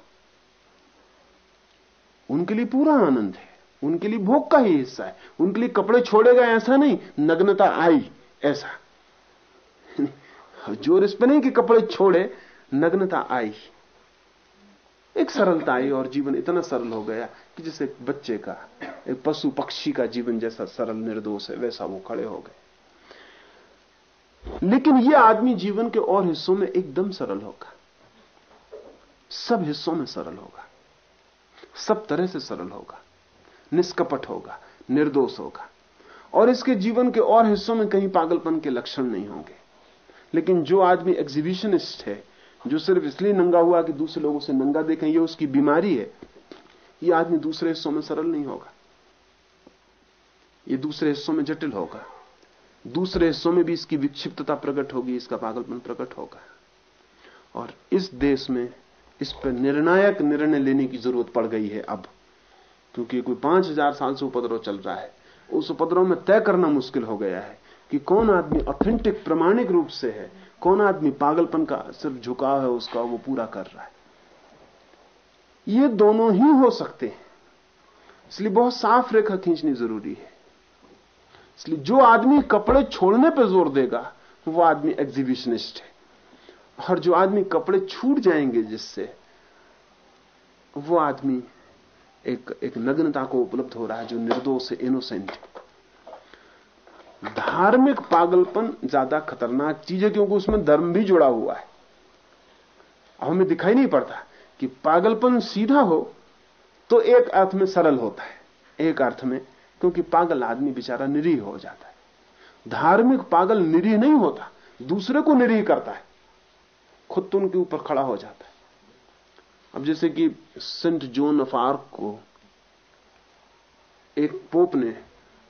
उनके लिए पूरा आनंद है। उनके लिए भोग का ही हिस्सा है। उनके लिए कपड़े छोड़ेगा ऐसा नहीं नग्नता आई ऐसा। ज़ोर इस पे नहीं कि कपड़े छोड़े नग्नता आई। एक सरलता आई और जीवन इतना सरल हो गया कि जैसे बच्चे का, एक पशु पक्षी का जीवन जैसा सरल निर्दोष है, वैसा वो खड़े हो गए। लेकिन यह आदमी जीवन के और हिस्सों में एकदम सरल होगा। सब हिस्सों में सरल होगा। सब तरह से सरल होगा। निष्कपट होगा, निर्दोष होगा। और इसके जीवन के और हिस्सों में कहीं पागलपन के लक्षण नहीं होंगे। लेकिन जो आदमी एग्जीबिशनिस्ट है जो सिर्फ़ इसलिए नंगा हुआ कि दूसरे लोगों से नंगा देखें, ये उसकी बीमारी है। ये आदमी दूसरे हिस्सों में सरल नहीं होगा। ये दूसरे हिस्सों में जटिल होगा। दूसरे हिस्सों में भी इसकी विक्षिप्तता प्रकट होगी, इसका पागलपन प्रकट होगा। और इस देश में इस पर निर्णायक निर्णय लेने की ज़रूरत पड़ गई है अब, क्योंकि कोई पाँच हज़ार साल से उपद्रव चल रहा है। उस उपद्रव में तय करना मुश्किल हो गया है कि कौन आदमी ऑथेंटिक प्रमाणिक रूप से है। कौन आदमी पागलपन का सिर्फ़ झुकाव है उसका वो पूरा कर रहा है? ये दोनों ही हो सकते हैं। इसलिए बहुत साफ़ रेखा खींचनी ज़रूरी है। इसलिए जो आदमी कपड़े छोड़ने पर ज़ोर देगा, वो आदमी एग्जीबिशनिस्ट है। और जो आदमी कपड़े छूट जाएँगे जिससे, वो आदमी एक एक नग्नता को उपलब्ध हो रहा है जो निर्दोष इनोसेंट है। धार्मिक पागलपन ज़्यादा खतरनाक चीज़ है क्योंकि उसमें धर्म भी जुड़ा हुआ है। हमें दिखाई नहीं पड़ता कि पागलपन सीधा हो तो एक अर्थ में सरल होता है, एक अर्थ में, क्योंकि पागल आदमी बेचारा निरीह हो जाता है। धार्मिक पागल निरीह नहीं होता, दूसरे को निरीह करता है, खुद तो उनके ऊपर खड़ा हो जाता है। अब जैसे कि सेंट जोन ऑफ़ आर्क को एक पोप ने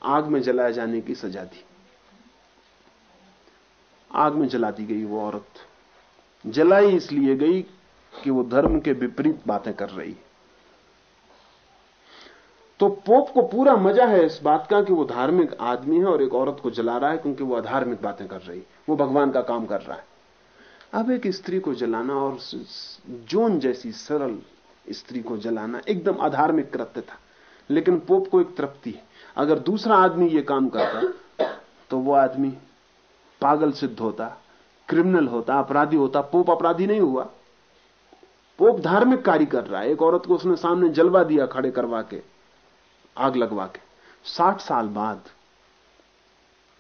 आग में जलाए जाने की सजा दी। आग में जला दी गई वो औरत। जलाई इसलिए गई कि वो धर्म के विपरीत बातें कर रही। तो पोप को पूरा मज़ा है इस बात का कि वो धार्मिक आदमी है और एक औरत को जला रहा है क्योंकि वो अधार्मिक बातें कर रही। वो भगवान का काम कर रहा है। अब एक स्त्री को जलाना और जोन जैसी सरल स्त्री को जलाना एकदम अधार्मिक कृत्य था। लेकिन पोप को एक तृप्ति है। अगर दूसरा आदमी ये काम करता तो वो आदमी पागल सिद्ध होता क्रिमिनल होता, अपराधी होता, पोप अपराधी नहीं हुआ। पोप धार्मिक कार्य कर रहा है। एक औरत को उसने सामने जलवा दिया खड़े करवा के, आग लगवा के। साठ साल बाद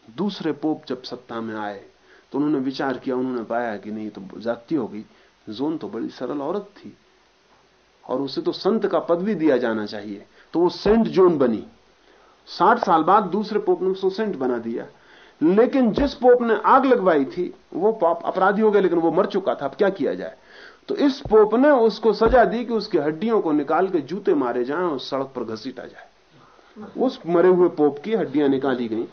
दूसरे पोप जब सत्ता में आए तो उन्होंने विचार किया, उन्होंने पाया कि नहीं तो जाति हो गई। जोन तो बड़ी सरल औरत थी। और उसे तो संत का पद भी दिया जाना चाहिए। तो वो सेंट जोन बनी। साठ साल बाद दूसरे पोप ने उसको सेंट बना दिया। लेकिन जिस पोप ने आग लगवाई थी, वो पाप अपराधी हो गया, लेकिन वो मर चुका था। अब क्या किया जाए? तो इस पोप ने उसको सजा दी कि उसकी हड्डियों को निकाल के जूते मारे जाएँ और सड़क पर घसीटा जाए। उस मरे हुए पोप की हड्डियाँ निकाली गई।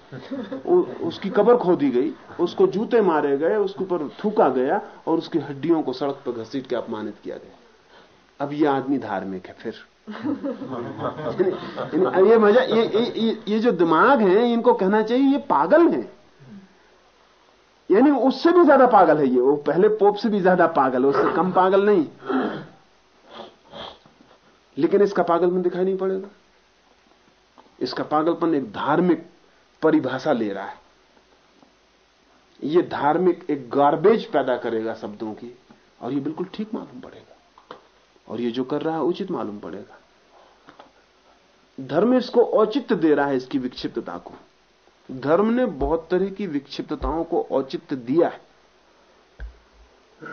उसकी कबर खोदी गई। उसको जूते मारे गए, उसके ऊपर थूका गया और उसकी हड्डियों को सड़क पर घसीट के अपमानित किया गया। अब यह आदमी धार्मिक है, फिर। ये मज़ा ये, ये ये जो दिमाग है इनको कहना चाहिए ये पागल है। यानी उससे भी ज़्यादा पागल है ये वो पहले पोप से भी ज़्यादा पागल है उससे कम पागल नहीं। लेकिन इसका पागलपन दिखाई नहीं पड़ेगा। इसका पागलपन एक धार्मिक परिभाषा ले रहा है। ये धार्मिक एक गार्बेज पैदा करेगा शब्दों की और ये बिल्कुल ठीक मालूम पड़ेगा। और ये जो कर रहा है उचित मालूम पड़ेगा। धर्म इसको औचित्य दे रहा है इसकी विक्षिप्तता को। धर्म ने बहुत तरह की विक्षिप्तताओं को औचित्य दिया है।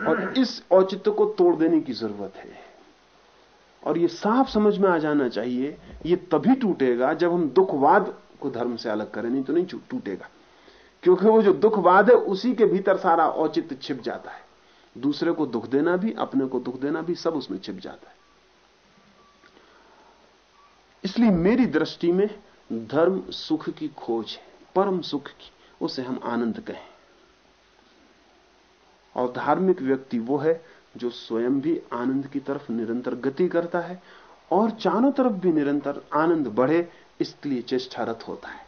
और इस औचित्य को तोड़ देने की ज़रूरत है। और ये साफ़ समझ में आ जाना चाहिए, ये तभी टूटेगा जब हम दुखवाद को धर्म से अलग करें, नहीं तो नहीं टूटेगा। क्योंकि वो जो दुखवाद है, उसी के भीतर सारा औचित्य छिप जाता है। दूसरे को दुख देना भी, अपने को दुख देना भी, सब उसमें छिप जाता है। इसलिए मेरी दृष्टि में धर्म सुख की खोज है, परम सुख की, उसे हम आनंद कहें। और धार्मिक व्यक्ति वो है जो स्वयं भी आनंद की तरफ़ निरंतर गति करता है और चारों तरफ़ भी निरंतर आनंद बढ़े, इसलिए चेष्टारत होता है।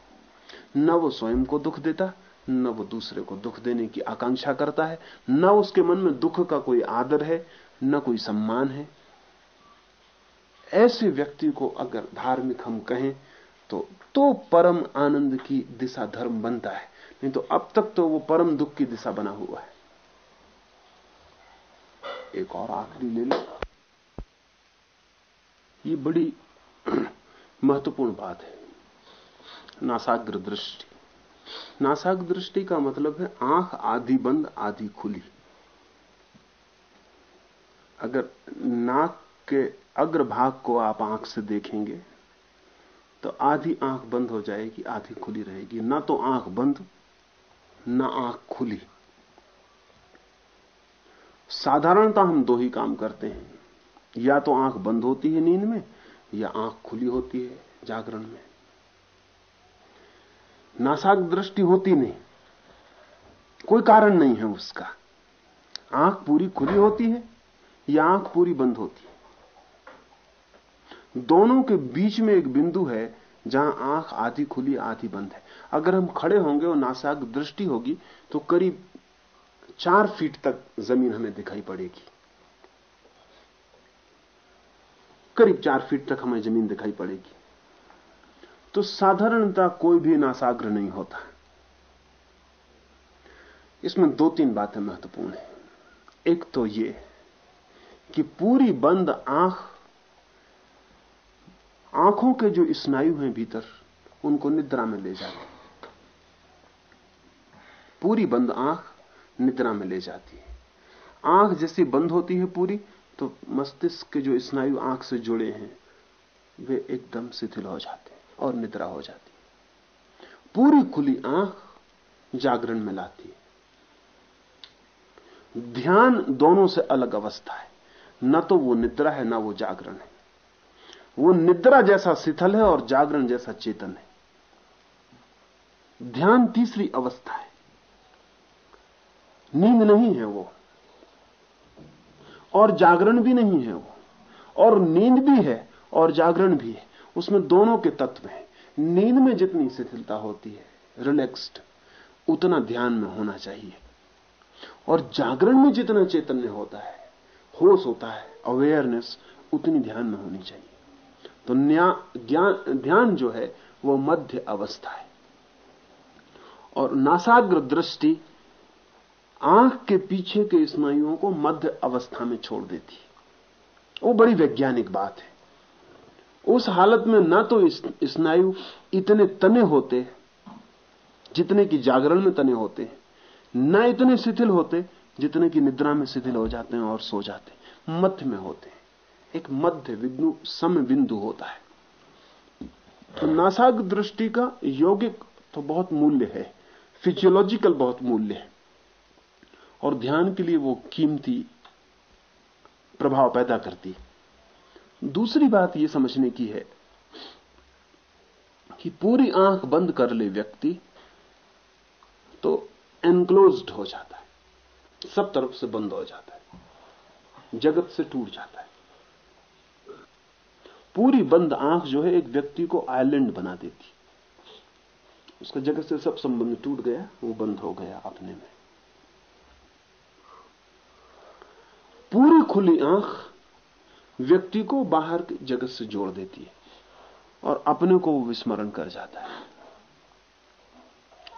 न वो स्वयं को दुख देता न वो दूसरे को दुख देने की आकांक्षा करता है, न उसके मन में दुख का कोई आदर है, न कोई सम्मान है। ऐसे व्यक्ति को अगर धार्मिक हम कहें तो तो परम आनंद की दिशा धर्म बनता है। नहीं तो अब तक तो वो परम दुख की दिशा बना हुआ है। एक और आखिरी ले लो। ये बड़ी महत्वपूर्ण बात है। नासाग्र दृष्टि। नासाग्र दृष्टि का मतलब है आँख आधी बंद, आधी खुली। अगर नाक के अग्रभाग को आप आँख से देखेंगे तो आधी आँख बंद हो जाएगी, आधी खुली रहेगी। ना तो आँख बंद, ना आँख खुली। साधारणता हम दो ही काम करते हैं। या तो आँख बंद होती है नींद में, या आँख खुली होती है जागरण में। नासाक दृष्टि होती नहीं। कोई कारण नहीं है उसका। आँख पूरी खुली होती है या आँख पूरी बंद होती है। दोनों के बीच में एक बिंदु है जहाँ आँख आधी खुली, आधी बंद है। अगर हम खड़े होंगे और नासाक दृष्टि होगी तो करीब चार फीट तक ज़मीन हमें दिखाई पड़ेगी। करीब चार फीट तक हमें ज़मीन दिखाई पड़ेगी। तो साधारणता कोई भी नासाग्र नहीं होता। इसमें दो तीन बातें महत्वपूर्ण है। एक तो ये कि पूरी बंद आँख, आँखों के जो स्नायु हैं भीतर, उनको निद्रा में ले जाते पूरी बंद आँख निद्रा में ले जाती है। आँख जैसी बंद होती है पूरी तो मस्तिष्क के जो स्नायु आँख से जुड़े हैं, वे एकदम शिथिल हो जाते और निद्रा हो जाती है। पूरी खुली आँख जागरण में लाती है। ध्यान दोनों से अलग अवस्था है। न तो वो निद्रा है, ना वो जागरण है। वो निद्रा जैसा शिथिल है और जागरण जैसा चेतन है। ध्यान तीसरी अवस्था है। नींद नहीं है वो। और जागरण भी नहीं है वो। और नींद भी है और जागरण भी है। उसमें दोनों के तत्व हैं। नींद में जितनी शिथिलता होती है रिलैक्स्ड उतना ध्यान में होना चाहिए। और जागरण में जितना चैतन्य होता है, होश होता है अवेयरनेस उतनी ध्यान में होनी चाहिए। तो ज्ञान, ध्यान जो है, वो मध्य अवस्था है। और नासाग्र दृष्टि आँख के पीछे के स्नायुओं को मध्य अवस्था में छोड़ देती है। वो बड़ी वैज्ञानिक बात है। उस हालत में ना तो स्नायु इतने तने होते, जितने की जागरण में तने होते हैं ना इतने शिथिल होते, जितने की निद्रा में शिथिल हो जाते हैं और सो जाते हैं। मध्य में होते हैं। एक मध्य बिंदु सम बिंदु होता है। तो नासाग दृष्टि का यौगिक तो बहुत मूल्य है। फिजियोलॉजिकल बहुत मूल्य है। और ध्यान के लिए वो कीमती प्रभाव पैदा करती दूसरी बात यह समझने की है कि पूरी आँख बंद कर ले व्यक्ति तो एनक्लोज्ड हो जाता है। सब तरफ़ से बंद हो जाता है। जगत से टूट जाता है। पूरी बंद आँख जो है एक व्यक्ति को आइलैंड बना देती। उसका जगत से सब संबंध टूट गया, वो बंद हो गया अपने में। पूरी खुली आँख व्यक्ति को बाहर के जगत से जोड़ देती है और अपने को विस्मरण कर जाता है।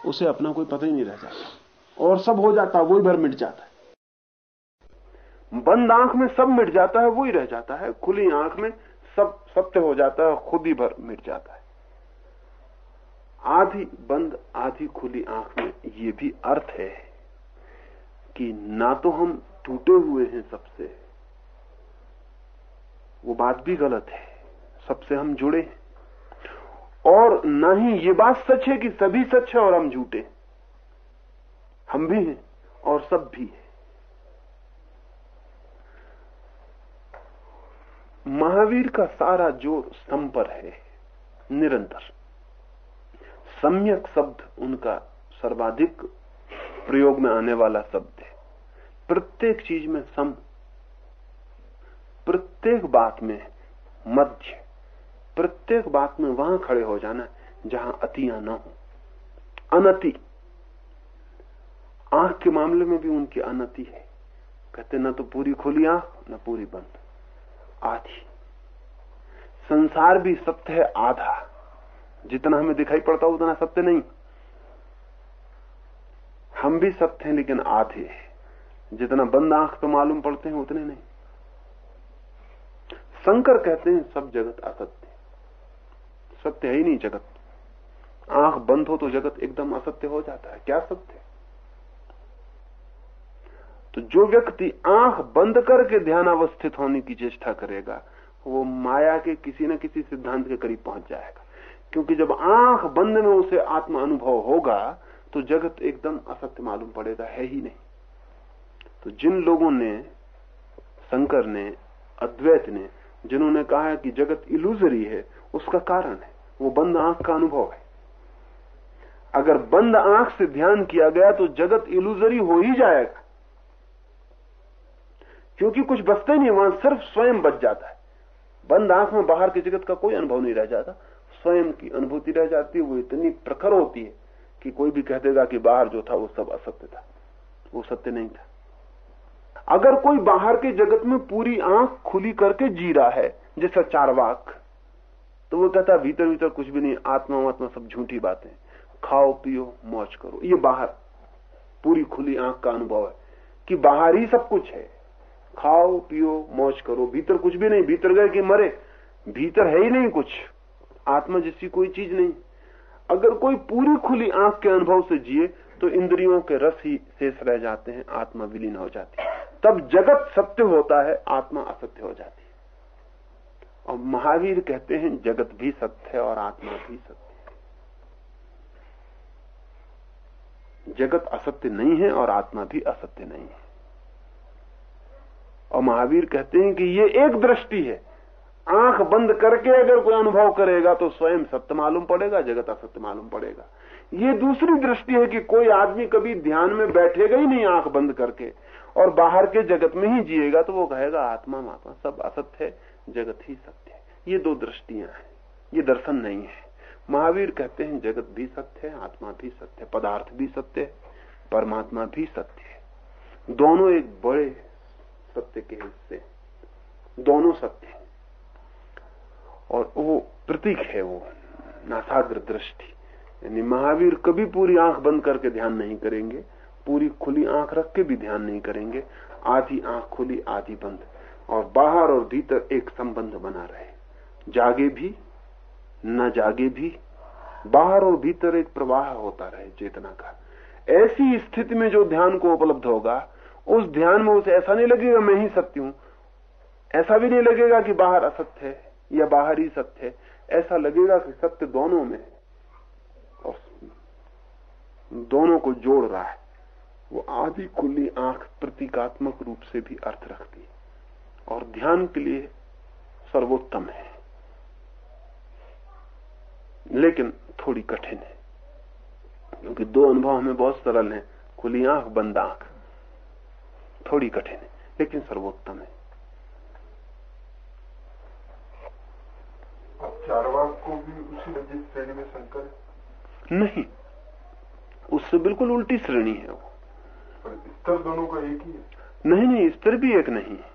उसे अपना कोई पता ही नहीं रह जाता। और सब हो जाता है वही भर मिट जाता है। बंद आँख में सब मिट जाता है, वही रह जाता है। खुली आँख में सब सत्य हो जाता है खुद ही भर मिट जाता है। आधी बंद, आधी खुली आँख में ये भी अर्थ है कि ना तो हम टूटे हुए हैं सबसे वो बात भी गलत है। सबसे हम जुड़े हैं। और ना ही ये बात सच है कि सभी सच है और हम झूठे हम भी हैं और सब भी है। महावीर का सारा ज़ोर सम पर है। निरंतर। सम्यक शब्द उनका सर्वाधिक प्रयोग में आने वाला शब्द है। प्रत्येक चीज़ में सम प्रत्येक बात में मध्य, प्रत्येक बात में वहाँ खड़े हो जाना जहाँ अतियाँ न हो। अनति। आँख के मामले में भी उनकी अनति है। कहते न तो पूरी खुली आँख, न पूरी बंद। आधी। संसार भी सत्य है, आधा। जितना हमें दिखाई पड़ता उतना सत्य नहीं। हम भी सत्य हैं, लेकिन आधे जितना बंद आँख पे मालूम पड़ते हैं, उतने नहीं। शंकर कहते हैं, सब जगत असत्य सत्य है ही नहीं जगत। आँख बंद हो तो जगत एकदम असत्य हो जाता है। क्या सत्य तो जो व्यक्ति आँख बंद करके ध्यान अवस्थित होने की चेष्टा करेगा, वो माया के किसी न किसी सिद्धांत के करीब पहुँच जाएगा। क्योंकि जब आँख बंद में उसे आत्म अनुभव होगा तो जगत एकदम असत्य मालूम पड़ेगा, है ही नहीं। तो जिन लोगों ने, शंकर ने, अद्वैत ने जिन्होंने कहा है कि जगत इलूजरी है, उसका कारण है। वो बंद आँख का अनुभव है। अगर बंद आँख से ध्यान किया गया तो जगत इलूजरी हो ही जाएगा। क्योंकि कुछ बचता नहीं, वहाँ सिर्फ़ स्वयं बच जाता है। बंद आँख में बाहर के जगत का कोई अनुभव नहीं रह जाता। स्वयं की अनुभूति रह जाती है, वो इतनी प्रखर होती है कि कोई भी कह देगा कि बाहर जो था, वो सब असत्य था। वो सत्य नहीं था। अगर कोई बाहर के जगत में पूरी आँख खुली करके जी रहा है, जैसा चारवाक तो वो कहता भीतर भीतर कुछ भी नहीं, आत्मा आत्मा, सब झूठी बातें खाओ, पियो, मौज करो। ये बाहर, पूरी खुली आँख का अनुभव है कि बाहर ही सब कुछ है। खाओ, पियो, मौज करो। भीतर कुछ भी नहीं, भीतर गए कि मरे। भीतर है ही नहीं कुछ। आत्मा जैसी कोई चीज़ नहीं। अगर कोई पूरी खुली आँख के अनुभव से जिए तो इंद्रियों के रस ही शेष रह जाते हैं, आत्मा विलीन हो जाती है। तब जगत सत्य होता है, आत्मा असत्य हो जाती है। और महावीर कहते हैं, जगत भी सत्य है और आत्मा भी सत्य है। जगत असत्य नहीं है और आत्मा भी असत्य नहीं है। और महावीर कहते हैं कि ये एक दृष्टि है। आँख बंद करके अगर कोई अनुभव करेगा तो स्वयं सत्य मालूम पड़ेगा, जगत असत्य मालूम पड़ेगा। ये दूसरी दृष्टि है कि कोई आदमी कभी ध्यान में बैठेगा ही नहीं आँख बंद करके। और बाहर के जगत में ही जिएगा तो वो कहेगा, आत्मा मात्मा सब असत्य है, जगत ही सत्य है। ये दो दृष्टियाँ हैं, ये दर्शन नहीं है। महावीर कहते हैं, जगत भी सत्य है, आत्मा भी सत्य है, पदार्थ भी सत्य है, परमात्मा भी सत्य है। दोनों एक बड़े सत्य के हिस्से दोनों सत्य है। और वो प्रतीक है वो, नासाग्र दृष्टि। यानी महावीर कभी पूरी आँख बंद करके ध्यान नहीं करेंगे पूरी खुली आँख रख के भी ध्यान नहीं करेंगे। आधी आँख खुली, आधी बंद। और बाहर और भीतर एक संबंध बना रहे। जागे भी, न जागे भी, बाहर और भीतर एक प्रवाह होता रहे चेतना का। ऐसी स्थिति में जो ध्यान को उपलब्ध होगा, उस ध्यान में उसे ऐसा नहीं लगेगा, मैं ही सत्य हूँ। ऐसा भी नहीं लगेगा कि बाहर असत्य है, या बाहर ही सत्य है। ऐसा लगेगा कि सत्य दोनों में और दोनों को जोड़ रहा है। वो आधी खुली आँख प्रतीकात्मक रूप से भी अर्थ रखती है। और ध्यान के लिए सर्वोत्तम है। लेकिन थोड़ी कठिन है। क्योंकि दो अनुभव हमें बहुत सरल हैं। खुली आँख बंद आँख। थोड़ी कठिन है लेकिन सर्वोत्तम है। चारवाक को भी उसी रजित श्रेणी में शंकर नहीं उससे बिल्कुल उल्टी श्रेणी है वो। स्तर दोनों का एक ही है। नहीं नहीं स्तर भी एक नहीं है।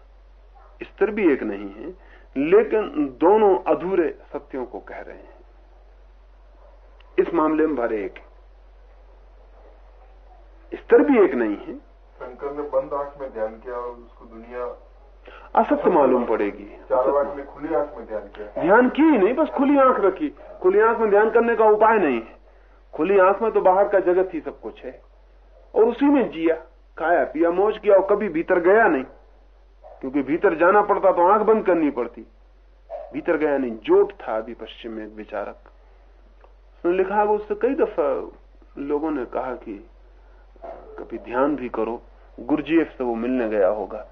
स्तर भी एक नहीं है लेकिन दोनों अधूरे सत्यों को कह रहे हैं। इस मामले में भरे एक स्तर भी एक नहीं है। शंकर ने बंद आँख में ध्यान किया और उसको दुनिया असत्य मालूम पड़ेगी। ने खुली आँख में ध्यान किया। ध्यान की ही नहीं बस खुली आँख रखी। खुली आँख में ध्यान करने का उपाय नहीं है। खुली आँख में तो बाहर का जगत ही सब कुछ है। और उसी में जिया। खाया, पिया, मौज किया और कभी भीतर गया नहीं। क्योंकि भीतर जाना पड़ता तो आँख बंद करनी पड़ती। भीतर गया नहीं, जोट था अभी पश्चिम में एक विचारक। उसने लिखा उससे कई दफ़ा लोगों ने कहा कि, कभी ध्यान भी करो, गुरुजीएफ से वो मिलने गया होगा।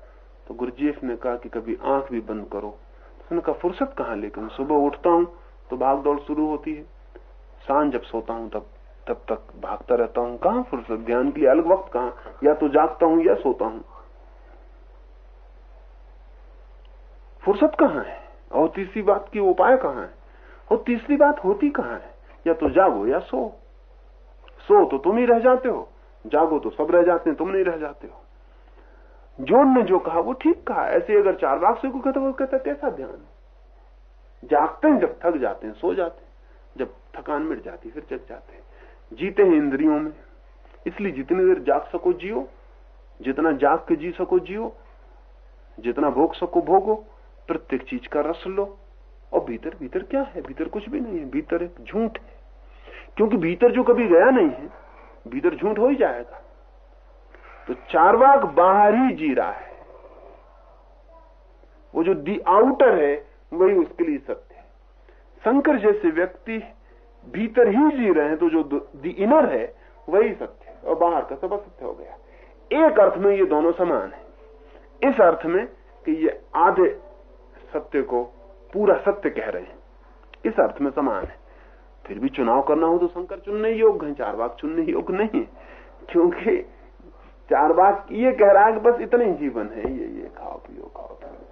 तो गुरुजीएफ ने कहा कि कभी आँख भी बंद करो। उसने कहा, फुर्सत कहा लेकिन? सुबह उठता हूँ तो भाग दौड़ शुरू होती है। साँझ जब सोता हूँ तब तब तक भागता रहता हूँ। कहाँ फुर्सत? ध्यान के लिए अलग वक्त कहाँ? या तो जागता हूँ या सोता हूँ। फुर्सत कहाँ है? और तीसरी बात की उपाय कहाँ है? और तीसरी बात होती कहाँ है? या तो जागो या सो। सो तो तुम ही रह जाते हो। जागो तो सब रह जाते हैं, तुम नहीं रह जाते हो। जोन ने जो कहा, वो ठीक कहा। ऐसे अगर चार बाग से को कहते वो कहता कैसा ध्यान? जागते हैं जब थक जाते हैं, सो जाते हैं। जब थकान मिट जाती फिर जग जाते हैं। जीते हैं इंद्रियों में। इसलिए जितनी देर जाग सको जियो, जितना जाग के जी सको जियो, जितना भोग सको भोगो, प्रत्येक चीज़ का रस लो। और भीतर भीतर क्या है? भीतर कुछ भी नहीं है। भीतर एक झूठ है। क्योंकि भीतर जो कभी गया नहीं है, भीतर झूठ हो ही जाएगा। तो चारवाक बाहर ही जी रहा है। वो जो दी आउटर है, वही उसके लिए सत्य है। शंकर जैसे व्यक्ति भीतर ही जी रहे हैं तो जो दी इनर है, वही सत्य है, और बाहर का सब असत्य हो गया। एक अर्थ में ये दोनों समान है। इस अर्थ में कि ये आधे सत्य को पूरा सत्य कह रहे हैं। इस अर्थ में समान है। फिर भी चुनाव करना हो तो शंकर चुनने योग्य है चार बाग चुनने योग्य नहीं है। क्योंकि चार बाग ये कह रहा है कि बस इतना ही जीवन है, ये ये, खाओ, पियो खाओ, पियो।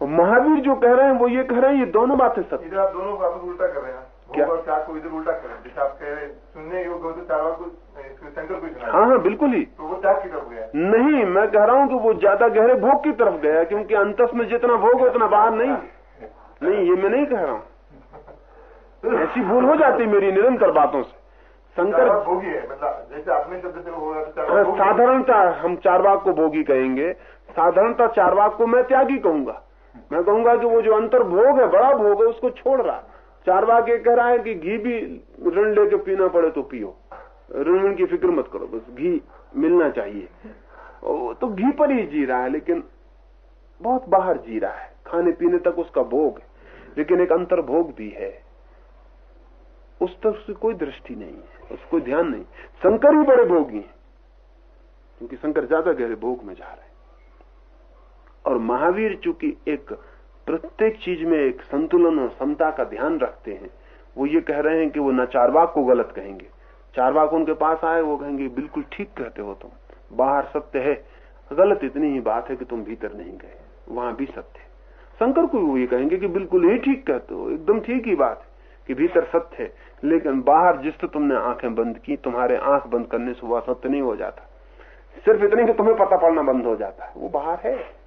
और महावीर जो कह रहे हैं वो ये कह रहे हैं ये दोनों बातें सत्य। इधर आप दोनों बातों को उल्टा कर रहे हैं। क्या? और चार को इधर उल्टा कर रहे हैं। जैसे आप कह रहे हैं सुनने योग्य तो को शंकर को हाँ हाँ बिल्कुल ही। तो वो त्याग की तरफ़ गया। नहीं मैं कह रहा हूँ कि वो ज़्यादा गहरे भोग की तरफ़ गया क्योंकि अंतस में जितना भोग उतना बाहर नहीं। नहीं ये मैं नहीं कह रहा हूँ। ऐसी भूल हो जाती मेरी निरंतर बातों से। शंकर भोगी है मतलब जैसे अपने शब्द से हो रहा है है। साधारणता हम चारवाक को भोगी कहेंगे। साधारणता चारवाक को मैं त्यागी कहूँगा। मैं कहूँगा कि वो जो अंतर भोग है, बड़ा भोग है, उसको छोड़ रहा चारवाक ये कह रहा है कि घी भी ऋण लेके पीना पड़े तो पियो। ऋण की फ़िक्र मत करो, बस घी मिलना चाहिए। तो घी पर ही जी रहा है, लेकिन बहुत बाहर जी रहा है। खाने पीने तक उसका भोग है, लेकिन एक अंतर भोग भी है। उस तक उसकी कोई दृष्टि नहीं है उसको ध्यान नहीं। शंकर ही बड़े भोगी हैं, क्योंकि शंकर ज़्यादा गहरे भोग में जा रहे हैं। और महावीर चूँकि एक प्रत्येक चीज़ में एक संतुलन और समता का ध्यान रखते हैं, वो ये कह रहे हैं कि वो न चारवाक को गलत कहेंगे। चारवाक उनके पास आए, वो कहेंगे, बिल्कुल ठीक कहते हो तुम। बाहर सत्य है। गलत इतनी ही बात है कि तुम भीतर नहीं गए। वहाँ भी सत्य है। शंकर को ये कहेंगे कि, बिल्कुल ही ठीक कहते हो। एकदम ठीक ही बात है कि भीतर सत्य है। लेकिन बाहर जिससे तुमने आँखें बंद की, तुम्हारे आँख बंद करने से वह सत्य नहीं हो जाता। सिर्फ़ इतनी कि तुम्हें पता पड़ना बंद हो जाता है। वो बाहर है।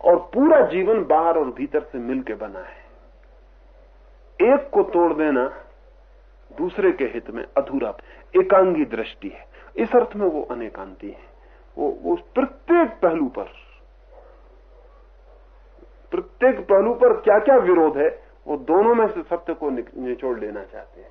और पूरा जीवन बाहर और भीतर से मिलके बना है। एक को तोड़ देना दूसरे के हित में अधूरा, एकांगी दृष्टि है। इस अर्थ में वो अनेकांती है। वो वो प्रत्येक पहलू पर, प्रत्येक पहलू पर क्या क्या विरोध है, वो दोनों में से सत्य को निचोड़ लेना चाहते हैं।